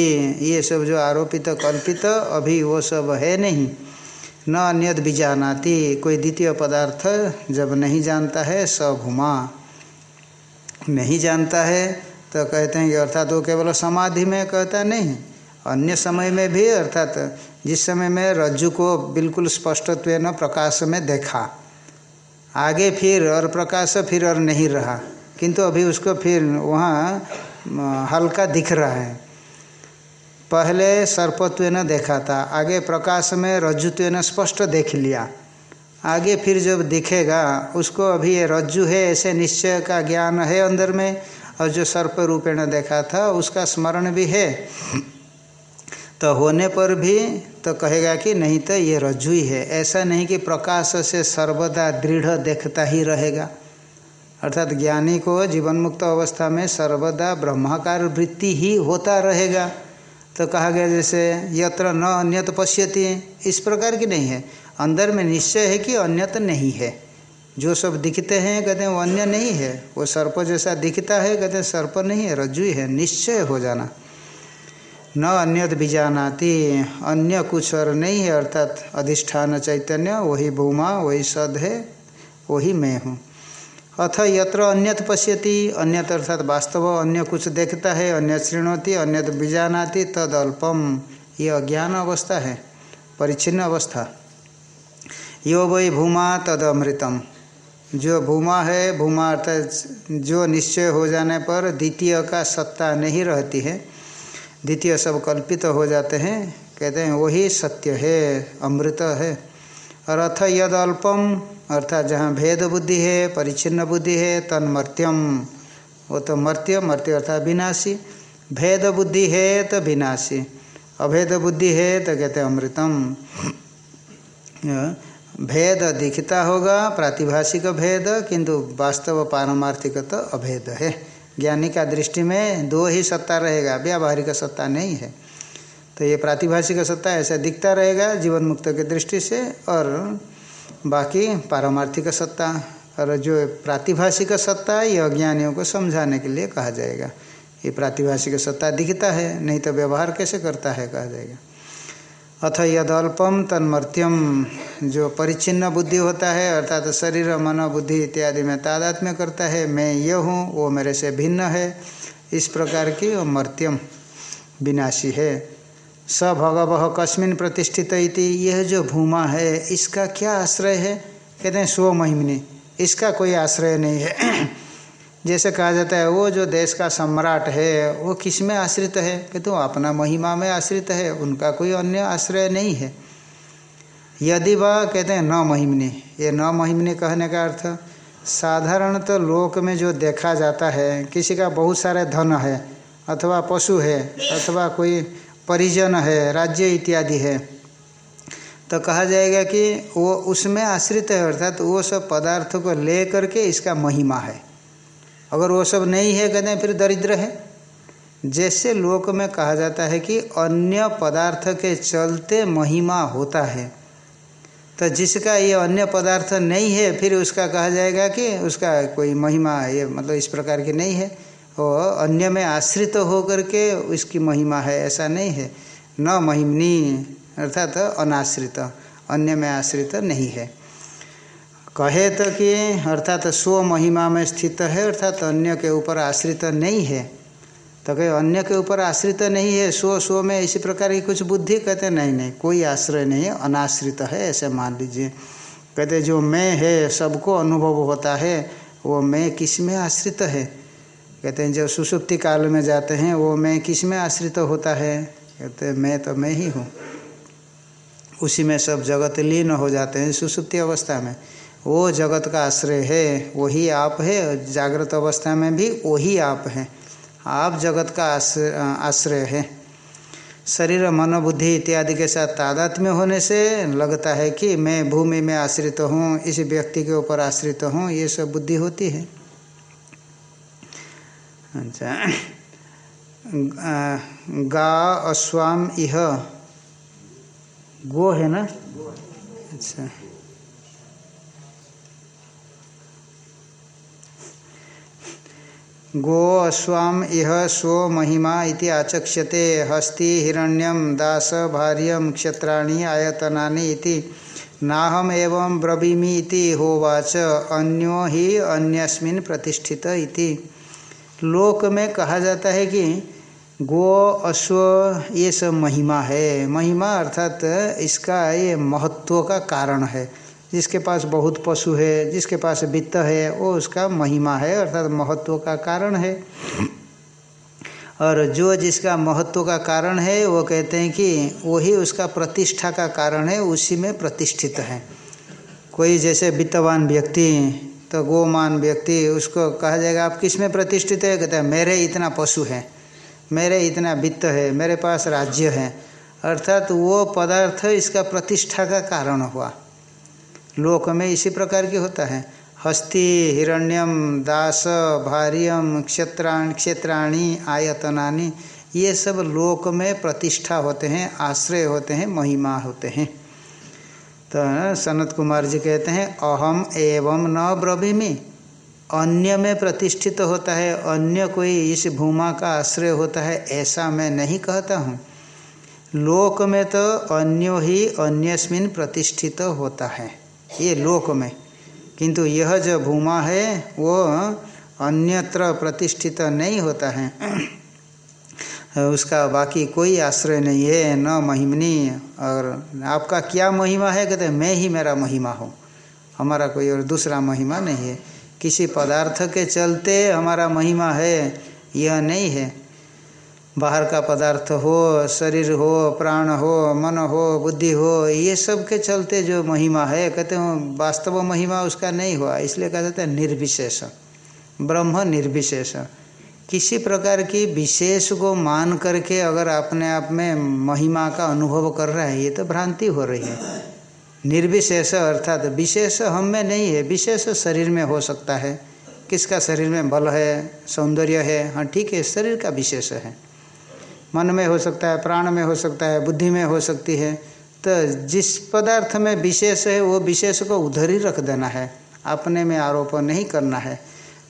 S1: ये सब जो आरोपित, कल्पित, अभी वो सब है नहीं। न अन्यत बीजानाती, कोई द्वितीय पदार्थ जब नहीं जानता है, स भूमा। नहीं जानता है तो कहते हैं कि अर्थात वो केवल समाधि में कहता नहीं, अन्य समय में भी अर्थात जिस समय में रज्जु को बिल्कुल स्पष्टत्व न प्रकाश में देखा, आगे फिर और प्रकाश फिर और नहीं रहा, किंतु अभी उसको फिर वहाँ हल्का दिख रहा है। पहले सर्पत्व न देखा था, आगे प्रकाश में रज्जुत्व न स्पष्ट देख लिया। आगे फिर जब दिखेगा, उसको अभी ये रज्जु है, ऐसे निश्चय का ज्ञान है अंदर में, और जो सर्प रूपेण देखा था, उसका स्मरण भी है। तो होने पर भी तो कहेगा कि नहीं तो ये रज्जु ही है। ऐसा नहीं कि प्रकाश से सर्वदा दृढ़ देखता ही रहेगा। अर्थात ज्ञानी को जीवन मुक्त अवस्था में सर्वदा ब्रह्माकार वृत्ति ही होता रहेगा। तो कहा गया जैसे, यत्र न अन्यत पश्यति, इस प्रकार की नहीं है। अंदर में निश्चय है कि अन्यत नहीं है। जो सब दिखते हैं, कहते हैं, वो अन्य नहीं है। वो सर्प जैसा दिखता है, कहते हैं, सर्प नहीं है, रज्जु ही है, निश्चय हो जाना। न अन्यत बीजानाति अन्य कुछ और नहीं है, अर्थात अधिष्ठान चैतन्य, वही भूमा, वही सद है, वही मैं हूँ। अथ यत्र अन्यत पश्यति, अन्यत अर्थात वास्तव, अन्य कुछ देखता है, अन्य श्रृणती अन्यत बीजानाति तद अल्पम। ये अज्ञान अवस्था है, परिच्छिन्न अवस्था। यो वही भूमा, तद अमृतम। जो भूमा है, भूमा अर्थात जो निश्चय हो जाने पर द्वितीय का सत्ता नहीं रहती है। द्वितीय सब कल्पित हो जाते हैं। कहते हैं, वही सत्य है, अमृत है। और अथ यद अल्पम अर्थात जहाँ भेद बुद्धि है, परिच्छिन्न बुद्धि है, तन्मर्त्यम। वो तो मर्त्य मर्त्य अर्थात विनाशी। भेद बुद्धि है तो विनाशी। अभेद बुद्धि है तो कहते अमृतम। भेद दिखता होगा, प्रातिभाषिक भेद, किंतु वास्तव पारमार्थिक तो अभेद है। ज्ञानी का दृष्टि में दो ही सत्ता रहेगा। व्यावहारिक सत्ता नहीं है। तो ये प्रातिभाषिक सत्ता ऐसा दिखता रहेगा जीवन मुक्त की दृष्टि से और बाकी पारमार्थिक सत्ता और जो प्रातिभाषिक सत्ता ये अज्ञानियों को समझाने के लिए कहा जाएगा। ये प्रातिभाषिक सत्ता दिखता है, नहीं तो व्यवहार कैसे करता है, कहा जाएगा। अथ यदल्पम तन्मर्त्यम जो परिचिन्न बुद्धि होता है, अर्थात तो शरीर, मन, बुद्धि इत्यादि में तादात्म्य करता है, मैं ये हूँ, वो मेरे से भिन्न है। इस प्रकार की वो मर्त्यम विनाशी है। स भगव कस्मिन प्रतिष्ठित यह जो भूमा है, इसका क्या आश्रय है? कहते हैं स्व महिमनी इसका कोई आश्रय नहीं है। जैसे कहा जाता है, वो जो देश का सम्राट है, वो किसमें आश्रित है? कि तो अपना महिमा में आश्रित है, उनका कोई अन्य आश्रय नहीं है। यदि वह, कहते हैं न महिमनी ये न महिमनी कहने का अर्थ, साधारणतः तो लोक में जो देखा जाता है, किसी का बहुत सारे धन है, अथवा पशु है, अथवा कोई परिजन है, राज्य इत्यादि है तो कहा जाएगा कि वो उसमें आश्रित है, अर्थात तो वो सब पदार्थों को ले करके इसका महिमा है। अगर वो सब नहीं है, कहते हैं, फिर दरिद्र है। जैसे लोक में कहा जाता है कि अन्य पदार्थ के चलते महिमा होता है। तो जिसका ये अन्य पदार्थ नहीं है, फिर उसका कहा जाएगा कि उसका कोई महिमा, ये मतलब इस प्रकार की नहीं है। वो अन्य में आश्रित तो होकर के उसकी महिमा है, ऐसा नहीं है। न महिमनी, अर्थात तो अनाश्रित, अन्य में आश्रित तो नहीं है। कहे तो कि, अर्थात स्व महिमा में स्थित है, अर्थात अन्य के ऊपर आश्रित नहीं है। तो कहे, अन्य के ऊपर आश्रित नहीं है, स्व स्व में इसी प्रकार की कुछ बुद्धि? कहते, नहीं नहीं, कोई आश्रय नहीं है, अनाश्रित है, ऐसे मान लीजिए। कहते, जो मैं है, सबको अनुभव होता है, वो मैं किसमें आश्रित है? कहते हैं जब सुसुप्ति काल में जाते हैं, वो मैं किसमें आश्रित होता है? कहते, मैं तो मैं ही हूँ। उसी में सब जगत लीन हो जाते हैं सुसुप्ति अवस्था में। वो जगत का आश्रय है, वही आप है जागृत अवस्था में भी वही आप हैं। आप जगत का आश्रय है। शरीर, मन, बुद्धि इत्यादि के साथ तादात्म्य होने से लगता है कि मैं भूमि में आश्रित हूँ, इस व्यक्ति के ऊपर आश्रित हूँ, ये सब बुद्धि होती है। अच्छा। गा, अश्वाम, इह, गो है ना? अच्छा। गो अश्वाम इह स्व महिमा इति आचक्ष्यते। हस्ति हिरण्यम दास भार्यम क्षत्राणि आयतनानि इति। नाहम एवं ब्रवीमी होवाच, अन्यो ही अन्यस्मिन प्रतिष्ठित इति। लोक में कहा जाता है कि गो अश्व ये सब महिमा है। महिमा अर्थात इसका ये महत्व का कारण है। जिसके पास बहुत पशु है, जिसके पास वित्त है, वो उसका महिमा है, अर्थात महत्व का कारण है। और जो जिसका महत्व का कारण है, वो कहते हैं कि वही उसका प्रतिष्ठा का कारण है, उसी में प्रतिष्ठित है। कोई जैसे वित्तवान व्यक्ति तो गोमान व्यक्ति, उसको कहा जाएगा, आप किसमें प्रतिष्ठित है? कहते हैं, मेरे इतना पशु है, मेरे इतना वित्त है, मेरे पास राज्य है। अर्थात वो पदार्थ इसका प्रतिष्ठा का कारण हुआ। लोक में इसी प्रकार की होता है। हस्ति, हिरण्यम, दास, भार्यम, क्षेत्राण, क्षेत्राणी, आयतनानी, ये सब लोक में प्रतिष्ठा होते हैं, आश्रय होते हैं, महिमा होते हैं। तो सनत कुमार जी कहते हैं, अहम एवं न ब्रवीमी। अन्य में प्रतिष्ठित होता है, अन्य कोई इस भूमा का आश्रय होता है, ऐसा मैं नहीं कहता हूँ। लोक में तो अन्यो ही अन्यस्मिन प्रतिष्ठित होता है। ये लोक में। किंतु यह जो भूमा है, वो अन्यत्र प्रतिष्ठित नहीं होता है। उसका बाकी कोई आश्रय नहीं है, न महिमनी। और आपका क्या महिमा है? कहते मैं ही मेरा महिमा हूँ। हमारा कोई और दूसरा महिमा नहीं है। किसी पदार्थ के चलते हमारा महिमा है, यह नहीं है। बाहर का पदार्थ हो, शरीर हो, प्राण हो, मन हो, बुद्धि हो, ये सब के चलते जो महिमा है, कहते हैं, वास्तव महिमा उसका नहीं हुआ। इसलिए कहा जाता है निर्विशेष, ब्रह्म निर्विशेष। किसी प्रकार की विशेष को मान करके अगर अपने आप में महिमा का अनुभव कर रहा है, ये तो भ्रांति हो रही है। निर्विशेष अर्थात विशेष हम में नहीं है, विशेष शरीर में हो सकता है। किसका शरीर में बल है, सौंदर्य है? हाँ ठीक है, शरीर का विशेष है। मन में हो सकता है, प्राण में हो सकता है, बुद्धि में हो सकती है तो जिस पदार्थ में विशेष है, वो विशेष को उधर ही रख देना है। अपने में आरोप नहीं करना है।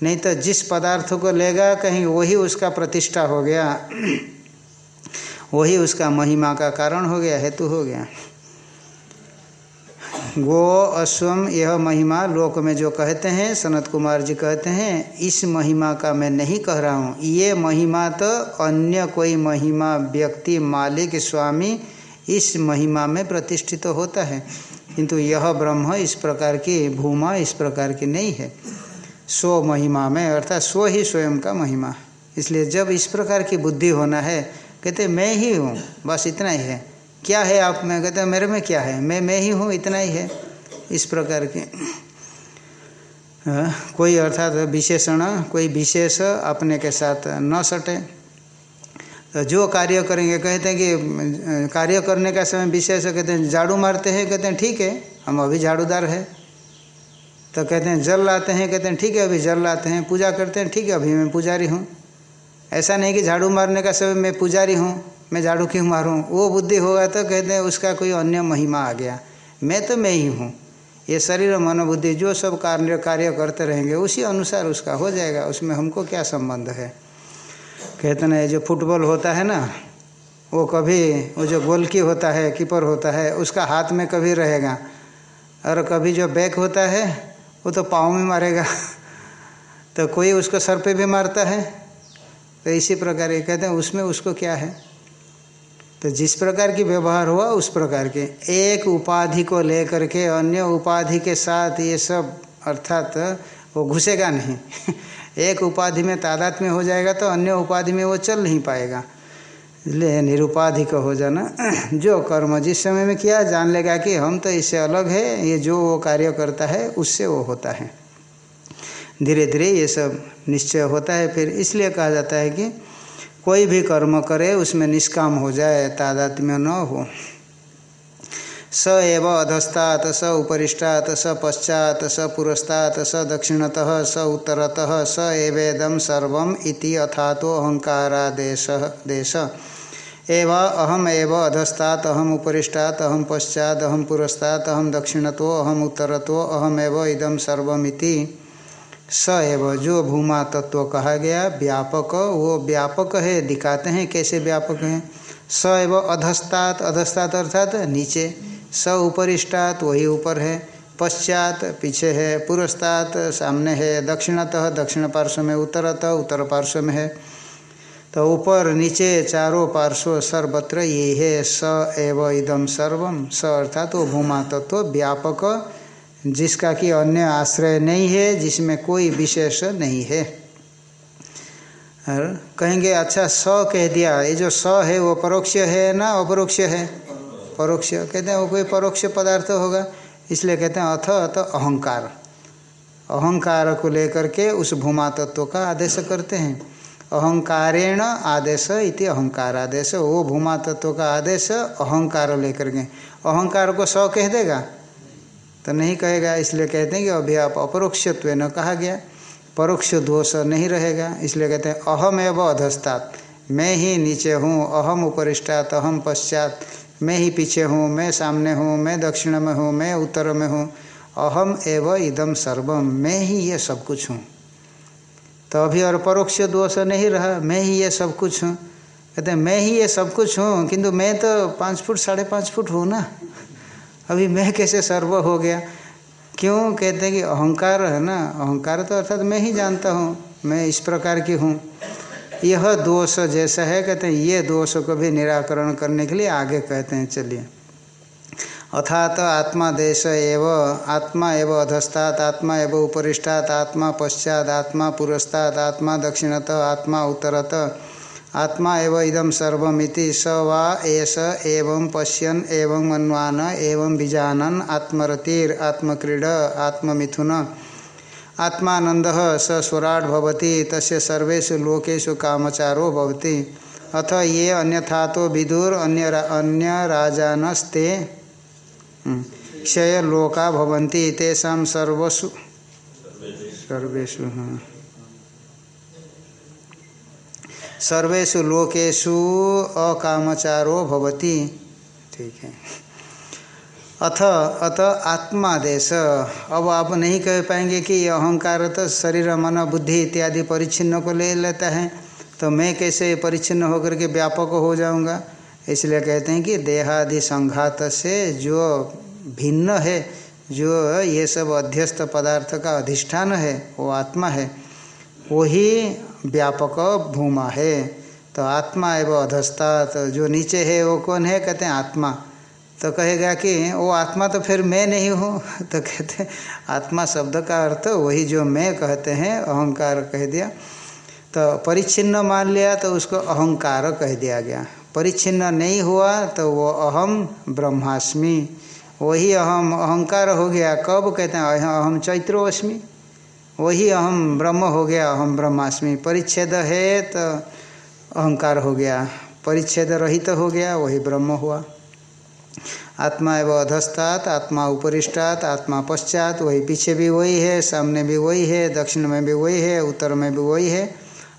S1: नहीं तो जिस पदार्थ को लेगा, कहीं वही उसका प्रतिष्ठा हो गया। वही उसका महिमा का कारण हो गया, हेतु हो गया। गो अश्वम यह महिमा लोक में जो कहते हैं, सनत कुमार जी कहते हैं, इस महिमा का मैं नहीं कह रहा हूँ। ये महिमा तो अन्य कोई महिमा, व्यक्ति, मालिक, स्वामी इस महिमा में प्रतिष्ठित तो होता है। किंतु यह ब्रह्म इस प्रकार की भूमा इस प्रकार की नहीं है। स्व महिमा में, अर्थात स्व ही स्वयं का महिमा। इसलिए जब इस प्रकार की बुद्धि होना है, कहते मैं ही हूँ, बस इतना ही है। क्या है आप? में कहते हैं, मेरे में क्या है? मैं मैं ही हूँ, इतना ही है। इस प्रकार के। कोई अर्थात विशेषण, कोई विशेष अपने के साथ न सटे। तो जो कार्य करेंगे, कहते हैं कि कार्य करने का समय विशेष, कहते हैं, झाड़ू मारते हैं, कहते हैं, ठीक है, हम अभी झाड़ूदार है। तो कहते हैं, जल लाते हैं, कहते हैं, ठीक है, अभी जल लाते हैं, पूजा करते हैं, ठीक है, अभी मैं पुजारी हूँ। ऐसा नहीं कि झाड़ू मारने का समय मैं पुजारी हूँ। मैं झाड़ू क्यों मारूँ? वो बुद्धि होगा तो कहते हैं, उसका कोई अन्य महिमा आ गया। मैं तो मैं ही हूँ। ये शरीर और मनोबुद्धि जो सब कार्य कार्य करते रहेंगे, उसी अनुसार उसका हो जाएगा। उसमें हमको क्या संबंध है? कहते ना, ये जो फुटबॉल होता है ना, वो कभी, वो जो गोलकी होता है, कीपर होता है, उसका हाथ में कभी रहेगा। और कभी जो बैक होता है, वो तो पाँव में मारेगा। तो कोई उसको सर पे भी मारता है? तो इसी प्रकार ये कहते हैं, उसमें उसको क्या है? तो जिस प्रकार की व्यवहार हुआ, उस प्रकार के। एक उपाधि को लेकर के अन्य उपाधि के साथ ये सब, अर्थात वो घुसेगा नहीं। एक उपाधि में तादात में हो जाएगा तो अन्य उपाधि में वो चल नहीं पाएगा। इसलिए निरुपाधि का हो जाना। जो कर्म जिस समय में किया, जान लेगा कि हम तो इससे अलग है, ये जो वो कार्य करता है, उससे वो होता है। धीरे धीरे ये सब निश्चय होता है। फिर इसलिए कहा जाता है कि कोई भी कर्म करे, उसमें निष्काम हो जाए, तादात्म्य न हो। स एव अधस्तात, स उपरिष्टात, स पश्चात, स पुरस्तात, स दक्षिणतः, स उत्तरतः, स एवेदम सर्व इति अथातो अहंकारादेश, देश। एव अहम एव अधस्तात, अहम उपरिष्टात, अहम पश्चात, अहम पुरस्तात, अहम दक्षिणतो, अहम उत्तरतो अहम एव इदम सर्वमिति स एव जो भूमा तत्व कहा गया, व्यापक, वो व्यापक है, दिखाते हैं कैसे व्यापक हैं। स एव अधस्तात अधस्तात अर्थात नीचे। स उपरिष्टात, वही ऊपर है। पश्चात, पीछे है। पुरस्तात सामने है। दक्षिणतः, दक्षिण पार्श्व में उत्तरतः, उत्तर पार्श्व में है। तो ऊपर, नीचे, चारों पार्श्व, सर्वत्र ये है। स एव इदम सर्वम स अर्थात वो भूमा तत्व व्यापक जिसका कि अन्य आश्रय नहीं है, जिसमें कोई विशेष नहीं है। और कहेंगे अच्छा स कह दिया। ये जो स है, वो परोक्ष है ना अपरोक्ष है? परोक्ष। कहते हैं, वो कोई परोक्ष पदार्थ होगा। इसलिए कहते हैं, अथ अथ, अहंकार। अहंकार को लेकर के उस भूमा तत्व का आदेश करते हैं। अहंकारेण आदेश इति अहंकार। आदेश, वो भूमा तत्व का आदेश अहंकार लेकर के। अहंकार को स कह देगा? तो नहीं कहेगा, इसलिए कहते हैं कि अभी आप अपरोक्षत्व न कहा गया, परोक्ष दोष नहीं रहेगा, इसलिए कहते हैं अहम एवं अधस्तात। मैं ही नीचे हूँ, अहम उपरिष्टात, अहम पश्चात। मैं ही पीछे हूँ, मैं सामने हूँ, मैं दक्षिण में हूँ, मैं उत्तर में हूँ। अहम एवं इदम सर्वम मैं ही ये सब कुछ हूँ। तो अभी और परोक्ष दोष नहीं रहा, मैं ही ये सब कुछ हूँ। कहते हैं, मैं ही ये सब कुछ हूँ, किंतु मैं तो पाँच फुट, साढ़े पाँच फुट हूँ ना। अभी मैं कैसे सर्व हो गया? क्यों? कहते हैं कि अहंकार है ना? अहंकार तो अर्थात मैं ही जानता हूँ, मैं इस प्रकार की हूँ। यह दोष जैसा है, कहते हैं, ये दोष को भी निराकरण करने के लिए आगे कहते हैं, चलिए। अर्थात आत्मा देश एव, आत्मा एव अधस्तात, आत्मा एव उपरिष्टात, आत्मा पश्चात, आत्मा पुरस्तात्, आत्मा दक्षिणत, आत्मा उत्तरत। आत्मा एवं इदम सर्वमिति स वा एस एवं पश्यन एवं मन्वान एवं बीजानन आत्मरतिर आत्मक्रीड आत्ममिथुन। आत्मानंद स स्वराट भवति तस्य सर्वेषु लोकेषु कामचारो भवति। अथ ये अन्यथा तो विदुर अन्य अन्य राजानस्ते हम्म, क्षय लोका भवंती तेषा सर्वसु सर्वेशु हाँ सर्वेशु लोकेशु अकामचारो भवती। ठीक है। अथ, अत आत्मादेश। अब आप नहीं कह पाएँगे कि अहंकार तो शरीर, मन, बुद्धि इत्यादि परिच्छिन्न को ले लेता है। तो मैं कैसे परिच्छिन्न होकर के व्यापक हो जाऊँगा? इसलिए कहते हैं कि देहादि संघात से जो भिन्न है, जो ये सब अध्यस्त पदार्थ का अधिष्ठान है, वो आत्मा है वही व्यापक भूमा है। तो आत्मा एवं अधस्ता तो जो नीचे है, वो कौन है? कहते हैं आत्मा। तो कहेगा कि वो आत्मा तो फिर मैं नहीं हूँ। तो कहते आत्मा शब्द का अर्थ वही जो मैं कहते हैं, अहंकार कह दिया। तो परिच्छिन्न मान लिया तो उसको अहंकार कह दिया गया। परिच्छिन्न नहीं हुआ तो वो अहम ब्रह्मास्मि। वही अहम, अहंकार हो गया। कब? कहते हैं अहम चैत्रोस्मि। वही अहम ब्रह्म हो गया, अहम ब्रह्मास्मि। परिच्छेद है तो अहंकार हो गया। परिच्छेद रहित तो हो गया, वही ब्रह्म हुआ। आत्मा एवं अधस्तात, आत्मा उपरिष्टात, आत्मा पश्चात, वही पीछे भी वही है, सामने भी वही है, दक्षिण में भी वही है, उत्तर में भी वही है।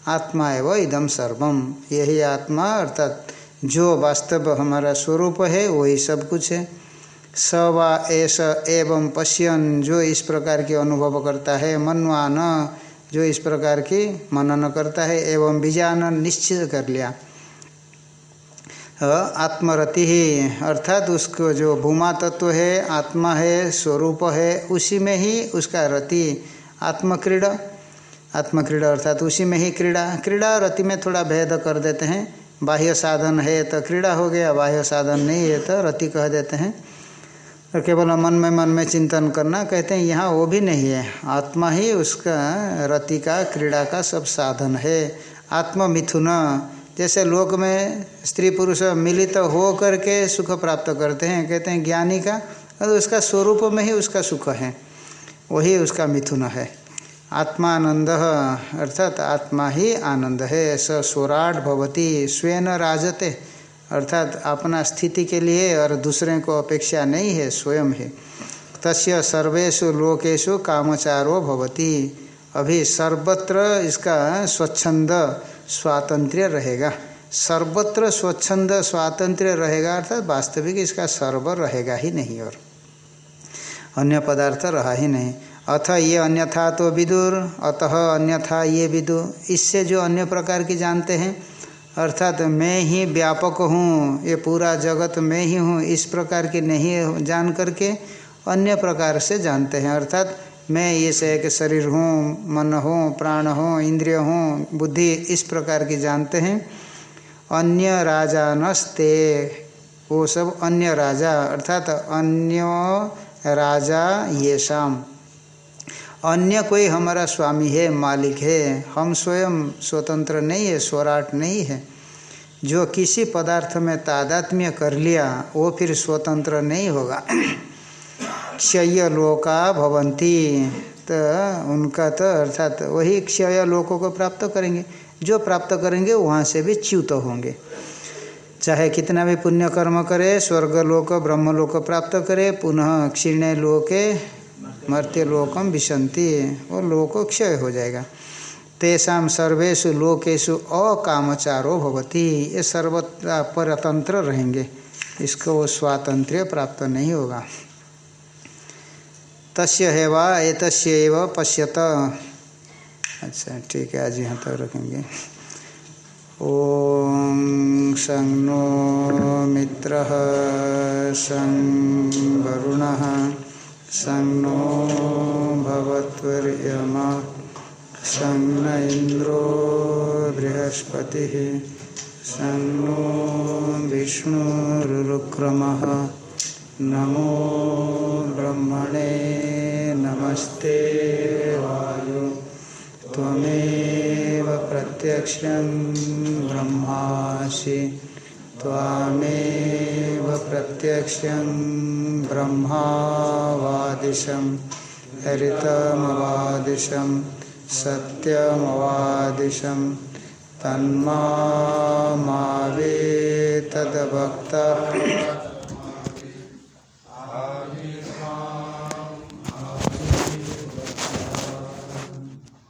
S1: आत्मा एवं इदम सर्वम यही आत्मा, अर्थात जो वास्तव हमारा स्वरूप है, वही सब कुछ है। स व एस एवं पश्यन, जो इस प्रकार की अनुभव करता है मनवान जो इस प्रकार की मनन करता है, एवं बीजान निश्चित कर लिया। आत्मरति ही, अर्थात उसको जो भूमा तत्व है, आत्मा है, स्वरूप है, उसी में ही उसका रति आत्मक्रीड़ा। आत्मक्रीड़ा अर्थात उसी में ही क्रीड़ा। क्रीड़ा रति में थोड़ा भेद कर देते हैं। बाह्य साधन है तो क्रीड़ा हो गया, बाह्य साधन नहीं है तो रति कह देते हैं। केवल मन में मन में चिंतन करना, कहते हैं, यहाँ वो भी नहीं है। आत्मा ही उसका रति का, क्रीड़ा का सब साधन है। आत्म मिथुन जैसे लोक में स्त्री पुरुष मिलित तो हो करके सुख प्राप्त करते हैं, कहते हैं, ज्ञानी का और उसका स्वरूप में ही उसका सुख है। वही उसका मिथुन है। आत्मानंद, अर्थात आत्मा ही आनंद है। स स्वराट भवती स्वयं राजते। अर्थात अपना स्थिति के लिए और दूसरे को अपेक्षा नहीं है, स्वयं है। तस्य सर्वेशु लोकेशु कामचारो भवती। अभी सर्वत्र इसका स्वच्छंद स्वातंत्र्य रहेगा। सर्वत्र स्वच्छंद स्वातंत्र्य रहेगा अर्थात वास्तविक इसका सर्व रहेगा ही नहीं और अन्य पदार्थ रहा ही नहीं। अथ ये अन्यथा तो विदुर, अतः अन्यथा ये विदु। इससे जो अन्य प्रकार की जानते हैं अर्थात मैं ही व्यापक हूँ, ये पूरा जगत मैं ही हूँ, इस प्रकार की नहीं जान करके अन्य प्रकार से जानते हैं। अर्थात मैं ये से एक शरीर हूँ, मन हूँ, प्राण हूँ, इंद्रिय हूँ, बुद्धि इस प्रकार की जानते हैं। अन्य राजा नस्ते, वो सब अन्य राजा, अर्थात अन्य राजा ये शाम अन्य कोई हमारा स्वामी है, मालिक है, हम स्वयं स्वतंत्र नहीं है, स्वराट नहीं है, जो किसी पदार्थ में तादात्म्य कर लिया, वो फिर स्वतंत्र नहीं होगा। क्षय लोका भवंती। तो उनका तो अर्थात वही क्षय लोकों को प्राप्त करेंगे। जो प्राप्त करेंगे, वहाँ से भी च्युत होंगे। चाहे कितना भी पुण्य कर्म करे स्वर्ग लोक ब्रह्म लोक प्राप्त करे, पुनः क्षीण लोके मर्त्य लोकम विशंति वो लोक क्षय हो जाएगा। तेषा सर्वेशु लोकेशु अकामचारो भवती, ये सर्वत्र परतंत्र रहेंगे। इसको वो स्वातंत्र्य प्राप्त नहीं होगा। तस्य है वा एतस्यव पश्यत। अच्छा ठीक है, आज यहाँ तक रखेंगे। ओम सं नो मित्र वरुण। सं नो भवत्वर्यमा सं न इंद्रो बृहस्पति सं नो विष्णुरुक्रमः नमो ब्रह्मणे नमस्ते वायु। त्वमेव प्रत्यक्षं ब्रह्मासि। त्वामेव प्रत्यक्षं ब्रह्मावादिशं हरितमवादिशं सत्यमवादिशं तन्मावे तद्भक्ता